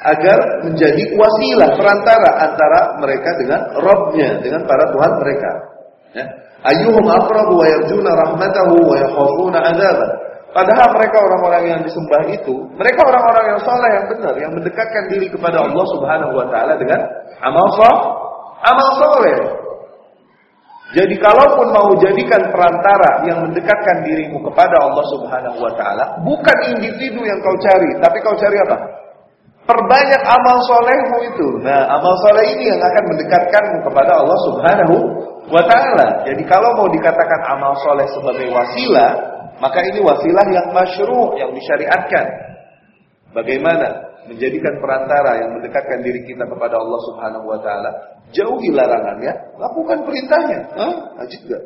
agar menjadi wasilah perantara antara mereka dengan Rabbnya, dengan para Tuhan mereka. Ya. Ayyuhum aqrabu wa yarjuna rahmatahu wa yakhafuna adzabah. Padahal mereka orang-orang yang disembah itu, mereka orang-orang yang saleh yang benar, yang mendekatkan diri kepada Allah Subhanahu wa taala dengan amal saleh. Amal saleh. Jadi kalaupun mau jadikan perantara yang mendekatkan dirimu kepada Allah Subhanahu wa taala, bukan individu yang kau cari, tapi kau cari apa? Perbanyak amal solehmu itu. Nah, amal soleh ini yang akan mendekatkanmu kepada Allah Subhanahu wa taala. Jadi kalau mau dikatakan amal soleh sebagai wasilah, maka ini wasilah yang masyru' yang disyariatkan. Bagaimana menjadikan perantara yang mendekatkan diri kita kepada Allah Subhanahu wa taala? Jauhi larangannya, lakukan perintahnya. Hah? Ajib gak?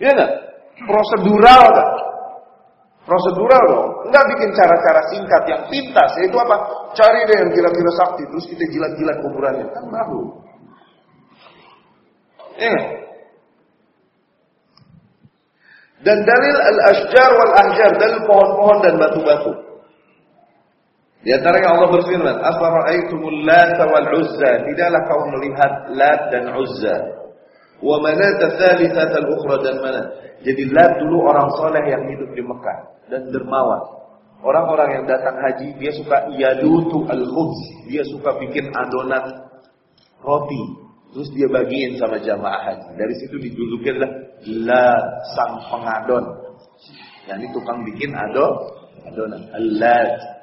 Ya enggak? Prosedural gak? Prosedural dong. Enggak bikin cara-cara singkat yang pintas. Yaitu apa? Cari deh yang kira-kira sakti. Terus kita jilat-jilat kuburannya. Kan baru. Ya. Dan dalil al-ashjar wal-ahjar. Dalil pohon-pohon dan batu-batu. Di antara yang Allah berfirman, "Afara'aitumul Lat wal Uzza?" Tidaklah kau melihat Lat dan Uzza. Wa manat tsalitsatal al-ukhra dan mana? Jadi Lat dulu orang soleh yang hidup di Mekah dan dermawan. Orang-orang yang datang haji dia suka yadutu al-khubz, dia suka bikin adonan roti, terus dia bagiin sama jamaah haji. Dari situ dijulukinlah Lat sang pengadon. Yani tukang bikin adon, adonan. Al-Lat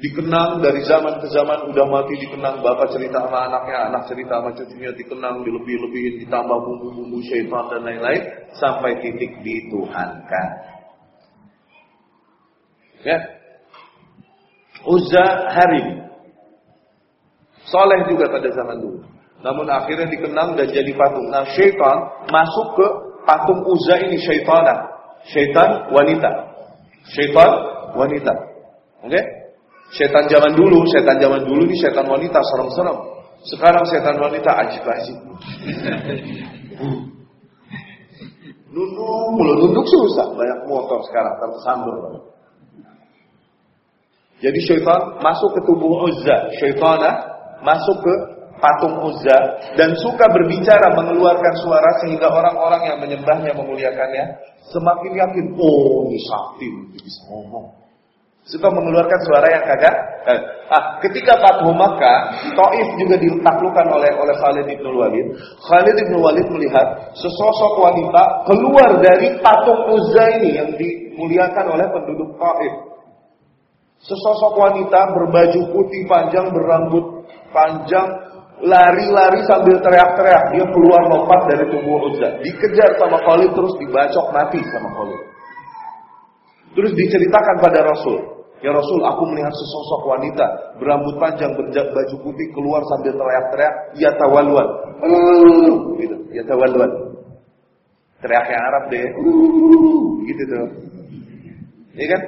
dikenang dari zaman ke zaman udah mati dikenang. Bapak cerita sama anaknya anak cerita sama cucunya dikenang dilebih-lebihin ditambah bumbu-bumbu syaitan dan lain-lain sampai titik dituhankan. Ya. Uzza Harim. Soleh juga pada zaman dulu. Namun akhirnya dikenang dan jadi patung. Nah syaitan masuk ke patung Uzza ini syaitanah syaitan wanita. Syaitan wanita. Oke? okay? Setan zaman dulu, setan zaman dulu ini setan wanita serem-serem. Sekarang setan wanita ajib-ajib. Nunduk mulu, nunduk susah. Banyak motor sekarang tersambur. Jadi syaitan masuk ke tubuh Uzza. Syaitanah masuk ke patung Uzza dan suka berbicara mengeluarkan suara sehingga orang-orang yang menyembahnya memuliakannya semakin yakin oh ini sakti bisa ngomong suka mengeluarkan suara yang kagak. Ah, ketika Fathu Makkah, Taif juga ditaklukkan oleh oleh Khalid bin Walid. Khalid bin Walid melihat sesosok wanita keluar dari patung Uzza ini yang dimuliakan oleh penduduk Taif. Sesosok wanita berbaju putih panjang, berambut panjang, lari-lari sambil teriak-teriak. Dia keluar lompat dari tubuh Uzza. Dikejar sama Khalid terus dibacok mati sama Khalid. Terus diceritakan pada Rasul. Ya Rasul, aku melihat sesosok wanita berambut panjang, berbaju putih keluar sambil teriak-teriak, ya tawalwan. Gitu, ya tawalwan. Teriak yang Arab deh. Gitu tuh. Ya kan?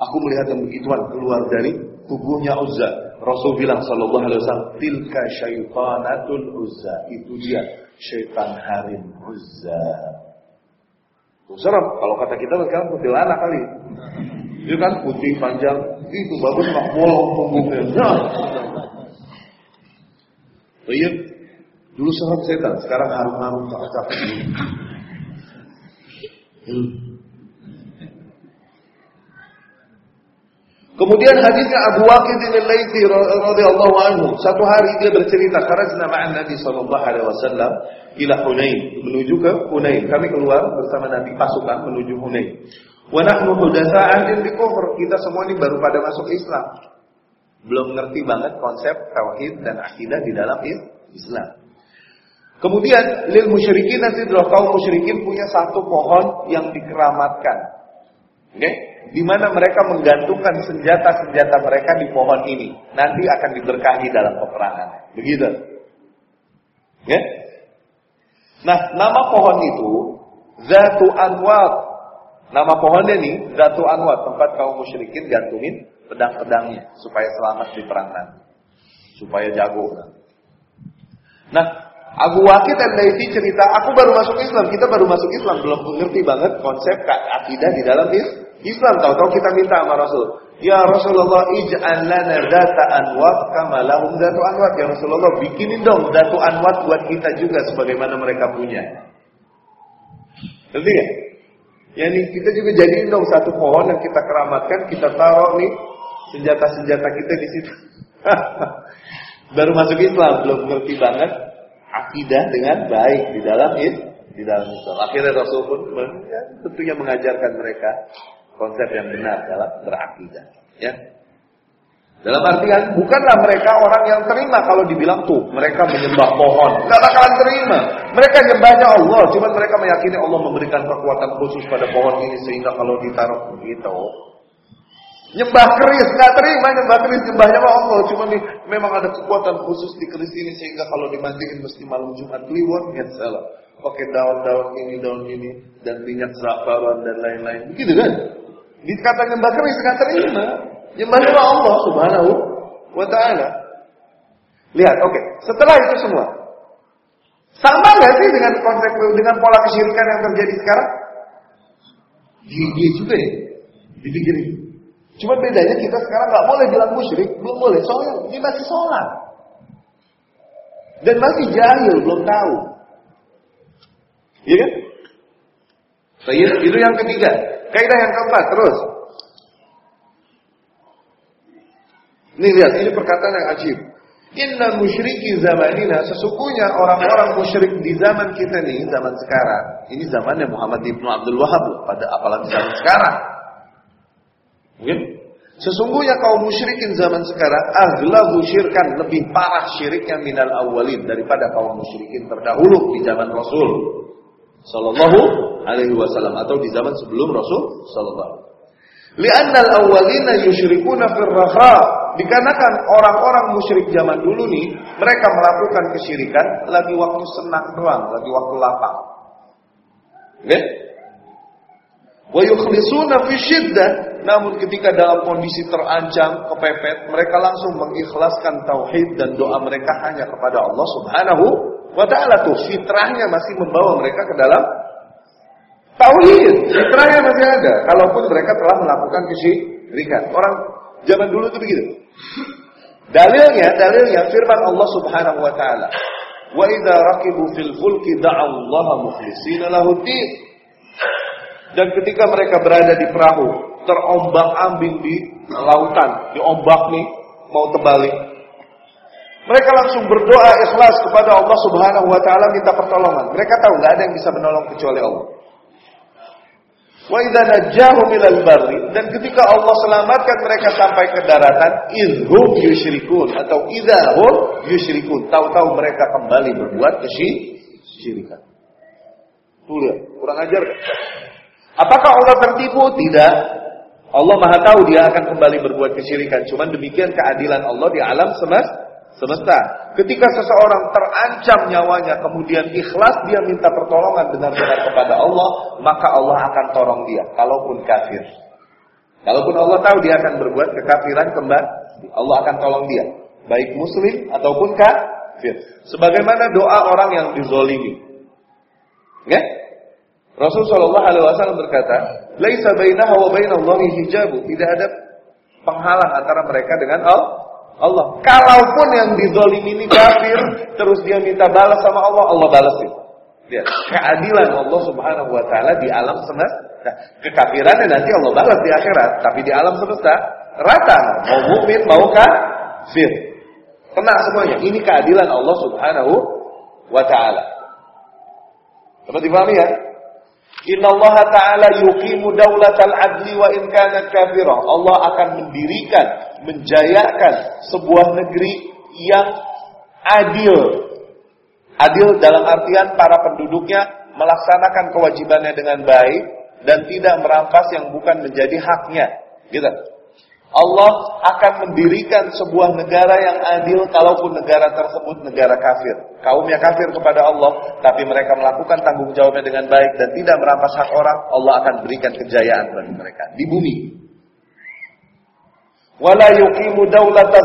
Aku melihat yang begituan keluar dari tubuhnya Uzza. Rasul bilang sallallahu alaihi wasallam, "Tilka syaitanatul Uzza." Itu dia syaitan harim Uzza. Serem. Kalau kata kita sekarang kuntilanak kali. Dia kan putih panjang, itu bagus nggak bolong punggungnya. Nah. Iya, dulu serem setan, sekarang harum-harum cakep-cakep. Hmm. Kemudian hadisnya Abu Waqid bin Laitsi radhiyallahu anhu. Satu hari dia bercerita karena Nabi sallallahu alaihi wasallam ila Hunain, menuju ke Hunain. Kami keluar bersama Nabi pasukan menuju Hunain. Wa nahnu hudatsa'an bi kufur. Kita semua ini baru pada masuk Islam. Belum ngerti banget konsep tauhid dan akidah di dalam Islam. Kemudian lil musyrikin nanti kaum musyrikin punya satu pohon yang dikeramatkan. Oke? Okay? Di mana mereka menggantungkan senjata-senjata mereka di pohon ini. Nanti akan diberkahi dalam peperangan. Begitu. Ya? Nah, nama pohon itu Zatu Anwar. Nama pohonnya nih Zatu Anwar, tempat kaum musyrikin gantungin pedang-pedangnya supaya selamat di perang. Supaya jago kan. Nah, Abu Wakid dan Laiti cerita, aku baru masuk Islam, kita baru masuk Islam, belum mengerti banget konsep akidah di dalam Islam. Tahu-tahu kita minta sama Rasul, Ya Rasulullah ij'al lana data anwat kama lahum datu anwat. Ya Rasulullah bikinin dong datu anwat buat kita juga sebagaimana mereka punya. Ngerti ya? Yani kita juga jadiin dong satu pohon yang kita keramatkan, kita taruh nih senjata-senjata kita di situ. Baru masuk Islam, belum ngerti banget akidah dengan baik di dalam di dalam Islam. Akhirnya Rasul pun ya, tentunya mengajarkan mereka konsep yang benar dalam berakidah. Ya. Dalam artian bukanlah mereka orang yang terima kalau dibilang tuh mereka menyembah pohon, nggak bakalan terima. Mereka nyembahnya Allah, cuma mereka meyakini Allah memberikan kekuatan khusus pada pohon ini sehingga kalau ditaruh begitu. Nyembah keris nggak terima nyembah keris nyembahnya Allah, cuma nih memang ada kekuatan khusus di keris ini sehingga kalau dimandiin mesti malam Jumat kliwon ya salah. Pakai daun-daun ini, daun ini dan minyak za'faran dan lain-lain. Begitu kan? Dikata nyembah keris nggak terima. Nyembahnya Allah Subhanahu wa taala. Lihat, oke. Okay. Setelah itu semua, sama nggak sih dengan konsep dengan pola kesyirikan yang terjadi sekarang? Dia, juga ya, dipikirin. Cuma bedanya kita sekarang nggak boleh bilang musyrik, belum boleh. Soalnya dia masih sholat. Dan masih jahil, belum tahu. Iya kan? So, itu yang ketiga. Kaidah yang keempat, terus. Ini lihat, ini perkataan yang ajib. Inna musyriki zamanina, sesungguhnya orang-orang musyrik di zaman kita nih, zaman sekarang. Ini zamannya Muhammad ibnu Abdul Wahab, pada apalagi zaman sekarang. Mungkin Sesungguhnya kaum musyrikin zaman sekarang aglabu syirkan lebih parah syiriknya minal awalin daripada kaum musyrikin terdahulu di zaman Rasul sallallahu alaihi wasallam atau di zaman sebelum Rasul sallallahu Li'annal awwalina yusyrikuna fir raha. Dikarenakan orang-orang musyrik zaman dulu nih, mereka melakukan kesyirikan lagi waktu senang doang, lagi waktu lapang. Oke? Wa yukhlisuna namun ketika dalam kondisi terancam, kepepet, mereka langsung mengikhlaskan tauhid dan doa mereka hanya kepada Allah Subhanahu wa taala tuh fitrahnya masih membawa mereka ke dalam Tauhid, fitrahnya masih ada. Kalaupun mereka telah melakukan kesyirikan. Orang zaman dulu itu begitu. Dalilnya, dalilnya firman Allah Subhanahu wa taala. Wa idza raqibu fil fulki da'u Allah mukhlishina lahu Dan ketika mereka berada di perahu, terombang-ambing di lautan, di ombak nih, mau terbalik. Mereka langsung berdoa ikhlas kepada Allah Subhanahu wa taala minta pertolongan. Mereka tahu nggak ada yang bisa menolong kecuali Allah. Wa idza najahum ilal barri dan ketika Allah selamatkan mereka sampai ke daratan idhum yusyrikun atau idahum yusyrikun tahu-tahu mereka kembali berbuat kesyirikan. Tuh lihat, kurang ajar kan? Apakah Allah tertipu? Tidak. Allah Maha tahu dia akan kembali berbuat kesyirikan. Cuman demikian keadilan Allah di alam semesta semesta. Ketika seseorang terancam nyawanya, kemudian ikhlas dia minta pertolongan benar-benar kepada Allah, maka Allah akan tolong dia, kalaupun kafir. Kalaupun Allah tahu dia akan berbuat kekafiran kembali, Allah akan tolong dia. Baik muslim ataupun kafir. Sebagaimana doa orang yang dizolimi. Ya? Rasul Shallallahu Alaihi Wasallam berkata, "Laisa bainaha wa bainallahi hijabu." Tidak ada penghalang antara mereka dengan Allah Allah. Kalaupun yang dizolimi ini kafir, terus dia minta balas sama Allah, Allah balas itu. Lihat, keadilan Allah Subhanahu wa taala di alam semesta. Nah, kekafirannya nanti Allah balas di akhirat, tapi di alam semesta rata, mau mukmin mau kafir. Kena semuanya. Ini keadilan Allah Subhanahu wa taala. Dapat dipahami ya? Allah Ta'ala yuqimu daulatal adli wa in kanat. Allah akan mendirikan, menjayakan sebuah negeri yang adil. Adil dalam artian para penduduknya melaksanakan kewajibannya dengan baik dan tidak merampas yang bukan menjadi haknya. Gitu. Allah akan mendirikan sebuah negara yang adil kalaupun negara tersebut negara kafir. Kaumnya kafir kepada Allah, tapi mereka melakukan tanggung jawabnya dengan baik dan tidak merampas hak orang, Allah akan berikan kejayaan bagi mereka di bumi. Wala yuqimu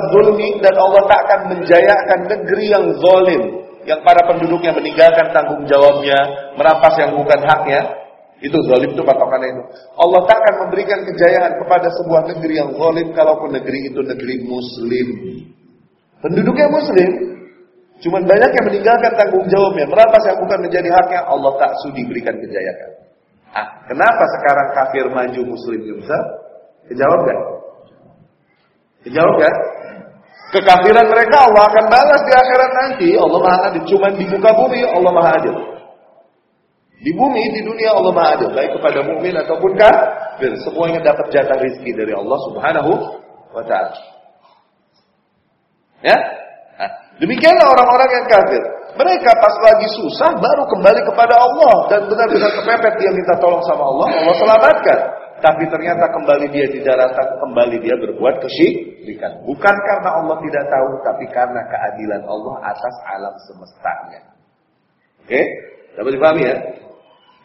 zulmi dan Allah tak akan menjayakan negeri yang zalim. yang para penduduknya meninggalkan tanggung jawabnya, merampas yang bukan haknya, itu zalim itu patokannya itu. Allah tak akan memberikan kejayaan kepada sebuah negeri yang zalim kalaupun negeri itu negeri muslim. Penduduknya muslim, cuman banyak yang meninggalkan tanggung jawabnya, merampas yang bukan menjadi haknya, Allah tak sudi berikan kejayaan. Ah, kenapa sekarang kafir maju muslim bisa? Kejawab gak? Kejawab gak? Kekafiran mereka Allah akan balas di akhirat nanti. Allah Maha Adil. Cuma di muka bumi Allah Maha Adil. Di bumi, di dunia Allah Maha Adil. Baik kepada mukmin ataupun kafir. Semuanya dapat jatah rizki dari Allah Subhanahu wa Ta'ala. Ya? Nah, demikianlah orang-orang yang kafir. Mereka pas lagi susah baru kembali kepada Allah dan benar-benar kepepet dia minta tolong sama Allah, Allah selamatkan. Tapi ternyata kembali dia di daratan, kembali dia berbuat kesyirikan. Bukan karena Allah tidak tahu, tapi karena keadilan Allah atas alam semestanya. Oke? Okay? Dapat dipahami ya?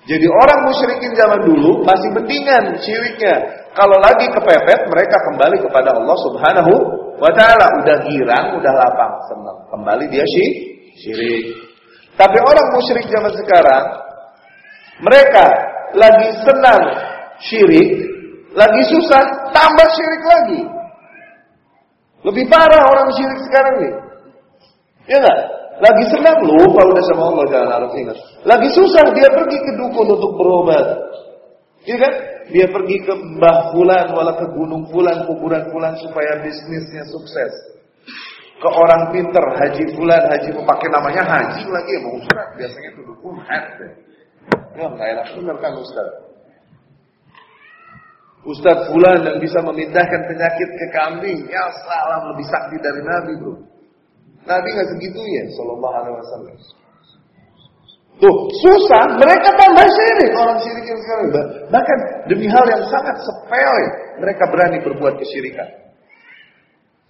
Jadi orang musyrikin zaman dulu masih mendingan syiriknya. Kalau lagi kepepet, mereka kembali kepada Allah Subhanahu wa taala. Udah girang, udah lapang, senang. Kembali dia syirik. Tapi orang musyrik zaman sekarang, mereka lagi senang syirik, lagi susah, tambah syirik lagi. Lebih parah orang syirik sekarang nih. Ya enggak? Lagi senang lupa udah sama Allah jangan harus ingat. Lagi susah dia pergi ke dukun untuk berobat. Iya kan? Dia pergi ke Mbah Fulan, wala ke Gunung Fulan, kuburan Fulan supaya bisnisnya sukses. Ke orang pinter, Haji Fulan, Haji pakai namanya Haji lagi mau Ustaz. Biasanya itu dukun, hati. Ya, nggak enak bener kan Ustaz. Ustadz Fulan yang bisa memindahkan penyakit ke kambing. Ya salam lebih sakti dari Nabi bro. Nabi nggak segitunya, Sallallahu Alaihi Wasallam. Tuh susah, mereka tambah syirik orang syirik yang sekarang. Bahkan demi hal yang sangat sepele, mereka berani berbuat kesyirikan.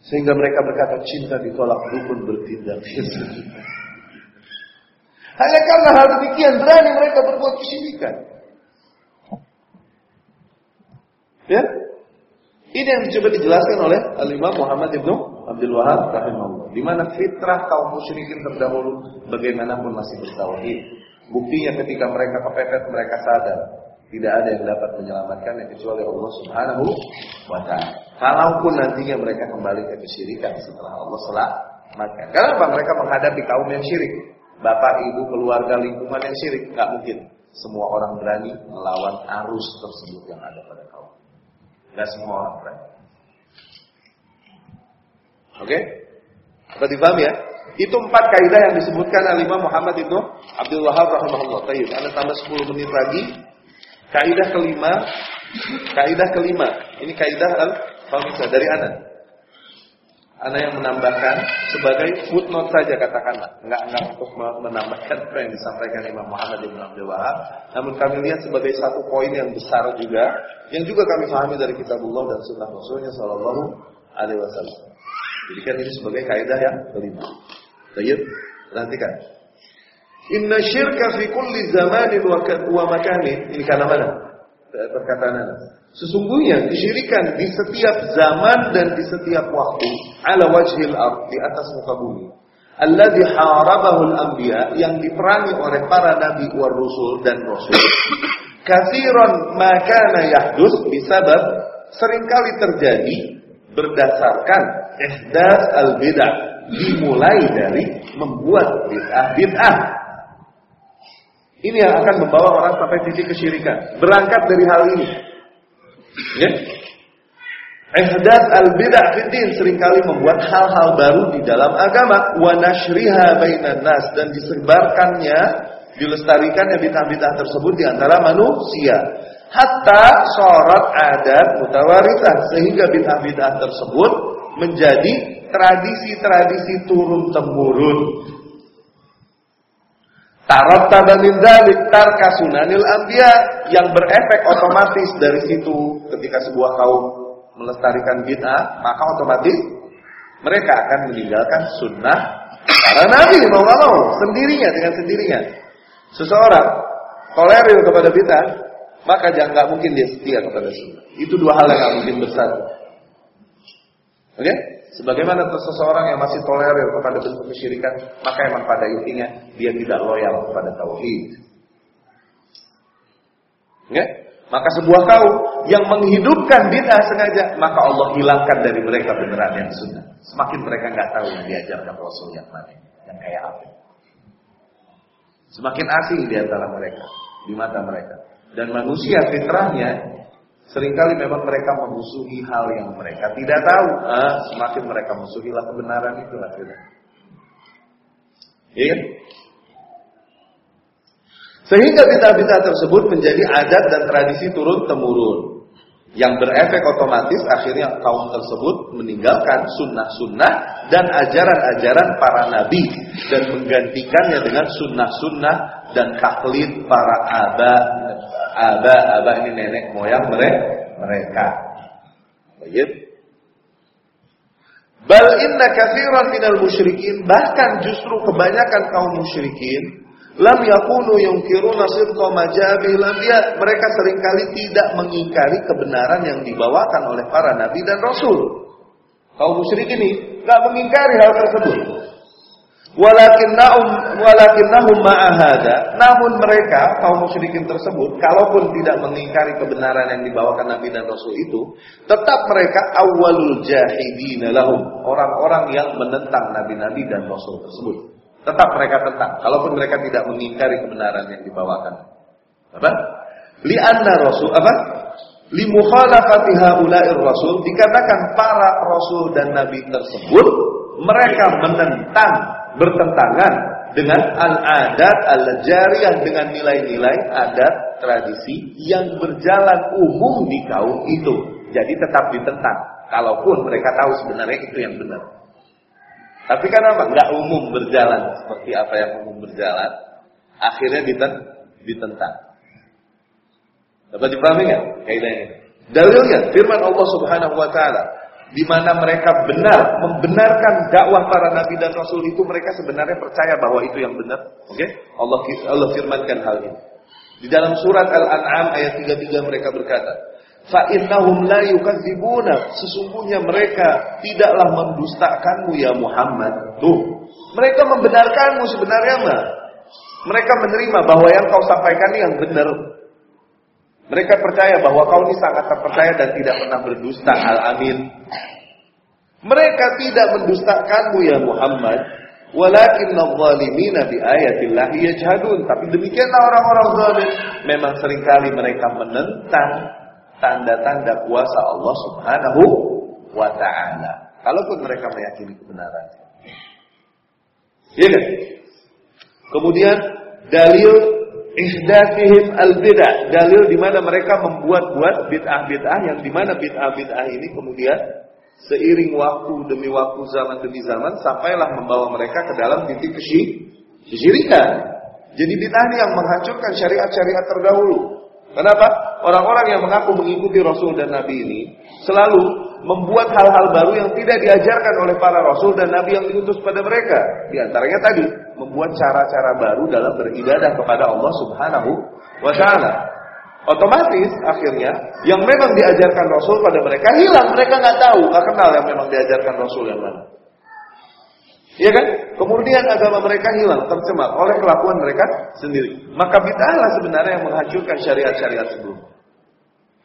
Sehingga mereka berkata cinta ditolak dukun bertindak. Hanya karena hal demikian berani mereka berbuat kesyirikan. Ya. Ini yang coba dijelaskan oleh Al-Imam Muhammad Ibnu Abdul Wahab rahimahullah. Di mana fitrah kaum musyrikin terdahulu bagaimanapun masih bertauhid. Buktinya ketika mereka kepepet mereka sadar tidak ada yang dapat menyelamatkannya kecuali Allah Subhanahu wa taala. Kalaupun nantinya mereka kembali ke kesyirikan setelah Allah selamatkan. Kenapa mereka menghadapi kaum yang syirik? Bapak, ibu, keluarga, lingkungan yang syirik, nggak mungkin. Semua orang berani melawan arus tersebut yang ada pada kaum. Gak semua orang berani. Oke? Okay? Apa dipahami ya? Itu empat kaidah yang disebutkan oleh Imam Muhammad itu Abdul Wahab rahimahullah. Tayyib. Anda tambah 10 menit lagi. Kaidah kelima, kaidah kelima. Ini kaidah al fahmisah dari Anda. Anda yang menambahkan sebagai footnote saja katakanlah, enggak enggak untuk menambahkan apa yang disampaikan Imam Muhammad bin Abdul Wahab, namun kami lihat sebagai satu poin yang besar juga, yang juga kami pahami dari kitabullah dan sunnah Rasulnya Shallallahu Alaihi Wasallam. Jadikan ini sebagai kaidah yang kelima. Baik, perhatikan. Inna syirka fi kulli zamanin wa makanin. Ini karena mana? Perkataan Anda. Sesungguhnya kesyirikan di setiap zaman dan di setiap waktu ala wajhil ard di atas muka bumi. Alladhi harabahul anbiya yang diperangi oleh para nabi wa rusul dan rasul. Kathiran makana yahdus bisabab sering kali terjadi berdasarkan ihdas al-bid'ah. Dimulai dari membuat bid'ah-bid'ah ini yang akan membawa orang sampai titik kesyirikan. Berangkat dari hal ini. Ya. Ihdath al-bid'ah fiddin. Seringkali membuat hal-hal baru di dalam agama. Wa nashriha bainan nas. Dan disebarkannya dilestarikannya bid'ah-bid'ah tersebut di antara manusia. Hatta sorot adat mutawaritah. Sehingga bid'ah-bid'ah tersebut menjadi tradisi-tradisi turun temurun Tarattaba min dzalik tarka sunanil anbiya yang berefek otomatis dari situ ketika sebuah kaum melestarikan bid'ah, maka otomatis mereka akan meninggalkan sunnah para nabi mau nggak mau sendirinya dengan sendirinya. Seseorang tolerir kepada bid'ah, maka jangan nggak mungkin dia setia kepada sunnah. Itu dua hal yang nggak mungkin bersatu. Oke? Okay? Sebagaimana seseorang yang masih tolerir kepada bentuk kesyirikan, maka emang pada intinya dia tidak loyal kepada tauhid. Ya? Maka sebuah kaum yang menghidupkan bid'ah sengaja, maka Allah hilangkan dari mereka beneran yang sunnah. Semakin mereka nggak tahu yang diajarkan Rasul yang mana, yang kayak apa. Semakin asing di antara mereka, di mata mereka. Dan manusia fitrahnya Seringkali memang mereka memusuhi hal yang mereka tidak tahu. Ah, semakin mereka musuhilah kebenaran itu akhirnya. Iya kan? Sehingga bid'ah-bid'ah tersebut menjadi adat dan tradisi turun temurun. Yang berefek otomatis akhirnya kaum tersebut meninggalkan sunnah-sunnah dan ajaran-ajaran para nabi dan menggantikannya dengan sunnah-sunnah dan taklid para abah aba-aba ini nenek moyang mereka. Baik. Bal inna katsiran minal musyrikin bahkan justru kebanyakan kaum musyrikin lam yakunu yungkiruna sidqa majabih lam ya mereka sering kali tidak mengingkari kebenaran yang dibawakan oleh para nabi dan rasul. Kaum musyrik ini enggak mengingkari hal tersebut. Walakinnahum walakinnahum ma'ahada, namun mereka kaum musyrikin tersebut kalaupun tidak mengingkari kebenaran yang dibawakan Nabi dan Rasul itu, tetap mereka awalul jahidina lahum, orang-orang yang menentang nabi-nabi dan rasul tersebut. Tetap mereka tentang, kalaupun mereka tidak mengingkari kebenaran yang dibawakan. Apa? Li'anna rasul apa? Li mukhalafati haula'ir rasul dikatakan para rasul dan nabi tersebut mereka menentang bertentangan dengan al-adat al-jariyah dengan nilai-nilai adat tradisi yang berjalan umum di kaum itu. Jadi tetap ditentang. Kalaupun mereka tahu sebenarnya itu yang benar. Tapi kan apa? Enggak umum berjalan seperti apa yang umum berjalan. Akhirnya ditentang. Dapat dipahami nggak kaidahnya? Dalilnya firman Allah Subhanahu wa taala, di mana mereka benar membenarkan dakwah para nabi dan rasul itu mereka sebenarnya percaya bahwa itu yang benar. Oke? Okay? Allah Allah firmankan hal ini. Di dalam surat Al-An'am ayat 33 mereka berkata, "Fa innahum la yukadzibuna." Sesungguhnya mereka tidaklah mendustakanmu ya Muhammad. Tuh, mereka membenarkanmu sebenarnya mah. Mereka menerima bahwa yang kau sampaikan yang benar. Mereka percaya bahwa kau ini sangat terpercaya dan tidak pernah berdusta. Al-Amin. Mereka tidak mendustakanmu ya Muhammad. Walakin zalimina bi ayatillahi yajhadun. Tapi demikianlah orang-orang zalim. Memang sering kali mereka menentang tanda-tanda kuasa Allah Subhanahu wa taala. Kalaupun mereka meyakini kebenaran. Kan? Kemudian dalil ihdatsihim al-bid'ah, dalil di mana mereka membuat-buat bid'ah-bid'ah yang di mana bid'ah-bid'ah ini kemudian seiring waktu demi waktu zaman demi zaman sampailah membawa mereka ke dalam titik kesyirikan. Jadi bid'ah ini yang menghancurkan syariat-syariat terdahulu. Kenapa? Orang-orang yang mengaku mengikuti Rasul dan Nabi ini selalu membuat hal-hal baru yang tidak diajarkan oleh para rasul dan nabi yang diutus pada mereka. Di antaranya tadi, membuat cara-cara baru dalam beribadah kepada Allah Subhanahu wa taala. Otomatis akhirnya yang memang diajarkan Rasul pada mereka hilang, mereka nggak tahu, nggak kenal yang memang diajarkan Rasul yang mana. Iya kan? Kemudian agama mereka hilang, tercemar oleh kelakuan mereka sendiri. Maka bid'ahlah sebenarnya yang menghancurkan syariat-syariat sebelumnya.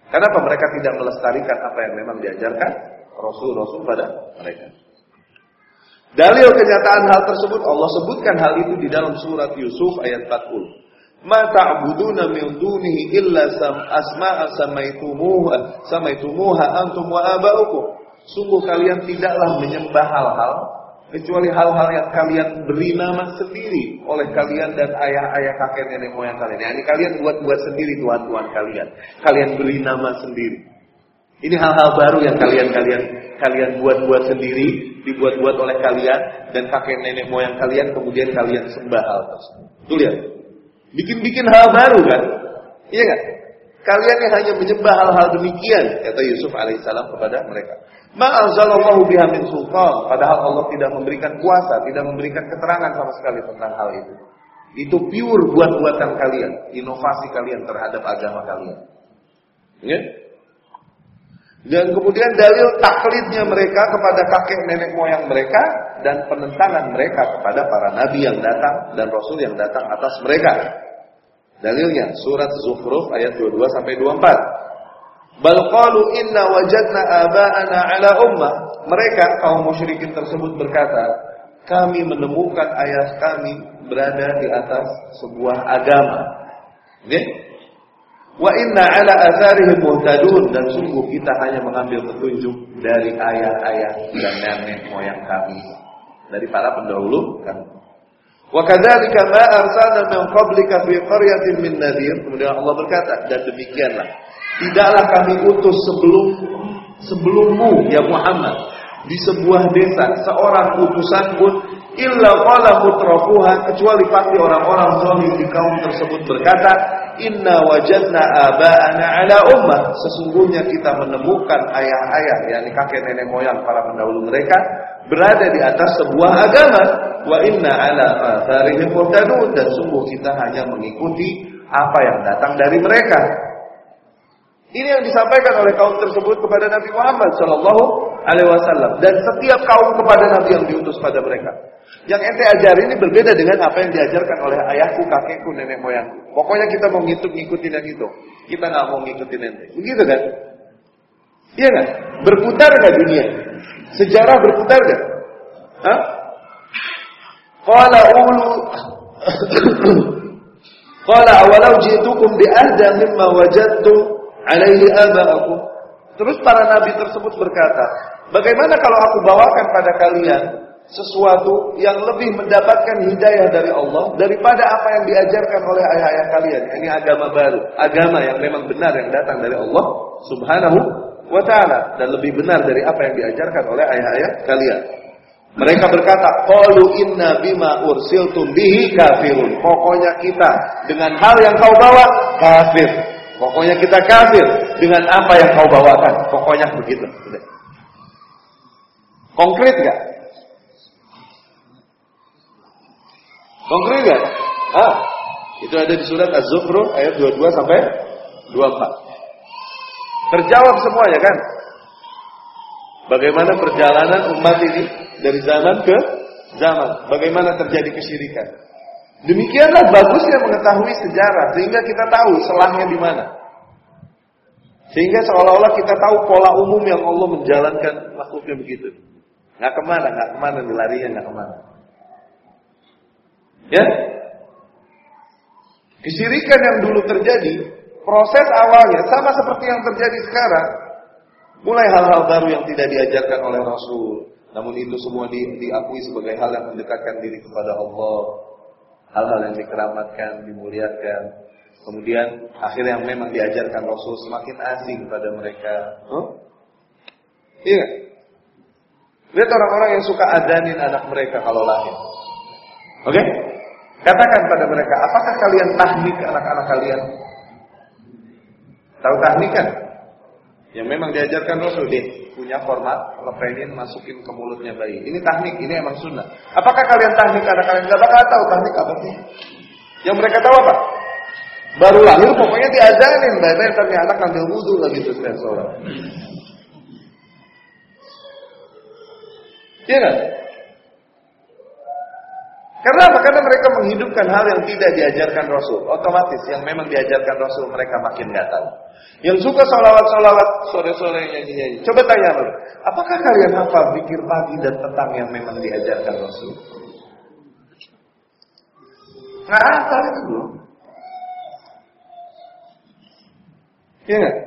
Kenapa mereka tidak melestarikan apa yang memang diajarkan Rasul-Rasul pada mereka? Dalil kenyataan hal tersebut Allah sebutkan hal itu di dalam surat Yusuf ayat 40. Ma ta'buduna min dunihi illa sam asma'a samaitumuha samaitumuha antum wa aba'ukum. Sungguh kalian tidaklah menyembah hal-hal kecuali hal-hal yang kalian beri nama sendiri oleh kalian dan ayah-ayah kakek nenek moyang kalian. Ini kalian buat-buat sendiri tuhan-tuhan kalian. Kalian beri nama sendiri. Ini hal-hal baru yang kalian-kalian kalian buat-buat sendiri, dibuat-buat oleh kalian dan kakek nenek moyang kalian kemudian kalian sembah hal tersebut. Tuh lihat. Bikin-bikin hal baru kan? Iya kan? Kalian yang hanya menyembah hal-hal demikian, kata Yusuf alaihissalam kepada mereka. Ma'anzalallahu biha min sultan. Padahal Allah tidak memberikan kuasa, tidak memberikan keterangan sama sekali tentang hal itu. Itu pure buat-buatan kalian, inovasi kalian terhadap agama kalian. Ya? Dan kemudian dalil taklidnya mereka kepada kakek nenek moyang mereka dan penentangan mereka kepada para nabi yang datang dan rasul yang datang atas mereka. Dalilnya surat Zukhruf ayat 22 sampai 24. Bal qalu inna wajadna aba'ana ala ummah. Mereka kaum musyrikin tersebut berkata, kami menemukan ayah kami berada di atas sebuah agama. Okay? Wa inna ala atharihim muhtadun dan sungguh kita hanya mengambil petunjuk dari ayah-ayah dan nenek moyang kami dari para pendahulu kami. Wa kadzalika ma arsalna min qablika fi qaryatin min nadhir. Kemudian Allah berkata, dan demikianlah tidaklah kami utus sebelum sebelummu ya Muhammad. Di sebuah desa seorang utusan pun illa qala mutrafuha kecuali pasti orang-orang zalim di kaum tersebut berkata inna wajadna aba'ana ala ummah. Sesungguhnya kita menemukan ayah-ayah yakni kakek nenek moyang para pendahulu mereka berada di atas sebuah agama. Wa inna ala atharihim dan sungguh kita hanya mengikuti apa yang datang dari mereka ini yang disampaikan oleh kaum tersebut kepada Nabi Muhammad Shallallahu Alaihi Wasallam dan setiap kaum kepada Nabi yang diutus pada mereka. Yang ente ajar ini berbeda dengan apa yang diajarkan oleh ayahku, kakekku, nenek moyangku. Pokoknya kita mau ngikut ngikutin yang itu. Kita nggak mau ngikutin ente. Begitu kan? Iya kan? Berputar nggak dunia? Sejarah berputar nggak? Hah? Qala ulu Qala awalau ji'tukum bi ahda mimma wajadtum alaihi aba'akum. Terus para nabi tersebut berkata, "Bagaimana kalau aku bawakan pada kalian sesuatu yang lebih mendapatkan hidayah dari Allah daripada apa yang diajarkan oleh ayah-ayah kalian. Ini agama baru, agama yang memang benar yang datang dari Allah Subhanahu wa taala dan lebih benar dari apa yang diajarkan oleh ayah-ayah kalian. Mereka berkata, "Qalu inna bima ursiltum bihi kafirun." Pokoknya kita dengan hal yang kau bawa kafir. Pokoknya kita kafir dengan apa yang kau bawakan. Pokoknya begitu. Konkret gak? Konkret gak? Ah, itu ada di surat Az-Zukhruf ayat 22 sampai 24. Terjawab semuanya kan? Bagaimana perjalanan umat ini dari zaman ke zaman? Bagaimana terjadi kesyirikan? Demikianlah bagusnya mengetahui sejarah sehingga kita tahu selahnya di mana. Sehingga seolah-olah kita tahu pola umum yang Allah menjalankan makhluknya begitu. Nggak ke mana, nggak ke mana, larinya nggak ke mana. Ya. Kesyirikan yang dulu terjadi, proses awalnya sama seperti yang terjadi sekarang. Mulai hal-hal baru yang tidak diajarkan oleh Rasul. Namun itu semua di, diakui sebagai hal yang mendekatkan diri kepada Allah. Hal-hal yang dikeramatkan, dimuliakan. Kemudian akhirnya yang memang diajarkan Rasul semakin asing pada mereka. Huh? Iya. Lihat orang-orang yang suka adanin anak mereka kalau lahir. Oke? Okay? Katakan pada mereka, apakah kalian tahnik anak-anak kalian? Tahu tahnik kan? Yang memang diajarkan Rasul deh, punya format, lepenin, masukin ke mulutnya bayi. Ini tahnik, ini emang sunnah. Apakah kalian tahnik anak kalian? Gak bakal tahu tahnik apa sih? Yang mereka tahu apa? Baru lahir pokoknya diajarin, bayi tapi anak ngambil wudhu lagi terus dan sholat. Iya kan? Karena apa? Karena mereka menghidupkan hal yang tidak diajarkan Rasul. Otomatis yang memang diajarkan Rasul mereka makin nggak tahu. Yang suka solawat-solawat sore-sore nyanyi-nyanyi. Coba tanya mereka, apakah kalian hafal pikir pagi dan petang yang memang diajarkan Rasul? Nggak hafal itu belum. Iya?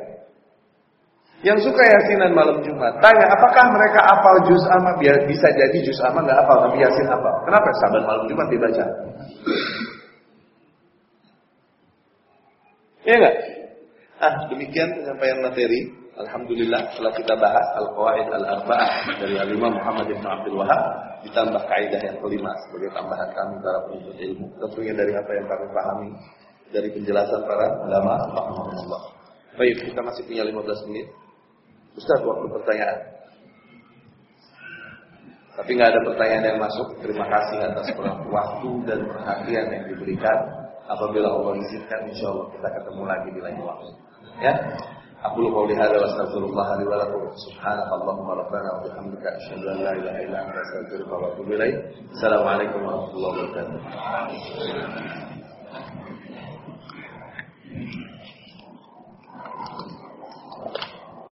Yang suka yasinan malam Jumat, tanya apakah mereka apal juz amma? Bisa jadi juz amma nggak apal, tapi yasin apal. Kenapa? Saban malam Jumat dibaca. Iya nggak? Ah, demikian penyampaian materi. Alhamdulillah setelah kita bahas Al-Qawaid Al-Arba'ah dari Al-Imam Muhammad bin Abdul Wahab ditambah kaidah yang kelima sebagai tambahan kami para penuntut ilmu. Tentunya dari apa yang kami pahami dari penjelasan para ulama rahimahullah. Baik, kita masih punya 15 menit. Ustaz waktu pertanyaan. Tapi nggak ada pertanyaan yang masuk. Terima kasih atas waktu dan perhatian yang diberikan. Apabila Allah izinkan, insya Allah kita ketemu lagi di lain waktu. Ya. Aku lupa lihat wa astagfirullah li wa lakum subhanakallahumma rabbana wa bihamdika asyhadu an la ilaha illa anta astaghfiruka wa atubu ilaik. Assalamualaikum warahmatullahi wabarakatuh.